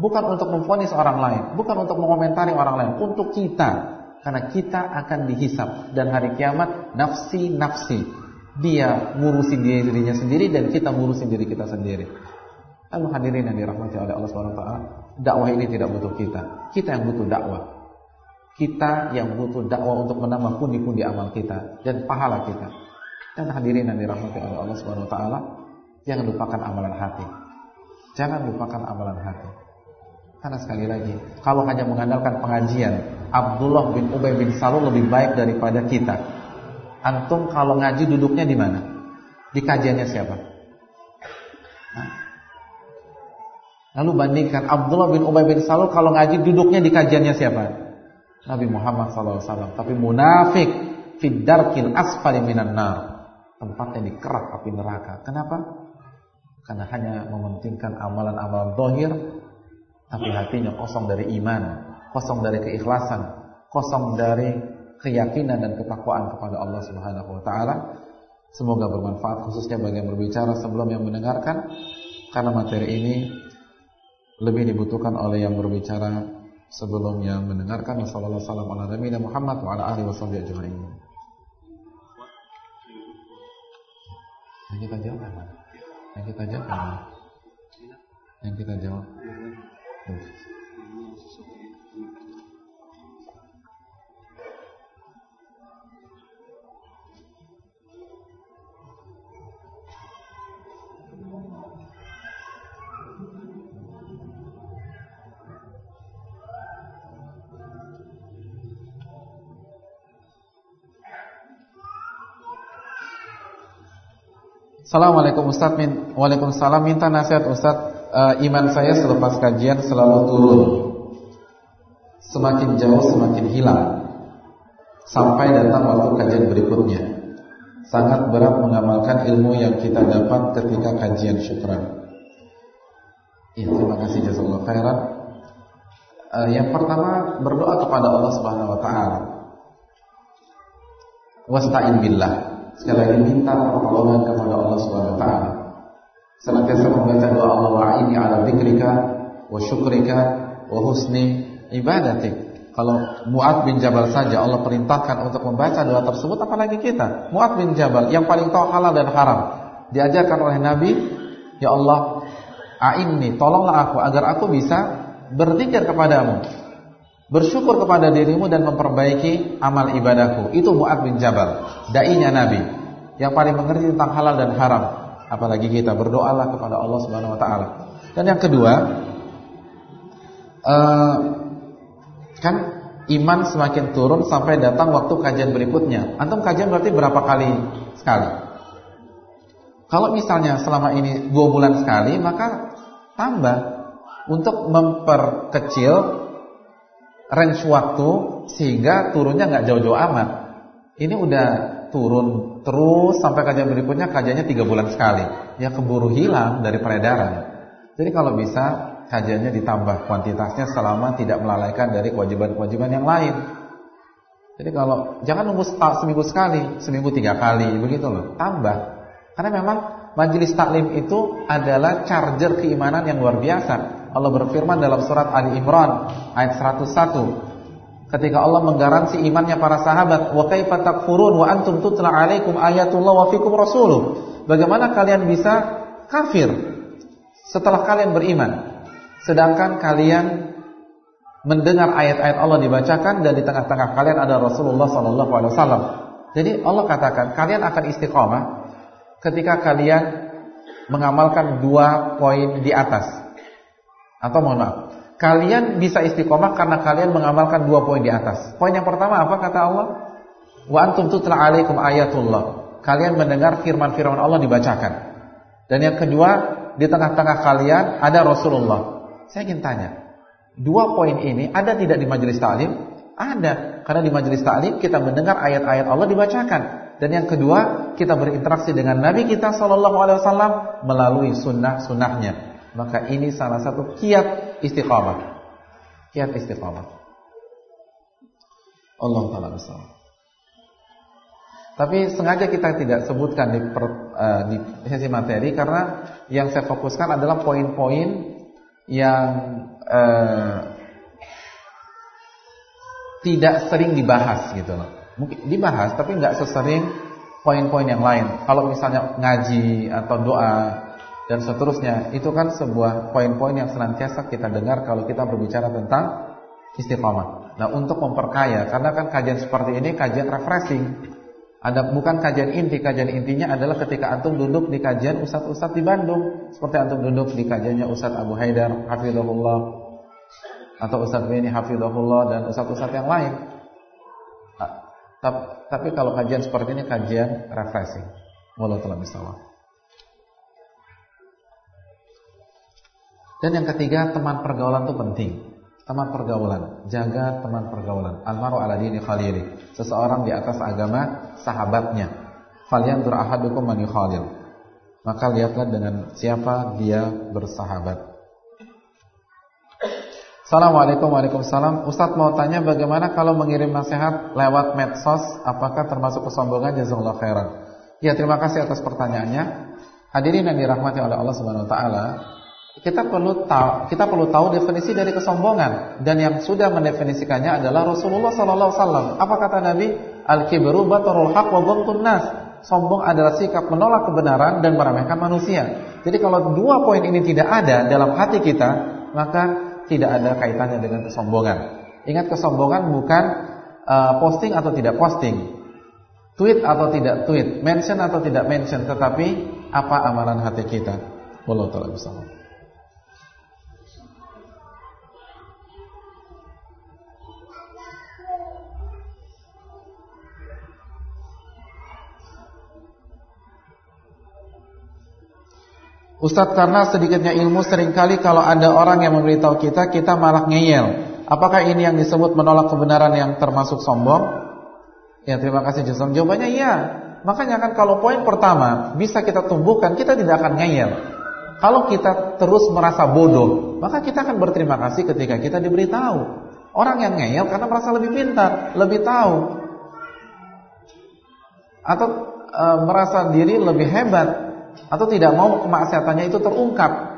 Bukan untuk memfonis orang lain, bukan untuk mengomentari orang lain, untuk kita karena kita akan dihisap dan hari kiamat nafsi-nafsi. Dia ngurusin dirinya sendiri dan kita ngurusin diri kita sendiri. Lalu hadirin yang dirahmati oleh Allah taala, dakwah ini tidak butuh kita. Kita yang butuh dakwah. Kita yang butuh dakwah untuk menambah pundi-pundi amal kita dan pahala kita. Dan hadirin yang dirahmati oleh Allah taala, jangan lupakan amalan hati. Jangan lupakan amalan hati. Karena sekali lagi, kalau hanya mengandalkan pengajian, Abdullah bin Ubay bin Salul lebih baik daripada kita. Antum kalau ngaji duduknya di mana? Di kajiannya siapa? Nah. Lalu bandingkan Abdullah bin Ubay bin Salul kalau ngaji duduknya di kajiannya siapa? Nabi Muhammad SAW. Tapi munafik fid darkil asfali minan nar. tempatnya dikerak api neraka. Kenapa? Karena hanya mementingkan amalan-amalan dohir, tapi hatinya kosong dari iman, kosong dari keikhlasan, kosong dari keyakinan dan ketakwaan kepada Allah Subhanahu wa taala. Semoga bermanfaat khususnya bagi yang berbicara sebelum yang mendengarkan karena materi ini lebih dibutuhkan oleh yang berbicara sebelum yang mendengarkan. Wassalamualaikum warahmatullahi wabarakatuh. Yang kita jawab apa? Yang kita jawab apa? Yang kita jawab. Assalamualaikum Ustaz min Waalaikumsalam. Minta nasihat Ustaz uh, iman saya selepas kajian selalu turun. Semakin jauh semakin hilang. Sampai datang waktu kajian berikutnya. Sangat berat mengamalkan ilmu yang kita dapat ketika kajian syukran. Ya, terima kasih jazakallah khairan. Uh, yang pertama berdoa kepada Allah Subhanahu wa taala. Wasta'in billah Sekali lagi minta pertolongan kepada Allah Subhanahu wa taala. Senantiasa membaca doa Allah wa ini ala dzikrika wa syukrika wa husni ibadatik. Kalau Mu'ad bin Jabal saja Allah perintahkan untuk membaca doa tersebut apalagi kita. Mu'ad bin Jabal yang paling tahu halal dan haram. Diajarkan oleh Nabi, "Ya Allah, a'inni, tolonglah aku agar aku bisa berzikir kepadamu." Bersyukur kepada dirimu dan memperbaiki amal ibadahku. Itu Mu'ad bin Jabal, dai-nya Nabi yang paling mengerti tentang halal dan haram. Apalagi kita berdoalah kepada Allah Subhanahu wa taala. Dan yang kedua, uh, kan iman semakin turun sampai datang waktu kajian berikutnya. Antum kajian berarti berapa kali sekali? Kalau misalnya selama ini dua bulan sekali, maka tambah untuk memperkecil range waktu sehingga turunnya nggak jauh-jauh amat. Ini udah turun terus sampai kajian berikutnya kajiannya tiga bulan sekali. Ya keburu hilang dari peredaran. Jadi kalau bisa kajiannya ditambah kuantitasnya selama tidak melalaikan dari kewajiban-kewajiban yang lain. Jadi kalau jangan nunggu seminggu sekali, seminggu tiga kali, begitu loh. Tambah. Karena memang majelis taklim itu adalah charger keimanan yang luar biasa. Allah berfirman dalam surat Ali Imran ayat 101 ketika Allah menggaransi imannya para sahabat wa kaifa takfurun wa antum tutla alaikum ayatullah wa fikum rasuluh bagaimana kalian bisa kafir setelah kalian beriman? Sedangkan kalian mendengar ayat-ayat Allah dibacakan dan di tengah-tengah kalian ada Rasulullah sallallahu alaihi wasallam. Jadi Allah katakan kalian akan istiqomah ketika kalian mengamalkan dua poin di atas atau mohon maaf, kalian bisa istiqomah karena kalian mengamalkan dua poin di atas. Poin yang pertama apa kata Allah? Wa antum tutla alaikum ayatullah. Kalian mendengar firman-firman Allah dibacakan. Dan yang kedua, di tengah-tengah kalian ada Rasulullah. Saya ingin tanya, dua poin ini ada tidak di majelis taklim? Ada, karena di majelis taklim kita mendengar ayat-ayat Allah dibacakan. Dan yang kedua, kita berinteraksi dengan Nabi kita Shallallahu Alaihi Wasallam melalui sunnah-sunnahnya. Maka ini salah satu kiat istiqamah. Kiat istiqamah. Allah taala bersama. Tapi sengaja kita tidak sebutkan di, per, uh, di sesi materi karena yang saya fokuskan adalah poin-poin yang uh, tidak sering dibahas gitu loh. Mungkin dibahas tapi nggak sesering poin-poin yang lain. Kalau misalnya ngaji atau doa dan seterusnya. Itu kan sebuah poin-poin yang senantiasa kita dengar kalau kita berbicara tentang istiqomah. Nah, untuk memperkaya karena kan kajian seperti ini kajian refreshing. Ada bukan kajian inti, kajian intinya adalah ketika antum duduk di kajian ustadz-ustadz di Bandung, seperti antum duduk di kajiannya Ustadz Abu Haidar hafizahullah atau Ustadz Beni hafizahullah dan ustadz-ustadz yang lain. Tapi kalau kajian seperti ini kajian refreshing. Wallahu a'lam Dan yang ketiga, teman pergaulan itu penting. Teman pergaulan, jaga teman pergaulan. Almaru ala dini khalili. Seseorang di atas agama sahabatnya. falyanzur ahadukum man yukhalil. Maka lihatlah dengan siapa dia bersahabat. Assalamualaikum Waalaikumsalam Ustadz mau tanya bagaimana kalau mengirim nasihat lewat medsos Apakah termasuk kesombongan Jazakallah khairan Ya terima kasih atas pertanyaannya Hadirin yang dirahmati oleh Allah Subhanahu Wa Taala kita perlu tahu kita perlu tahu definisi dari kesombongan dan yang sudah mendefinisikannya adalah Rasulullah sallallahu alaihi wasallam. Apa kata Nabi? Al-kibru batarul haq wa ghamtun nas. Sombong adalah sikap menolak kebenaran dan meremehkan manusia. Jadi kalau dua poin ini tidak ada dalam hati kita, maka tidak ada kaitannya dengan kesombongan. Ingat kesombongan bukan uh, posting atau tidak posting, tweet atau tidak tweet, mention atau tidak mention, tetapi apa amalan hati kita. Wallahu taala Ustadz karena sedikitnya ilmu sering kali kalau ada orang yang memberitahu kita Kita malah ngeyel. Apakah ini yang disebut menolak kebenaran yang termasuk sombong? Ya terima kasih Jason Jawabannya iya. Makanya kan kalau poin pertama Bisa kita tumbuhkan Kita tidak akan ngeyel. Kalau kita terus merasa bodoh Maka kita akan berterima kasih ketika kita diberitahu. Orang yang ngeyel karena merasa lebih pintar Lebih tahu. Atau e, merasa diri lebih hebat atau tidak mau kemaksiatannya itu terungkap.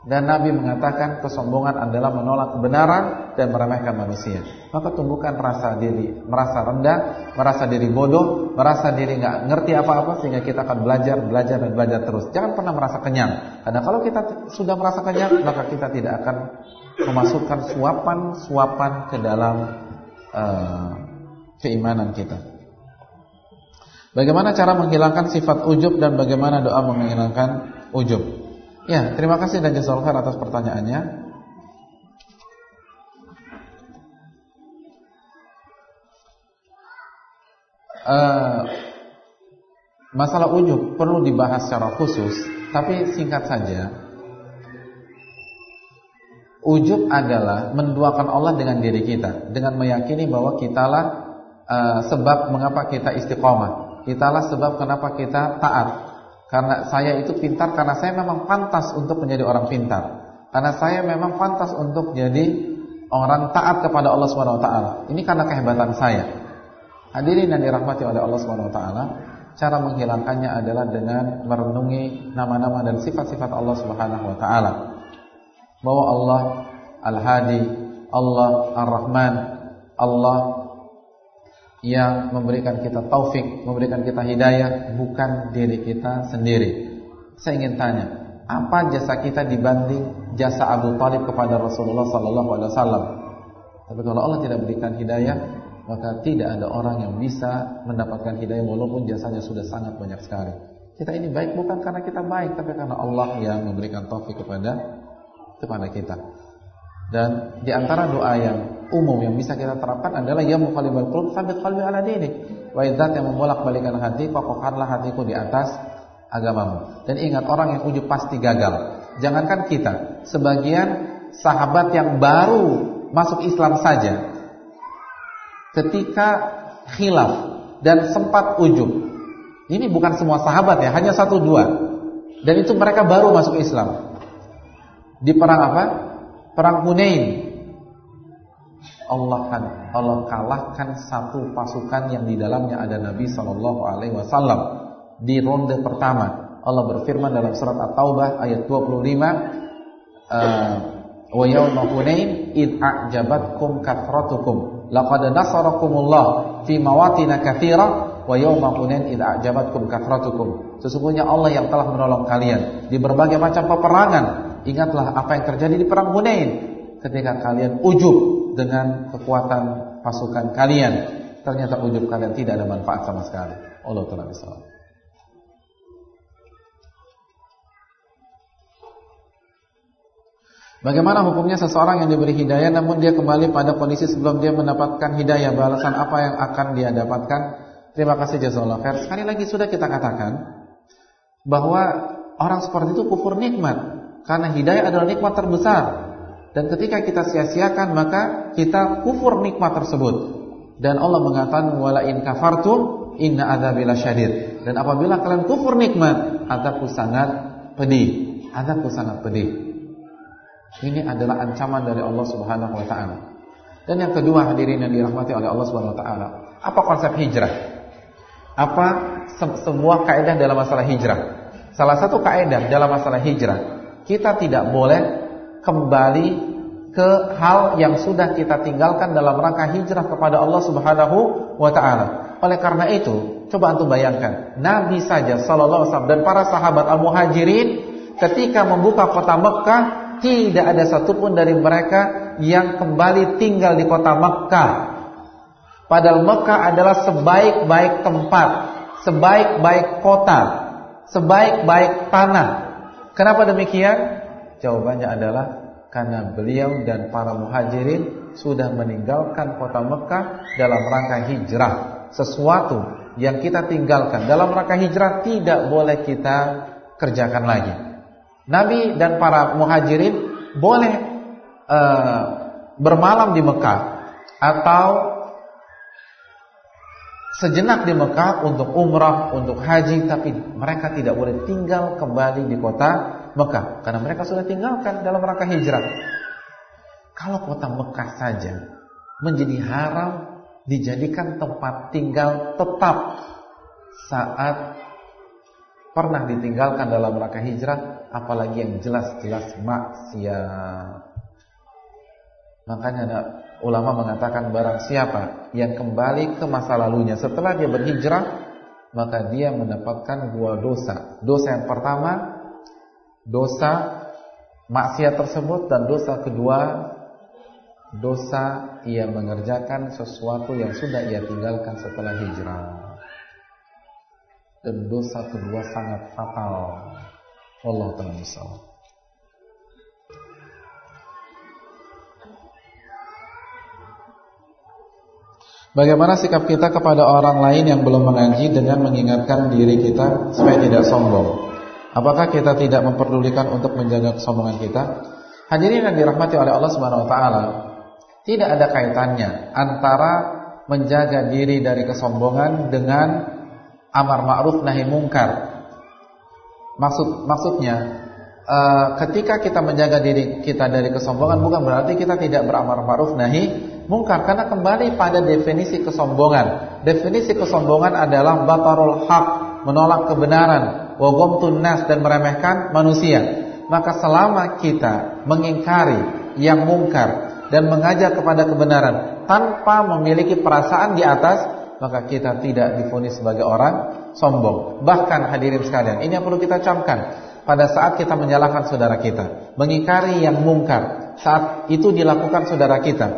Dan Nabi mengatakan kesombongan adalah menolak kebenaran dan meremehkan manusia. Maka tumbuhkan rasa diri, merasa rendah, merasa diri bodoh, merasa diri nggak ngerti apa-apa sehingga kita akan belajar, belajar dan belajar terus. Jangan pernah merasa kenyang. Karena kalau kita sudah merasa kenyang, maka kita tidak akan memasukkan suapan-suapan ke dalam uh, keimanan kita. Bagaimana cara menghilangkan sifat ujub dan bagaimana doa menghilangkan ujub? Ya, terima kasih dan jazakallahu atas pertanyaannya. Uh, masalah ujub perlu dibahas secara khusus, tapi singkat saja. Ujub adalah menduakan Allah dengan diri kita, dengan meyakini bahwa kitalah uh, sebab mengapa kita istiqomah. Italah sebab kenapa kita taat. Karena saya itu pintar karena saya memang pantas untuk menjadi orang pintar. Karena saya memang pantas untuk jadi orang taat kepada Allah Subhanahu wa taala. Ini karena kehebatan saya. Hadirin yang dirahmati oleh Allah Subhanahu wa taala, cara menghilangkannya adalah dengan merenungi nama-nama dan sifat-sifat Allah Subhanahu wa taala. Bahwa Allah Al-Hadi, Allah Ar-Rahman, Allah yang memberikan kita taufik, memberikan kita hidayah bukan diri kita sendiri. Saya ingin tanya, apa jasa kita dibanding jasa Abu Talib kepada Rasulullah sallallahu alaihi wasallam? Tapi kalau Allah tidak berikan hidayah, maka tidak ada orang yang bisa mendapatkan hidayah walaupun jasanya sudah sangat banyak sekali. Kita ini baik bukan karena kita baik, tapi karena Allah yang memberikan taufik kepada kepada kita. Dan di antara doa yang umum yang bisa kita terapkan adalah ya muqallibal qulub tsabbit qalbi ala dinik. Wa idzat yang membolak-balikan hati, kokohkanlah hatiku di atas agamamu. Dan ingat orang yang ujub pasti gagal. Jangankan kita, sebagian sahabat yang baru masuk Islam saja ketika khilaf dan sempat ujub. Ini bukan semua sahabat ya, hanya satu dua. Dan itu mereka baru masuk Islam. Di perang apa? Perang Hunain. Allah Allah kalahkan satu pasukan yang di dalamnya ada Nabi Shallallahu Alaihi Wasallam di ronde pertama. Allah berfirman dalam surat At-Taubah ayat 25, eh, wa yawma Hunain id a'jabatkum kathratukum laqad nasarakumullah fi mawatin katsira wa yawma Hunain id a'jabatkum kathratukum. Sesungguhnya Allah yang telah menolong kalian di berbagai macam peperangan Ingatlah apa yang terjadi di perang Hunain ketika kalian ujub dengan kekuatan pasukan kalian. Ternyata ujub kalian tidak ada manfaat sama sekali. Allah Taala bisawab. Bagaimana hukumnya seseorang yang diberi hidayah namun dia kembali pada kondisi sebelum dia mendapatkan hidayah balasan apa yang akan dia dapatkan? Terima kasih jazakallahu khair. Sekali lagi sudah kita katakan bahwa orang seperti itu kufur nikmat. Karena hidayah adalah nikmat terbesar Dan ketika kita sia-siakan Maka kita kufur nikmat tersebut Dan Allah mengatakan Wala in kafartum inna adzabila syadid. Dan apabila kalian kufur nikmat, azabku sangat pedih. Azabku sangat pedih. Ini adalah ancaman dari Allah Subhanahu wa taala. Dan yang kedua hadirin yang dirahmati oleh Allah Subhanahu wa taala, apa konsep hijrah? Apa se sebuah kaidah dalam masalah hijrah? Salah satu kaidah dalam masalah hijrah, kita tidak boleh kembali ke hal yang sudah kita tinggalkan dalam rangka hijrah kepada Allah Subhanahu wa taala. Oleh karena itu, coba antum bayangkan, Nabi saja sallallahu alaihi dan para sahabat Al-Muhajirin ketika membuka kota Mekah tidak ada satupun dari mereka yang kembali tinggal di kota Mekah. Padahal Mekah adalah sebaik-baik tempat, sebaik-baik kota, sebaik-baik tanah. Kenapa demikian? Jawabannya adalah karena beliau dan para muhajirin sudah meninggalkan kota Mekah dalam rangka hijrah. Sesuatu yang kita tinggalkan dalam rangka hijrah tidak boleh kita kerjakan lagi. Nabi dan para muhajirin boleh uh, bermalam di Mekah atau sejenak di Mekah untuk umrah, untuk haji, tapi mereka tidak boleh tinggal kembali di kota Mekah karena mereka sudah tinggalkan dalam rangka hijrah. Kalau kota Mekah saja menjadi haram dijadikan tempat tinggal tetap saat pernah ditinggalkan dalam rangka hijrah, apalagi yang jelas-jelas maksiat. Makanya ada ulama mengatakan barang siapa yang kembali ke masa lalunya setelah dia berhijrah, maka dia mendapatkan dua dosa. Dosa yang pertama, dosa maksiat tersebut dan dosa kedua, dosa ia mengerjakan sesuatu yang sudah ia tinggalkan setelah hijrah dan dosa kedua sangat fatal. Allah taala misal. Bagaimana sikap kita kepada orang lain yang belum mengaji dengan mengingatkan diri kita supaya tidak sombong? Apakah kita tidak memperdulikan untuk menjaga kesombongan kita? Hadirin yang dirahmati oleh Allah Subhanahu wa taala, tidak ada kaitannya antara menjaga diri dari kesombongan dengan amar ma'ruf nahi mungkar. Maksud maksudnya uh, ketika kita menjaga diri kita dari kesombongan bukan berarti kita tidak beramar ma'ruf nahi mungkar karena kembali pada definisi kesombongan. Definisi kesombongan adalah batarul haq, menolak kebenaran, wa ghamtun nas dan meremehkan manusia. Maka selama kita mengingkari yang mungkar dan mengajak kepada kebenaran tanpa memiliki perasaan di atas maka kita tidak difonis sebagai orang sombong. Bahkan hadirin sekalian, ini yang perlu kita camkan. Pada saat kita menyalahkan saudara kita, mengingkari yang mungkar, saat itu dilakukan saudara kita,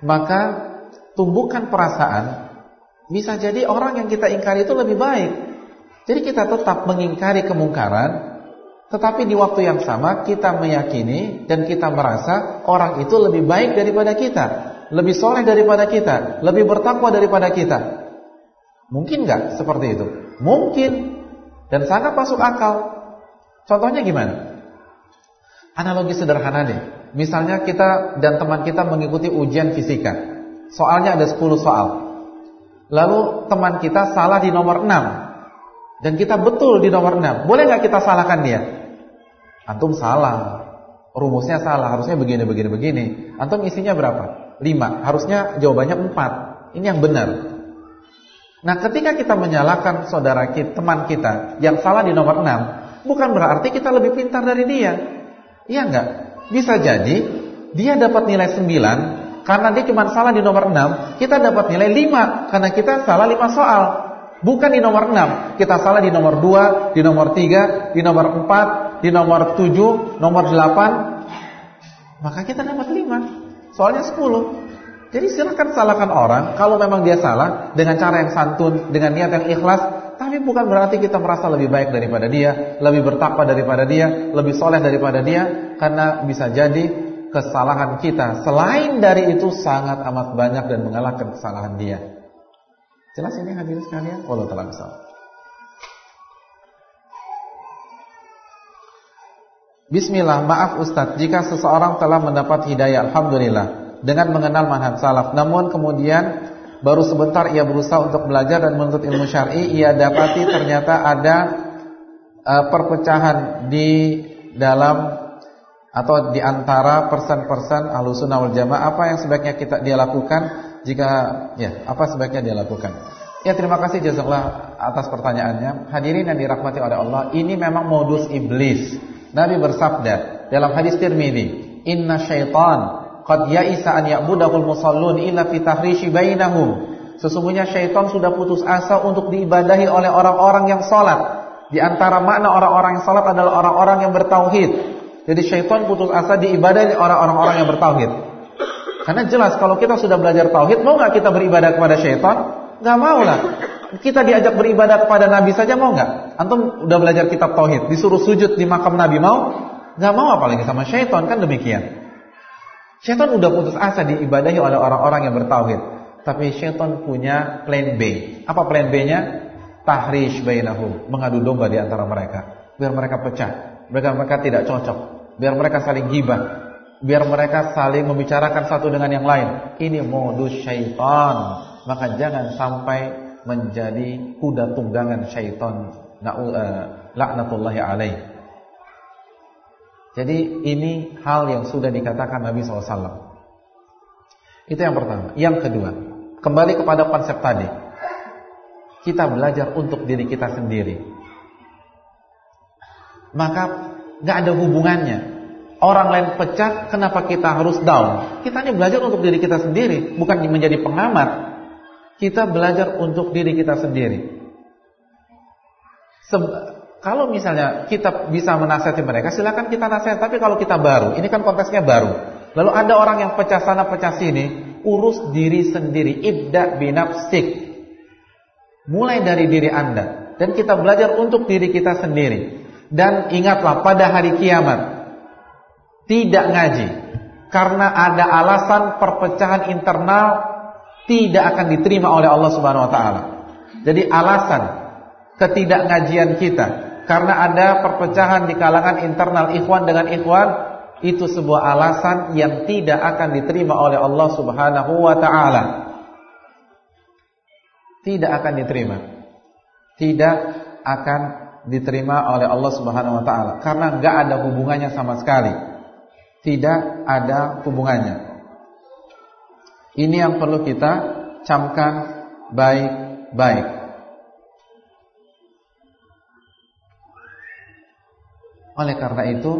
maka tumbuhkan perasaan bisa jadi orang yang kita ingkari itu lebih baik. Jadi kita tetap mengingkari kemungkaran, tetapi di waktu yang sama kita meyakini dan kita merasa orang itu lebih baik daripada kita lebih soleh daripada kita, lebih bertakwa daripada kita. Mungkin nggak seperti itu? Mungkin dan sangat masuk akal. Contohnya gimana? Analogi sederhana deh. Misalnya kita dan teman kita mengikuti ujian fisika. Soalnya ada 10 soal. Lalu teman kita salah di nomor 6. Dan kita betul di nomor 6. Boleh nggak kita salahkan dia? Antum salah. Rumusnya salah, harusnya begini begini begini. Antum isinya berapa? lima Harusnya jawabannya empat Ini yang benar Nah ketika kita menyalahkan saudara kita, teman kita Yang salah di nomor enam Bukan berarti kita lebih pintar dari dia Iya enggak? Bisa jadi Dia dapat nilai sembilan Karena dia cuma salah di nomor enam Kita dapat nilai lima Karena kita salah lima soal Bukan di nomor enam. Kita salah di nomor dua Di nomor tiga Di nomor empat Di nomor tujuh Nomor delapan. Maka kita dapat lima. Soalnya 10. Jadi silakan salahkan orang. Kalau memang dia salah dengan cara yang santun, dengan niat yang ikhlas, tapi bukan berarti kita merasa lebih baik daripada dia, lebih bertakwa daripada dia, lebih soleh daripada dia, karena bisa jadi kesalahan kita selain dari itu sangat amat banyak dan mengalahkan kesalahan dia. Jelas ini hadirin sekalian? Allah telah Bismillah, maaf Ustadz, jika seseorang telah mendapat hidayah, Alhamdulillah, dengan mengenal manhaj salaf, namun kemudian baru sebentar ia berusaha untuk belajar dan menuntut ilmu syar'i, ia dapati ternyata ada uh, perpecahan di dalam atau di antara persen-persen Ahlussunnah wal Jamaah. Apa yang sebaiknya kita dia lakukan jika ya apa sebaiknya dia lakukan? Ya terima kasih jazakallah atas pertanyaannya. Hadirin yang dirahmati oleh Allah ini memang modus iblis. Nabi bersabda dalam hadis Tirmizi inna syaitan qad ya'isa an ya'budahul musallun illa fi tahrishi bainahum. Sesungguhnya syaitan sudah putus asa untuk diibadahi oleh orang-orang yang salat. Di antara makna orang-orang yang salat adalah orang-orang yang bertauhid. Jadi syaitan putus asa diibadahi orang-orang yang bertauhid. Karena jelas kalau kita sudah belajar tauhid, mau nggak kita beribadah kepada syaitan? Nggak mau lah. Kita diajak beribadah kepada Nabi saja mau nggak? Antum udah belajar kitab tauhid, disuruh sujud di makam Nabi mau? Nggak mau apalagi sama syaitan kan demikian. Syaitan udah putus asa diibadahi oleh orang-orang yang bertauhid. Tapi syaitan punya plan B. Apa plan B-nya? Tahrish bainahum, mengadu domba di antara mereka, biar mereka pecah biar mereka tidak cocok, biar mereka saling gibah, biar mereka saling membicarakan satu dengan yang lain. Ini modus syaitan. Maka jangan sampai menjadi kuda tunggangan syaitan. Eh, laknatullahi alaih. Jadi ini hal yang sudah dikatakan Nabi SAW. Itu yang pertama. Yang kedua, kembali kepada konsep tadi. Kita belajar untuk diri kita sendiri maka nggak ada hubungannya. Orang lain pecah, kenapa kita harus down? Kita hanya belajar untuk diri kita sendiri, bukan menjadi pengamat. Kita belajar untuk diri kita sendiri. kalau misalnya kita bisa menasihati mereka, silakan kita nasihat. Tapi kalau kita baru, ini kan konteksnya baru. Lalu ada orang yang pecah sana pecah sini, urus diri sendiri. Ibda binafsik. Mulai dari diri anda. Dan kita belajar untuk diri kita sendiri. Dan ingatlah pada hari kiamat Tidak ngaji. Karena ada alasan perpecahan internal Tidak akan diterima oleh Allah subhanahu wa ta'ala. Jadi alasan Ketidakngajian kita Karena ada perpecahan di kalangan internal ikhwan dengan ikhwan Itu sebuah alasan yang tidak akan diterima oleh Allah subhanahu wa ta'ala. Tidak akan diterima. Tidak akan diterima oleh Allah Subhanahu wa taala. Karena enggak ada hubungannya sama sekali. Tidak ada hubungannya. Ini yang perlu kita camkan baik-baik. Oleh karena itu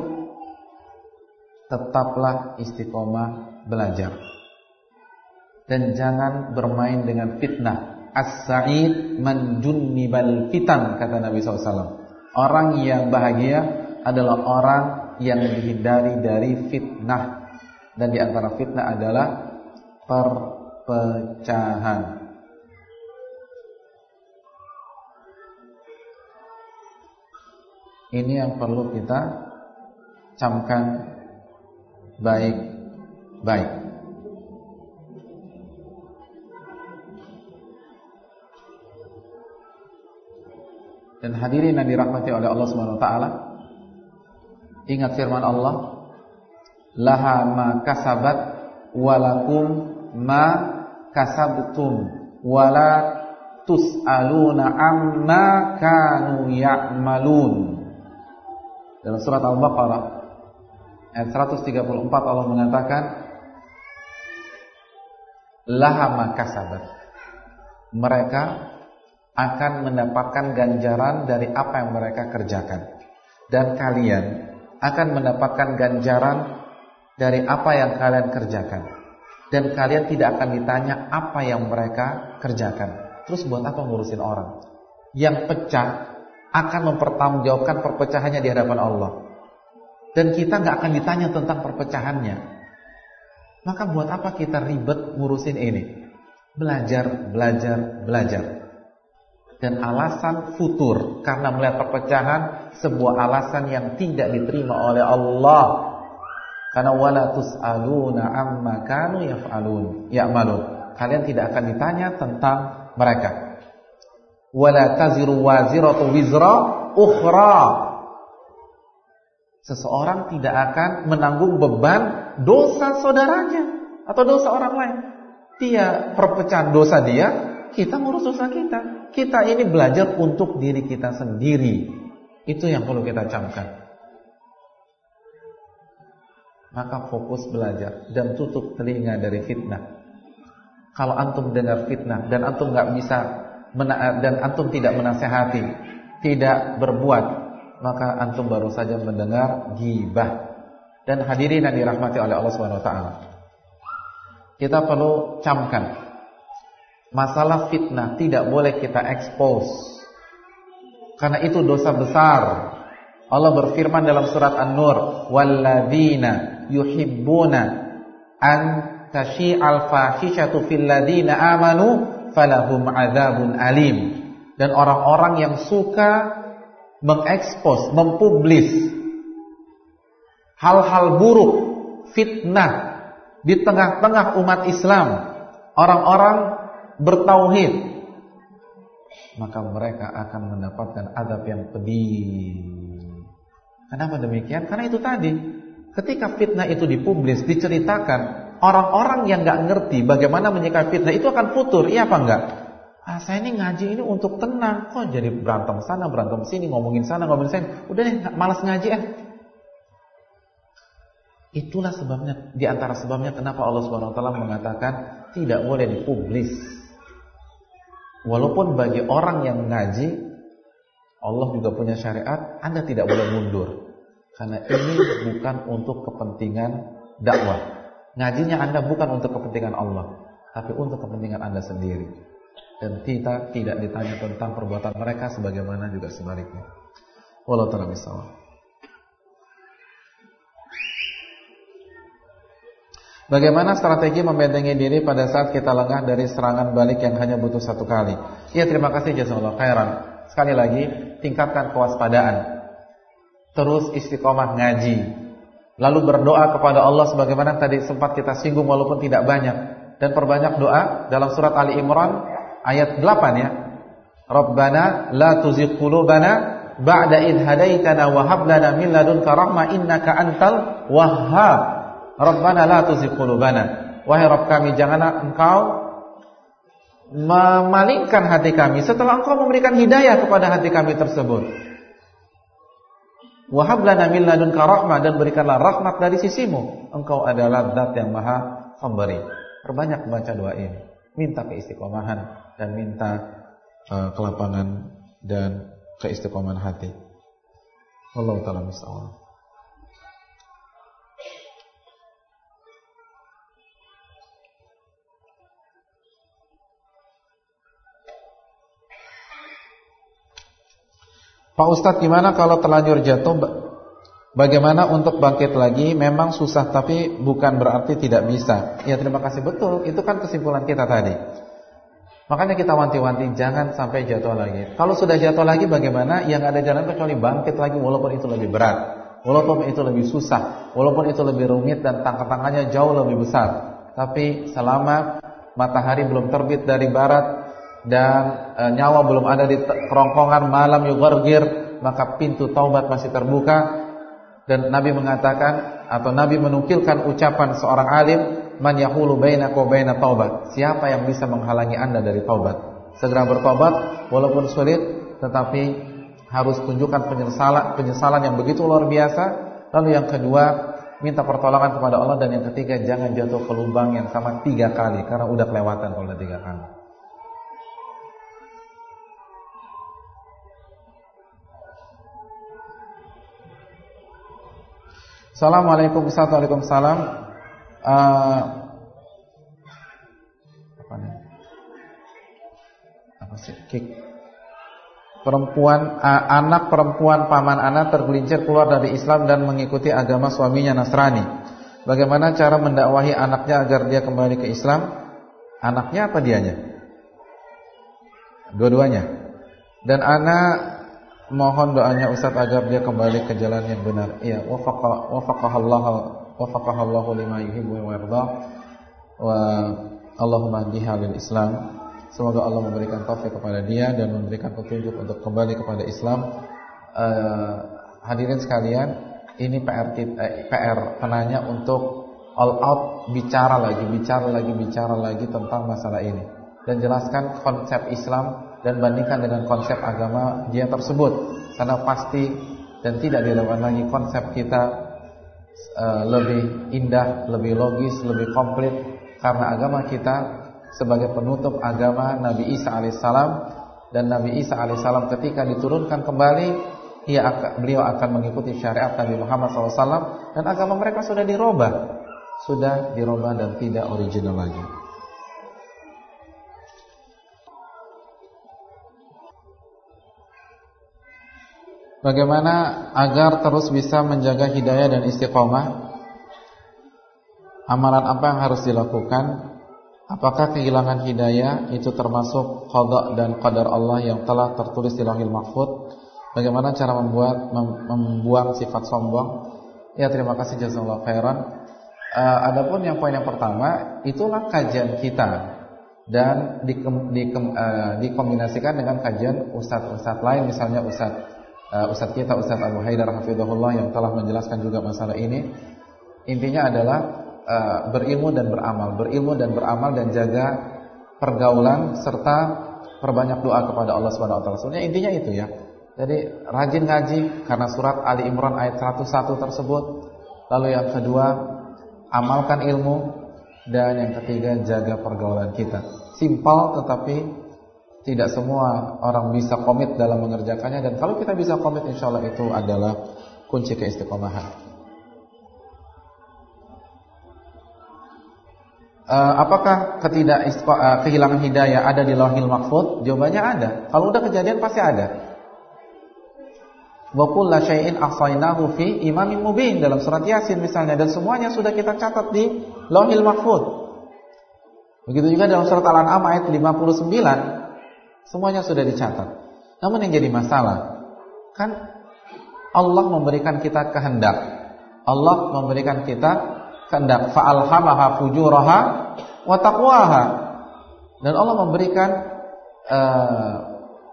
tetaplah istiqomah belajar. Dan jangan bermain dengan fitnah As-sa'id man junnibal fitan kata Nabi SAW. Orang yang bahagia adalah orang yang dihindari dari fitnah dan di antara fitnah adalah perpecahan. Ini yang perlu kita camkan baik-baik. Dan hadirin yang dirahmati oleh Allah Subhanahu wa taala, ingat firman Allah, "Laha ma kasabat walakum ma kasabtum wala tus'aluna amma kanu ya'malun." Dalam surat Al-Baqarah ayat 134 Allah mengatakan, "Laha ma kasabat." Mereka akan mendapatkan ganjaran dari apa yang mereka kerjakan. Dan kalian akan mendapatkan ganjaran dari apa yang kalian kerjakan. Dan kalian tidak akan ditanya apa yang mereka kerjakan. Terus buat apa ngurusin orang? Yang pecah akan mempertanggungjawabkan perpecahannya di hadapan Allah. Dan kita nggak akan ditanya tentang perpecahannya. Maka buat apa kita ribet ngurusin ini? Belajar, belajar, belajar dan alasan futur. Karena melihat perpecahan sebuah alasan yang tidak diterima oleh Allah. Karena wala tusaluna amma kanu yaf'alun. Ya'malun kalian tidak akan ditanya tentang mereka. Wala taziru waziratu wizra ukhra. Seseorang tidak akan menanggung beban dosa saudaranya atau dosa orang lain. Dia perpecahan dosa dia, kita ngurus dosa kita. Kita ini belajar untuk diri kita sendiri. Itu yang perlu kita camkan. Maka fokus belajar dan tutup telinga dari fitnah. Kalau antum dengar fitnah dan antum nggak bisa dan antum tidak menasehati, tidak berbuat, maka antum baru saja mendengar gibah. Dan hadirin yang dirahmati oleh Allah Subhanahu wa taala. Kita perlu camkan masalah fitnah tidak boleh kita expose. Karena itu dosa besar. Allah berfirman dalam surat An-Nur, "Walladzina yuhibbuna an tashi'al fahishatu fil amanu falahum adzabun alim." Dan orang-orang yang suka mengekspos, mempublis hal-hal buruk, fitnah di tengah-tengah umat Islam, orang-orang bertauhid, maka mereka akan mendapatkan azab yang pedih. Kenapa demikian? Karena itu tadi, ketika fitnah itu dipublis, diceritakan, orang-orang yang nggak ngerti bagaimana menyikapi fitnah itu akan futur, iya apa enggak? Ah, saya ini ngaji ini untuk tenang. Kok jadi berantem sana, berantem sini, ngomongin sana, ngomongin sana. Udah deh, malas ngaji eh. Itulah sebabnya, di antara sebabnya kenapa Allah Taala mengatakan tidak boleh dipublis. Walaupun bagi orang yang ngaji, Allah juga punya syariat, Anda tidak boleh mundur. Karena ini bukan untuk kepentingan dakwah. Ngajinya Anda bukan untuk kepentingan Allah, tapi untuk kepentingan Anda sendiri dan kita tidak ditanya tentang perbuatan mereka sebagaimana juga sebaliknya. Wallahu ta'ala Bagaimana strategi membentengi diri pada saat kita lengah dari serangan balik yang hanya butuh satu kali? Ya terima kasih jazakallahu khairan. Sekali lagi, tingkatkan kewaspadaan. Terus istiqomah ngaji. Lalu berdoa kepada Allah sebagaimana tadi sempat kita singgung walaupun tidak banyak. Dan perbanyak doa dalam surat Ali Imran ayat 8 ya. Rabbana la tuzigh qulubana ba'da id hadaitana wa hab lana min ladunka rahmah innaka antal wahhab. Rabbana la tuzigh qulubana. Wahai Rabb kami janganlah engkau memalingkan hati kami setelah engkau memberikan hidayah kepada hati kami tersebut. Wahab lana min dan berikanlah rahmat dari sisimu. Engkau adalah zat yang maha pemberi. Perbanyak baca doa ini. Minta keistiqomahan dan minta uh, kelapangan dan keistiqomahan hati. Allah taala musta'an. Pak Ustadz gimana kalau terlanjur jatuh Bagaimana untuk bangkit lagi Memang susah tapi bukan berarti tidak bisa Ya terima kasih betul Itu kan kesimpulan kita tadi Makanya kita wanti-wanti jangan sampai jatuh lagi. Kalau sudah jatuh lagi bagaimana? Yang ada jalan kecuali bangkit lagi walaupun itu lebih berat. Walaupun itu lebih susah, walaupun itu lebih rumit dan tangan-tangannya jauh lebih besar. Tapi selama matahari belum terbit dari barat dan e, nyawa belum ada di kerongkongan malam yugargir, maka pintu taubat masih terbuka. Dan Nabi mengatakan atau Nabi menukilkan ucapan seorang alim man yahulu bainaka wa baina taubat. Siapa yang bisa menghalangi Anda dari taubat? Segera bertobat walaupun sulit tetapi harus tunjukkan penyesalan penyesalan yang begitu luar biasa. Lalu yang kedua, minta pertolongan kepada Allah dan yang ketiga jangan jatuh ke lubang yang sama tiga kali karena udah kelewatan kalau tiga kali. Assalamualaikum warahmatullahi wabarakatuh uh, apa nih? Apa sih? Kick. Perempuan uh, anak perempuan paman anak tergelincir keluar dari Islam dan mengikuti agama suaminya Nasrani. Bagaimana cara mendakwahi anaknya agar dia kembali ke Islam? Anaknya apa dianya? Dua-duanya. Dan anak mohon doanya Ustaz agar dia kembali ke jalan yang benar. Iya, wafaqa wafaqahallahu wafaqahallahu lima yuhibbu wa yarda wa Allahumma diha lil Islam. Semoga Allah memberikan taufik kepada dia dan memberikan petunjuk untuk kembali kepada Islam. Uh, hadirin sekalian, ini PR eh, PR penanya untuk all out bicara lagi, bicara lagi, bicara lagi tentang masalah ini dan jelaskan konsep Islam dan bandingkan dengan konsep agama dia tersebut. Karena pasti dan tidak diragukan lagi konsep kita uh, lebih indah, lebih logis, lebih komplit. Karena agama kita sebagai penutup agama Nabi Isa alaihissalam. Dan Nabi Isa alaihissalam ketika diturunkan kembali ia akan, beliau akan mengikuti syariat Nabi Muhammad SAW dan agama mereka sudah dirubah. Sudah dirubah dan tidak original lagi. Bagaimana agar terus bisa menjaga hidayah dan istiqomah? Amalan apa yang harus dilakukan? Apakah kehilangan hidayah itu termasuk qada dan qadar Allah yang telah tertulis di Lauhil Mahfuz? Bagaimana cara membuat mem membuang sifat sombong? Ya, terima kasih jazakallahu khairan. Uh, adapun yang poin yang pertama itulah kajian kita dan di, di, uh, dikombinasikan dengan kajian ustadz-ustadz lain misalnya ustadz uh, ustadz kita ustadz Abu Haidar Hafizahullah yang telah menjelaskan juga masalah ini intinya adalah uh, berilmu dan beramal berilmu dan beramal dan jaga pergaulan serta perbanyak doa kepada Allah Subhanahu wa taala. Sebenarnya intinya itu ya. Jadi rajin ngaji karena surat Ali Imran ayat 101 tersebut. Lalu yang kedua amalkan ilmu dan yang ketiga jaga pergaulan kita. Simpel tetapi tidak semua orang bisa komit dalam mengerjakannya dan kalau kita bisa komit insya Allah itu adalah kunci keistiqomahan. Uh, apakah ketidak uh, kehilangan hidayah ada di Lauhil Mahfuz? Jawabannya ada. Kalau udah kejadian pasti ada. Wa kullu syai'in ahsaynahu fi imamin mubin dalam surat Yasin misalnya dan semuanya sudah kita catat di Lauhil Mahfuz. Begitu juga dalam surat Al-An'am ayat 59 semuanya sudah dicatat. Namun yang jadi masalah kan Allah memberikan kita kehendak. Allah memberikan kita kehendak fa'alhamaha fujuraha wa taqwaha. Dan Allah memberikan uh,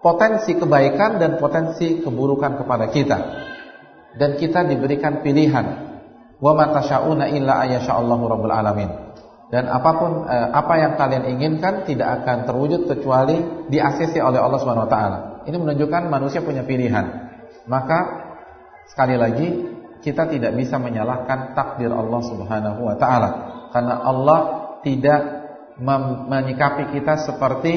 potensi kebaikan dan potensi keburukan kepada kita. Dan kita diberikan pilihan. Wa ma tasyauna illa ayyasha'allahu rabbul alamin. Dan apa pun eh, apa yang kalian inginkan tidak akan terwujud kecuali di oleh Allah Subhanahu wa taala. Ini menunjukkan manusia punya pilihan. Maka sekali lagi kita tidak bisa menyalahkan takdir Allah Subhanahu wa taala karena Allah tidak menyikapi kita seperti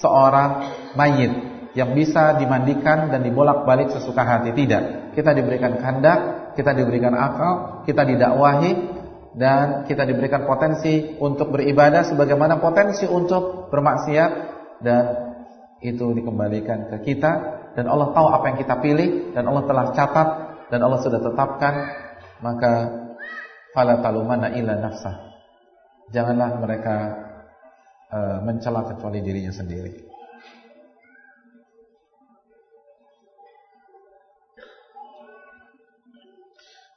seorang mayit yang bisa dimandikan dan dibolak-balik sesuka hati tidak. Kita diberikan kehendak, kita diberikan akal, kita didakwahi dan kita diberikan potensi untuk beribadah sebagaimana potensi untuk bermaksiat. Dan itu dikembalikan ke kita. Dan Allah tahu apa yang kita pilih. Dan Allah telah catat. Dan Allah sudah tetapkan. Maka fala talumana illa nafsah. Janganlah mereka uh, mencela kecuali dirinya sendiri.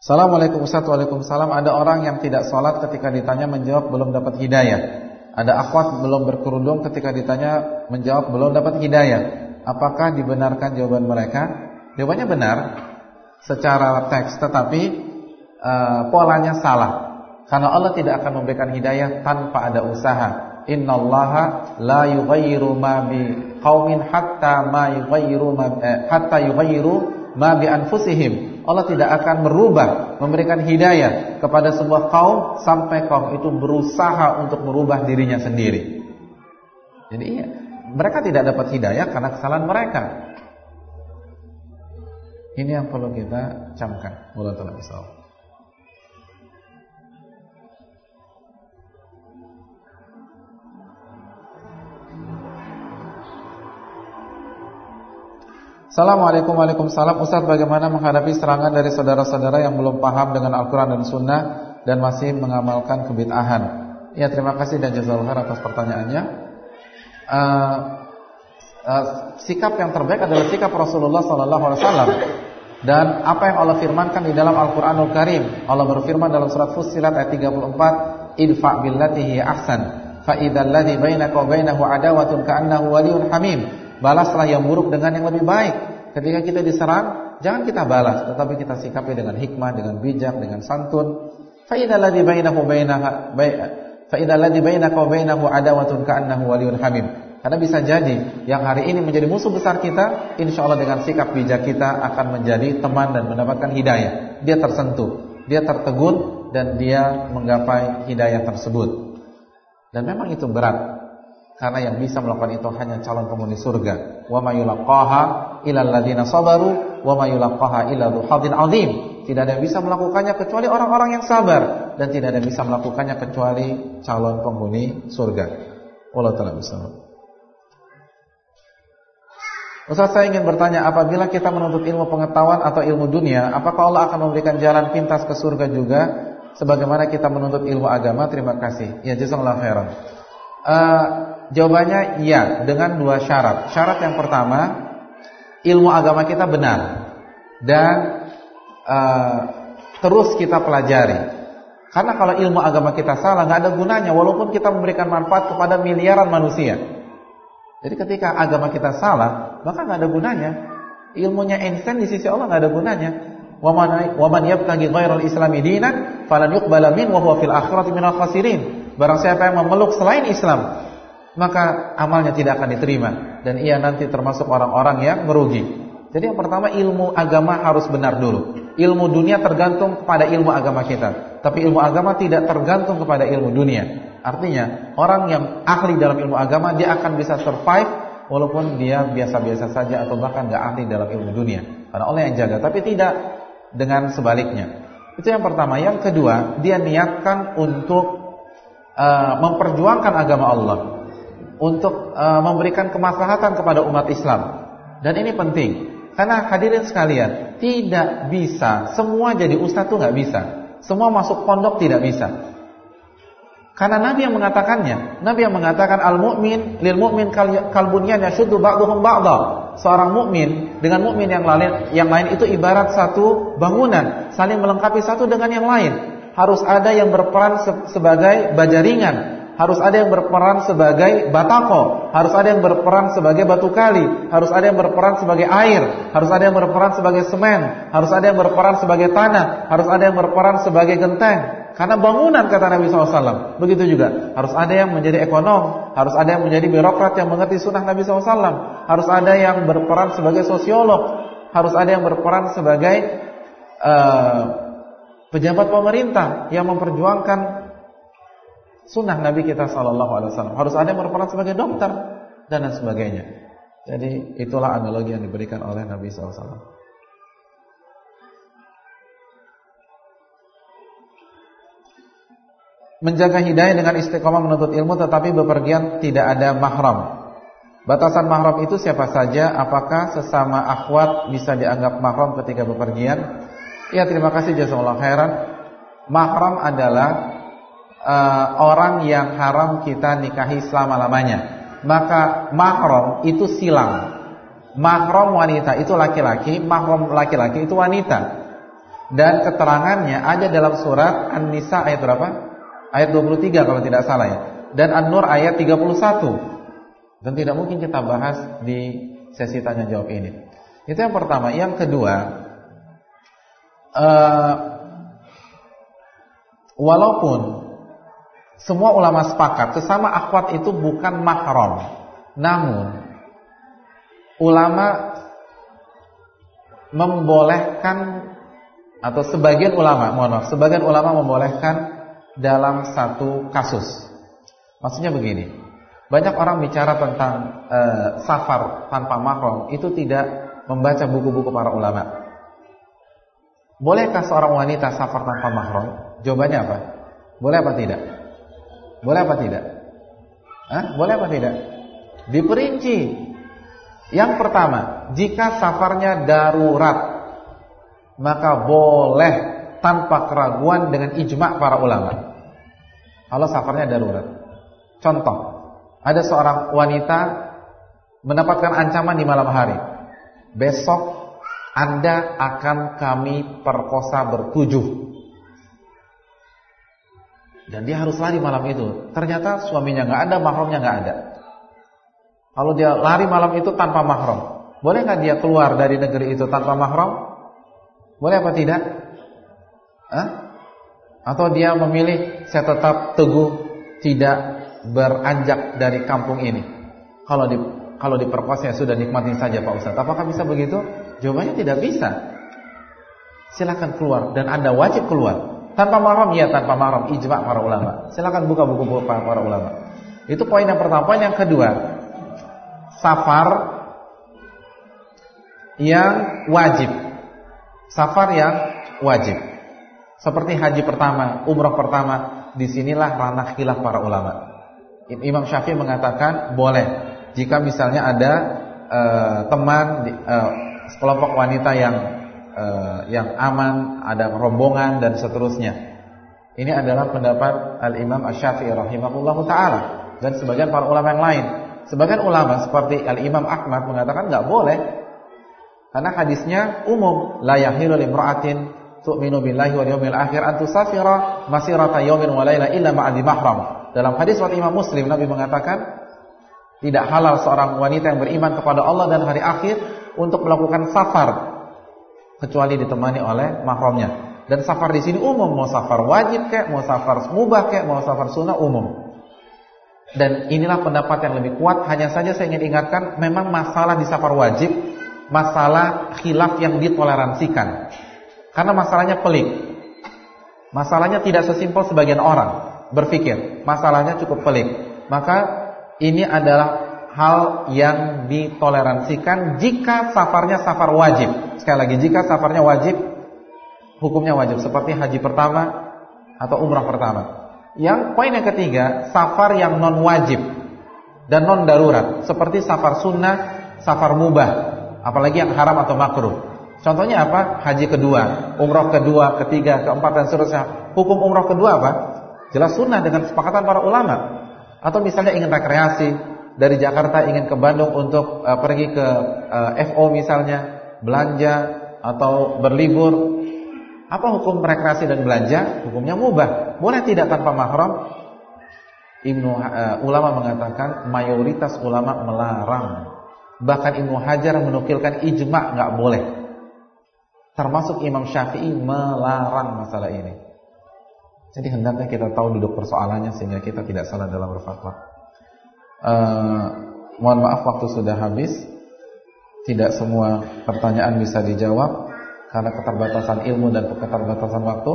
Assalamualaikum Ustaz. Waalaikumsalam. Ada orang yang tidak sholat ketika ditanya menjawab belum dapat hidayah. Ada akhwat belum berkerudung ketika ditanya menjawab belum dapat hidayah. Apakah dibenarkan jawaban mereka? Jawabannya benar Secara teks. Tetapi uh, Polanya salah. Karena Allah tidak akan memberikan hidayah tanpa ada usaha. Innallaha la yughayyiru ma bi qaumin hatta ma yughayyiru ma eh, hatta yughayyiru ma bi anfusihim Allah tidak akan merubah, memberikan hidayah kepada sebuah kaum sampai kaum itu berusaha untuk merubah dirinya sendiri. Jadi iya, mereka tidak dapat hidayah karena kesalahan mereka. Ini yang perlu kita camkan. Wallahu a'lam Assalamualaikum Waalaikumsalam Ustaz bagaimana menghadapi serangan dari saudara-saudara yang belum paham dengan Al-Quran dan Sunnah Dan masih mengamalkan kebid'ahan? Ya terima kasih dan jazakallah atas pertanyaannya. Uh, uh, Sikap yang terbaik adalah sikap Rasulullah SAW Dan apa yang Allah firmankan di dalam Al-Quranul Karim. Allah berfirman dalam surat Fussilat ayat 34 Idfa' billatihi ahsan Fa'idhal ladhi bainaka wa bainahu adawatun ka'annahu waliyun hamim Balaslah yang buruk dengan yang lebih baik. Ketika kita diserang, jangan kita balas, tetapi kita sikapi dengan hikmah, dengan bijak, dengan santun. fa idza ladzi bainahu bainaha fa idza ladzi bainahu adawatun ka'annahu waliyyun hamim. Karena bisa jadi yang hari ini menjadi musuh besar kita, insya Allah dengan sikap bijak kita akan menjadi teman dan mendapatkan hidayah. Dia tersentuh, dia tertegun dan dia menggapai hidayah tersebut. Dan memang itu berat. Karena yang bisa melakukan itu hanya calon penghuni surga. Wa may yulaqaha illal ladzina sabaru wa may yulaqaha illa azim. Tidak ada yang bisa melakukannya kecuali orang-orang yang sabar dan tidak ada yang bisa melakukannya kecuali calon penghuni surga. Allah taala bersama. Ustaz saya ingin bertanya apabila kita menuntut ilmu pengetahuan atau ilmu dunia Apakah Allah akan memberikan jalan pintas ke surga juga Sebagaimana kita menuntut ilmu agama Terima kasih Ya jazakallah khairan uh, Jawabannya iya dengan dua syarat. Syarat yang pertama, ilmu agama kita benar dan uh, terus kita pelajari. Karena kalau ilmu agama kita salah, nggak ada gunanya walaupun kita memberikan manfaat kepada miliaran manusia. Jadi ketika agama kita salah, maka nggak ada gunanya. Ilmunya Einstein di sisi Allah nggak ada gunanya. Waman yabtaghi ghairal islami dinan falan yuqbala min wa huwa fil akhirati minal khasirin. Barang siapa yang memeluk selain Islam, maka amalnya tidak akan diterima dan ia nanti termasuk orang-orang yang merugi. Jadi yang pertama ilmu agama harus benar dulu. Ilmu dunia tergantung kepada ilmu agama kita, tapi ilmu agama tidak tergantung kepada ilmu dunia. Artinya, orang yang ahli dalam ilmu agama dia akan bisa survive walaupun dia biasa-biasa saja atau bahkan nggak ahli dalam ilmu dunia. Karena Allah yang jaga, tapi tidak dengan sebaliknya. Itu yang pertama. Yang kedua, dia niatkan untuk uh, memperjuangkan agama Allah untuk uh, memberikan kemaslahatan kepada umat Islam. Dan ini penting karena hadirin sekalian, tidak bisa semua jadi ustaz tuh nggak bisa. Semua masuk pondok tidak bisa. Karena Nabi yang mengatakannya, Nabi yang mengatakan al-mu'min lil mu'min kal bunyan yashuddu ba'dhum ba'dha. Seorang mukmin dengan mukmin yang lain yang lain itu ibarat satu bangunan, saling melengkapi satu dengan yang lain. Harus ada yang berperan sebagai baja ringan, harus ada yang berperan sebagai batako, harus ada yang berperan sebagai batu kali, harus ada yang berperan sebagai air, harus ada yang berperan sebagai semen, harus ada yang berperan sebagai tanah, harus ada yang berperan sebagai genteng. Karena bangunan kata Nabi SAW. Begitu juga. Harus ada yang menjadi ekonom. Harus ada yang menjadi birokrat yang mengerti sunnah Nabi SAW. Harus ada yang berperan sebagai sosiolog. Harus ada yang berperan sebagai uh, pejabat pemerintah yang memperjuangkan sunnah Nabi kita Sallallahu Alaihi Wasallam. Harus ada yang berperan sebagai dokter dan lain sebagainya. Jadi itulah analogi yang diberikan oleh Nabi SAW. Menjaga hidayah dengan istiqomah menuntut ilmu tetapi bepergian tidak ada mahram. Batasan mahram itu siapa saja? Apakah sesama akhwat bisa dianggap mahram ketika bepergian? Ya terima kasih jazakallahu khairan. Mahram adalah uh, orang yang haram kita nikahi selama-lamanya. Maka mahram itu silang. Mahram wanita itu laki-laki, mahram laki-laki itu wanita. Dan keterangannya ada dalam surat An-Nisa ayat berapa? Ayat 23 kalau tidak salah ya. Dan An-Nur ayat 31. Dan tidak mungkin kita bahas di sesi tanya jawab ini. Itu yang pertama. Yang kedua, uh, walaupun semua ulama sepakat sesama akhwat itu bukan mahram. Namun ulama membolehkan atau sebagian ulama, mohon maaf, sebagian ulama membolehkan dalam satu kasus. Maksudnya begini, banyak orang bicara tentang e, safar tanpa mahram itu tidak membaca buku-buku para ulama. Bolehkah seorang wanita safar tanpa mahram? Jawabannya apa? Boleh apa tidak? Boleh apa tidak? Hah? Boleh apa tidak? Diperinci. Yang pertama, jika safarnya darurat, maka boleh tanpa keraguan dengan ijma' para ulama. Kalau safarnya darurat. Contoh, ada seorang wanita mendapatkan ancaman di malam hari. Besok Anda akan kami perkosa bertujuh. Dan dia harus lari malam itu. Ternyata suaminya nggak ada, mahramnya nggak ada. Kalau dia lari malam itu tanpa mahram, boleh nggak dia keluar dari negeri itu tanpa mahram? Boleh apa tidak? Hah? Atau dia memilih saya tetap teguh tidak beranjak dari kampung ini. Kalau di kalau diperkosa sudah nikmatin saja Pak Ustaz. Apakah bisa begitu? Jawabannya tidak bisa. Silakan keluar dan Anda wajib keluar. Tanpa mahram ya tanpa mahram ijma para ulama. Silakan buka buku-buku para, para ulama. Itu poin yang pertama. Poin yang kedua, safar yang wajib. Safar yang wajib. Seperti haji pertama, umrah pertama, di sinilah ranah khilaf para ulama. Imam Syafi'i mengatakan boleh jika misalnya ada uh, teman uh, sekelompok wanita yang uh, yang aman, ada rombongan dan seterusnya. Ini adalah pendapat Al Imam Asy-Syafi'i rahimahullahu taala dan sebagian para ulama yang lain. Sebagian ulama seperti Al Imam Ahmad mengatakan nggak boleh karena hadisnya umum la yahilu limra'atin tu'minu billahi wal yawmil akhir an tusafira masirata yawmin wa laila illa ma'adhi mahram. Dalam hadis riwayat Imam Muslim Nabi mengatakan tidak halal seorang wanita yang beriman kepada Allah dan hari akhir untuk melakukan safar kecuali ditemani oleh mahramnya. Dan safar di sini umum, mau safar wajib kek, mau safar mubah kek, mau safar sunnah umum. Dan inilah pendapat yang lebih kuat. Hanya saja saya ingin ingatkan, memang masalah di safar wajib, masalah khilaf yang ditoleransikan. Karena masalahnya pelik. Masalahnya tidak sesimpel sebagian orang berpikir. Masalahnya cukup pelik. Maka ini adalah hal yang ditoleransikan jika safarnya safar wajib. Sekali lagi, jika safarnya wajib, hukumnya wajib. Seperti haji pertama atau umrah pertama. Yang poin yang ketiga, safar yang non wajib dan non darurat. Seperti safar sunnah, safar mubah. Apalagi yang haram atau makruh. Contohnya apa? Haji kedua, umroh kedua, ketiga, keempat dan seterusnya. Hukum umroh kedua apa? Jelas sunnah dengan kesepakatan para ulama. Atau misalnya ingin rekreasi dari Jakarta ingin ke Bandung untuk uh, pergi ke uh, FO misalnya, belanja atau berlibur. Apa hukum rekreasi dan belanja? Hukumnya mubah. Boleh tidak tanpa mahram? Ibnu uh, ulama mengatakan mayoritas ulama melarang. Bahkan Ibnu Hajar menukilkan ijma nggak boleh. Termasuk Imam Syafi'i melarang masalah ini. Jadi hendaknya kita tahu duduk persoalannya sehingga kita tidak salah dalam berfatwa. Uh, mohon maaf waktu sudah habis. Tidak semua pertanyaan bisa dijawab karena keterbatasan ilmu dan keterbatasan waktu.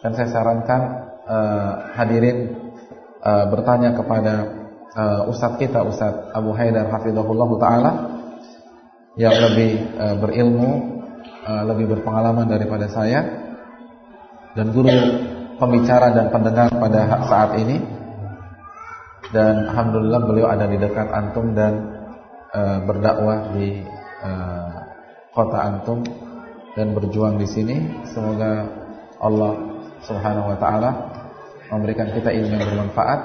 Dan saya sarankan uh, hadirin uh, bertanya kepada uh, ustadz kita Ustadz Abu Haidar Hafizahullah Taala yang lebih uh, berilmu uh, lebih berpengalaman daripada saya dan guru pembicara dan pendengar pada saat ini dan alhamdulillah beliau ada di dekat antum dan uh, berdakwah di uh, kota antum dan berjuang di sini semoga Allah Subhanahu wa taala memberikan kita ilmu yang bermanfaat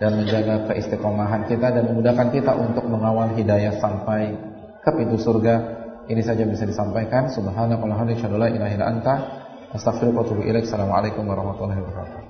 dan menjaga keistiqomahan kita dan memudahkan kita untuk mengawal hidayah sampai ke pintu surga ini saja bisa disampaikan. Subhanakallahumma wa bihamdika asyhadu an la ilaha illa anta astaghfiruka wa atubu ilaik. Assalamualaikum warahmatullahi wabarakatuh.